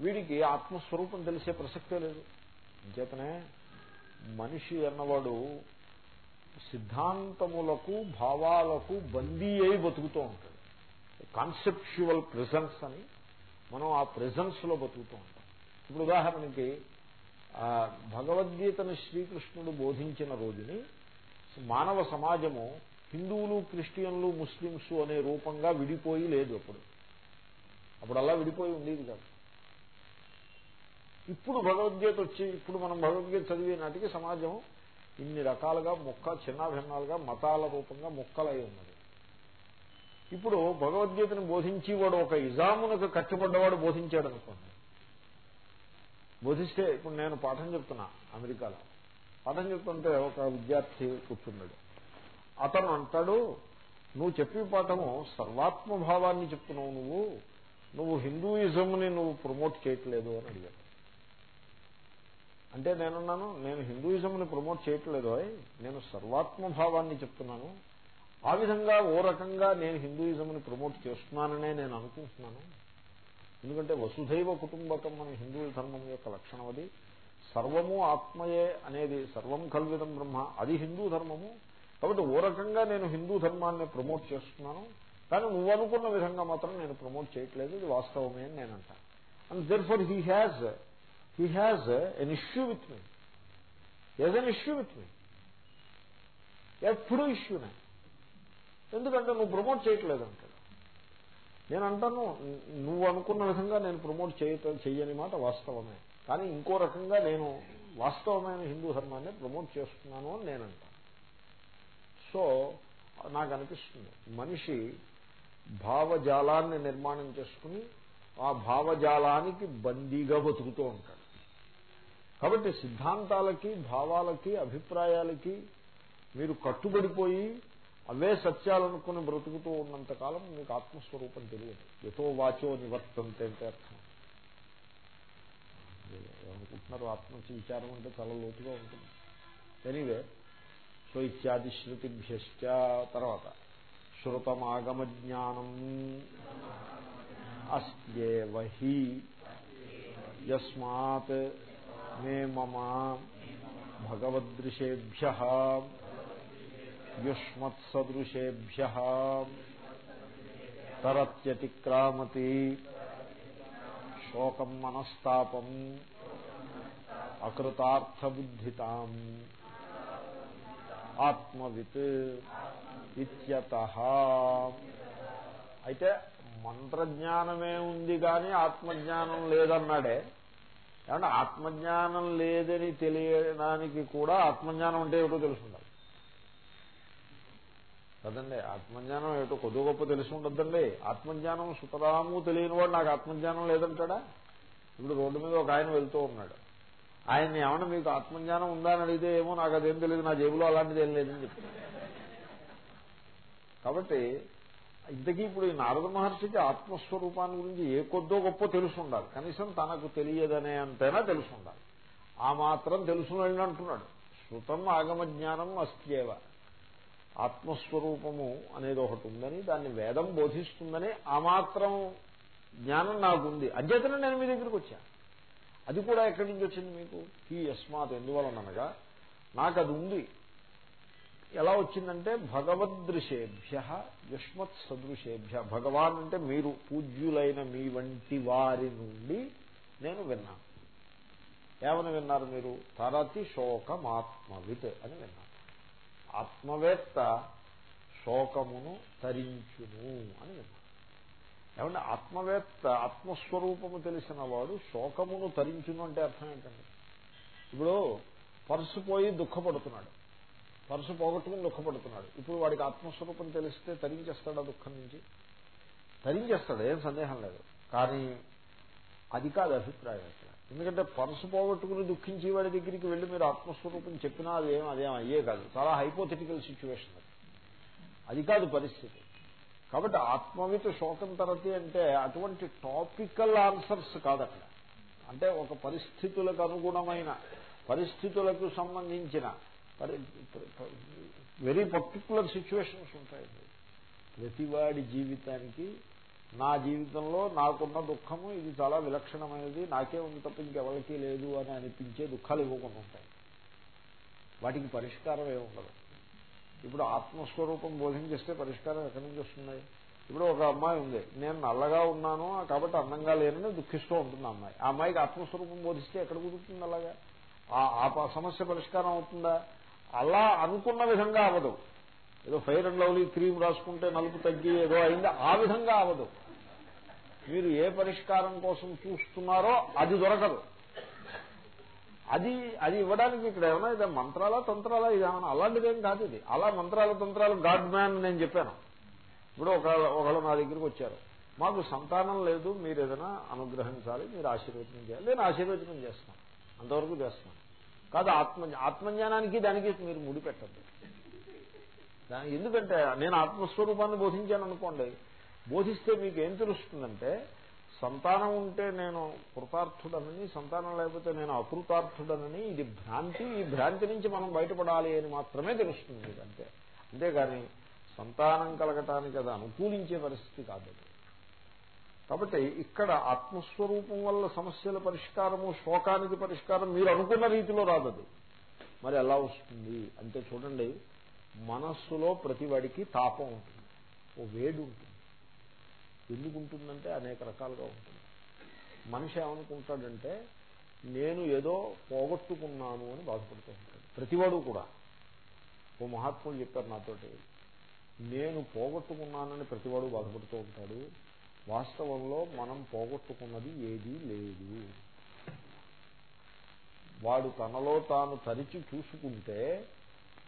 వీడికి ఆత్మస్వరూపం తెలిసే ప్రసక్తే లేదు. అంచేతనే మనిషి అన్నవాడు సిద్ధాంతములకు భావాలకు బందీ అయి బతుకుతూ ఉంటాడు. కాన్సెప్చువల్ ప్రెజెన్స్ అని మనం ఆ ప్రెజెన్స్లో బతుకుతూ ఉంటాం. ఇప్పుడు ఉదాహరణకి భగవద్గీతను శ్రీకృష్ణుడు బోధించిన రోజుని మానవ సమాజము హిందువులు క్రిస్టియన్లు ముస్లింస్ అనే రూపంగా విడిపోయి లేదు అప్పుడు. అప్పుడు అలా విడిపోయి ఉండేది కాదు. ఇప్పుడు భగవద్గీత వచ్చి ఇప్పుడు మనం భగవద్గీత చదివే నాటికి సమాజం ఇన్ని రకాలుగా మొక్క చిన్నాభిన్నాలుగా మతాల రూపంగా ముక్కలై ఉన్నది. ఇప్పుడు భగవద్గీతను బోధించి వాడు ఒక ఇజామునకు కట్టుబడ్డవాడు బోధించాడు అనుకోండి బోధిస్తే ఇప్పుడు నేను పాఠం చెప్తున్నా అమెరికాలో. పాఠం చెప్తుంటే ఒక విద్యార్థి కూర్చున్నాడు. అతను అంటాడు నువ్వు చెప్పే పాఠము సర్వాత్మభావాన్ని చెప్తున్నావు నువ్వు. నువ్వు హిందూయిజంని నువ్వు ప్రమోట్ చేయట్లేదు అని అడిగాడు. అంటే నేనున్నాను నేను హిందూయిజంని ప్రమోట్ చేయట్లేదు నేను సర్వాత్మభావాన్ని చెప్తున్నాను. ఆ విధంగా ఓ రకంగా నేను హిందూయిజంని ప్రమోట్ చేస్తున్నాననే నేను అనుకుంటున్నాను. ఎందుకంటే వసుధైవ కుటుంబకం మన హిందూ ధర్మం యొక్క లక్షణం అది. సర్వము ఆత్మయే అనేది సర్వం కల్విదం బ్రహ్మ అది హిందూ ధర్మము. కాబట్టి ఓ రకంగా నేను హిందూ ధర్మాన్ని ప్రమోట్ చేస్తున్నాను. కానీ నువ్వు అనుకున్న విధంగా మాత్రం నేను ప్రమోట్ చేయట్లేదు ఇది వాస్తవమే అని నేను అంటాను. And therefore he has he has an issue with me has an issue with me ఎప్పుడూ ఇష్యూనే ఎందుకంటే నువ్వు ప్రమోట్ చేయట్లేదు అంటాడు. నేను అంటాను నువ్వు అనుకున్న విధంగా నేను ప్రమోట్ చేయ చెయ్యని మాట వాస్తవమే. కానీ ఇంకో రకంగా నేను వాస్తవమైన హిందూ ధర్మాన్ని ప్రమోట్ చేస్తున్నాను అని నేను అంటాను. సో నాకు అనిపిస్తుంది మనిషి భావజాలాన్ని నిర్మాణం చేసుకుని ఆ భావజాలానికి బందీగా బతుకుతూ ఉంటాడు. కాబట్టి సిద్ధాంతాలకి భావాలకి అభిప్రాయాలకి మీరు కట్టుబడిపోయి అవే సత్యాలనుకుని బ్రతుకుతూ ఉన్నంతకాలం మీకు ఆత్మస్వరూపం తెలియదు. ఎతో వాచో నివర్తంతే అంటే అర్థం. ఏమనుకుంటున్నారు ఆత్మ విచారం అంటే చాలా లోతుగా ఉంటుంది. ఎనీవే సో ఇత్యాది శృతిభ్యశ్చ తర్వాత శ్రుతమాగమ జ్ఞానం అస్త్యేవహి యస్మాత్ మే మమ భగవదృశేభ్య యుష్మత్సదృశేభ్య తరత్యతిక్రామతి శోకం మనస్తాపం అకృతార్థబుద్ధితాం ఆత్మవిత్ ఇత్యత. అయితే మంత్రజ్ఞానమే ఉంది కానీ ఆత్మజ్ఞానం లేదన్నాడే. ఏమంటే ఆత్మజ్ఞానం లేదని తెలియడానికి కూడా ఆత్మజ్ఞానం అంటే ఏమిటో తెలుసుండాలి కదండి ఆత్మజ్ఞానం ఏమిటో కొద్ది గొప్ప తెలిసి ఉండద్దండి. ఆత్మజ్ఞానం సుతరాము తెలియని వాడు నాకు ఆత్మజ్ఞానం లేదంటాడా? ఇప్పుడు రోడ్డు మీద ఒక ఆయన వెళ్తూ ఉన్నాడు. ఆయన్ని ఏమన్నా మీకు ఆత్మజ్ఞానం ఉందా అని అడిగితే ఏమో నాకు అదేం తెలియదు నా జేబులో అలాంటిది ఏం లేదని చెప్తున్నాను కాబట్టి ఇంతకీ ఇప్పుడు ఈ నారద మహర్షికి ఆత్మస్వరూపాన్ని గురించి ఏ కొద్దో గొప్ప తెలుసుండాలి. కనీసం తనకు తెలియదనే అంతైనా తెలుసుండాలి. ఆ మాత్రం తెలుసు అంటున్నాడు. శృతం ఆగమజ్ఞానం అస్త్యేవ. ఆత్మస్వరూపము అనేది ఒకటి ఉందని దాన్ని వేదం బోధిస్తుందని ఆ మాత్రం జ్ఞానం నాకుంది. అధ్యతనే నేను మీ దగ్గరికి వచ్చా. అది కూడా ఎక్కడి నుంచి వచ్చింది మీకు? ఈ యస్మాత్. ఎందువలనగా నాకు అది ఉంది. ఎలా వచ్చిందంటే భగవద్దృశేభ్య యుష్మత్ సదృశేభ్య భగవాన్ అంటే మీరు పూజ్యులైన మీ వంటి వారి నుండి నేను విన్నాను. ఏమని విన్నారు మీరు? తరతి శోకమాత్మవిత్ అని విన్నారు. ఆత్మవేత్త శోకమును తరించును అని విన్నారు. ఏమంటే ఆత్మవేత్త ఆత్మస్వరూపము తెలిసిన వాడు శోకమును తరించును అంటే అర్థం ఏంటండి? ఇప్పుడు పర్సు పోయి దుఃఖపడుతున్నాడు. పర్సు పోగొట్టుకుని దుఃఖపడుతున్నాడు. ఇప్పుడు వాడికి ఆత్మస్వరూపం తెలిస్తే తరించేస్తాడా ఆ దుఃఖం నుంచి? తరించేస్తాడు ఏం సందేహం లేదు. కానీ అది కాదు అభిప్రాయం అక్కడ ఎందుకంటే పర్సు పోగొట్టుకుని దుఃఖించి వాడి దగ్గరికి వెళ్ళి మీరు ఆత్మస్వరూపం చెప్పినా అదేం అదేం అయ్యే కాదు. చాలా హైపోథెటికల్ సిచ్యువేషన్ అది. అది కాదు పరిస్థితి. కాబట్టి ఆత్మవిత శోకం తరతి అంటే అటువంటి టాపికల్ ఆన్సర్స్ కాదు అక్కడ అంటే ఒక పరిస్థితులకు అనుగుణమైన పరిస్థితులకు సంబంధించిన వెరీ పర్టికులర్ సిచ్యువేషన్స్ ఉంటాయండి ప్రతివాడి జీవితానికి నా జీవితంలో నాకున్న దుఃఖము ఇది చాలా విలక్షణమైనది నాకే ఉంది తప్ప ఇంకెవరికీ లేదు అని అనిపించే దుఃఖాలు ఇవ్వకుండా ఉంటాయి. వాటికి పరిష్కారం ఏముండదు ఇప్పుడు ఆత్మస్వరూపం బోధించేస్తే పరిష్కారం ఎక్కడి నుంచి వస్తున్నాయి ఇప్పుడు ఒక అమ్మాయి ఉంది. నేను నల్లగా ఉన్నాను కాబట్టి అందంగా లేనని దుఃఖిస్తూ ఉంటుంది అమ్మాయి. ఆ అమ్మాయికి ఆత్మస్వరూపం బోధిస్తే ఎక్కడ కుదురుతుంది అలాగా? ఆ సమస్య పరిష్కారం అవుతుందా? అలా అనుకున్న విధంగా అవదు ఏదో ఫైర్ అండ్ లవ్లీ క్రీమ్ రాసుకుంటే నలుపు తగ్గి ఏదో అయింది ఆ విధంగా అవదు మీరు ఏ పరిష్కారం కోసం చూస్తున్నారో అది దొరకదు. అది అది ఇవ్వడానికి ఇక్కడ ఏమైనా ఇది మంత్రాలా తంత్రాలా ఇది ఏమైనా అలాంటిదేం కాదు ఇది. అలా మంత్రాల తంత్రాలు గాడ్ మ్యాన్ నేను చెప్పాను. ఇప్పుడు ఒక ఒకళ్ళు నా దగ్గరికి వచ్చారు. మాకు సంతానం లేదు మీరు ఏదైనా అనుగ్రహించాలి మీరు ఆశీర్వచనం చేయాలి. నేను ఆశీర్వచనం చేస్తాను. అంతవరకు చేస్తాను. కాదు ఆత్మ ఆత్మజ్ఞానానికి దానికి మీరు ముడిపెట్టద్దు ఎందుకంటే నేను ఆత్మస్వరూపాన్ని బోధించాను అనుకోండి. బోధిస్తే మీకు ఏం తెలుస్తుందంటే సంతానం ఉంటే నేను కృతార్థుడనని సంతానం లేకపోతే నేను అకృతార్థుడనని ఇది భ్రాంతి ఈ భ్రాంతి నుంచి మనం బయటపడాలి అని మాత్రమే తెలుస్తుంది అంతే అంతేగాని సంతానం కలగటానికి అది అనుకూలించే పరిస్థితి కాదు. కాబట్టి ఇక్కడ ఆత్మస్వరూపం వల్ల సమస్యల పరిష్కారము శోకానికి పరిష్కారం మీరు అనుకున్న రీతిలో రాదది మరి ఎలా వస్తుంది అంటే చూడండి మనస్సులో ప్రతివాడికి తాపం ఉంటుంది ఓ వేడి ఉంటుంది. ఎందుకు ఉంటుందంటే అనేక రకాలుగా ఉంటుంది. మనిషి ఏమనుకుంటాడంటే నేను ఏదో పోగొట్టుకున్నాను అని బాధపడుతూ ఉంటాడు. ప్రతివాడు కూడా. ఓ మహాత్ములు చెప్పారు నాతోటి నేను పోగొట్టుకున్నానని ప్రతివాడు బాధపడుతూ ఉంటాడు. వాస్తవంలో మనం పోగొట్టుకున్నది ఏదీ లేదు. వాడు తనలో తాను తరిచి చూసుకుంటే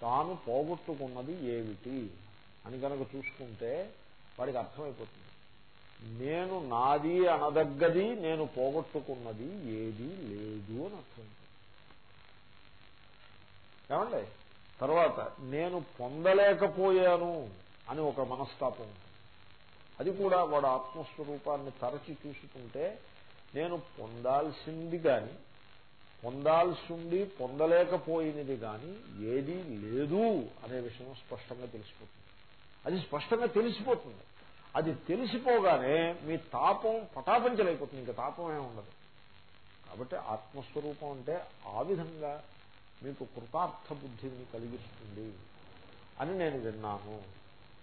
తాను పోగొట్టుకున్నది ఏమిటి అని కనుక చూసుకుంటే వాడికి అర్థమైపోతుంది. నేను నాది అనదగ్గది నేను పోగొట్టుకున్నది ఏది లేదు అని అర్థమైపోతుంది ఏమండి? తర్వాత నేను పొందలేకపోయాను అని ఒక మనస్తాపం అది కూడా వాడు ఆత్మస్వరూపాన్ని తరచి చూసుకుంటే నేను పొందాల్సింది కానీ పొందాల్సింది పొందలేకపోయినది కానీ ఏదీ లేదు అనే విషయం స్పష్టంగా తెలిసిపోతుంది. అది స్పష్టంగా తెలిసిపోతుంది. అది తెలిసిపోగానే మీ తాపం పటాపంచలైపోతుంది. ఇంకా తాపమే ఉండదు. కాబట్టి ఆత్మస్వరూపం అంటే ఆ విధంగా మీకు కృతార్థ బుద్ధిని కలిగిస్తుంది అని నేను విన్నాను.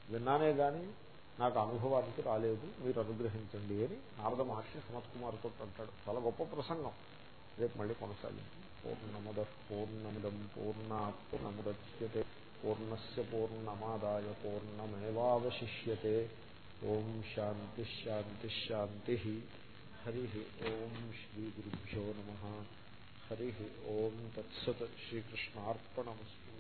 విన్నానే కానీ నాకు అనుభవానికి రాలేదు మీరు అనుగ్రహించండి అని నారద మహర్షి సనత్ కుమార్తో అంటాడు. చాలా గొప్ప ప్రసంగం. రేపు మళ్ళీ కొనసాగింది పూర్ణముద పూర్ణముదం పూర్ణ పూర్ణముద్యతే పూర్ణస్ పూర్ణమాదాయ పూర్ణమేవాశిష్యతే ఓం శాంతి శాంతి శాంతి. హరి ఓం శ్రీ గురుభ్యో నమ. హరి ఓం తత్సత్ శ్రీకృష్ణార్పణమస్తు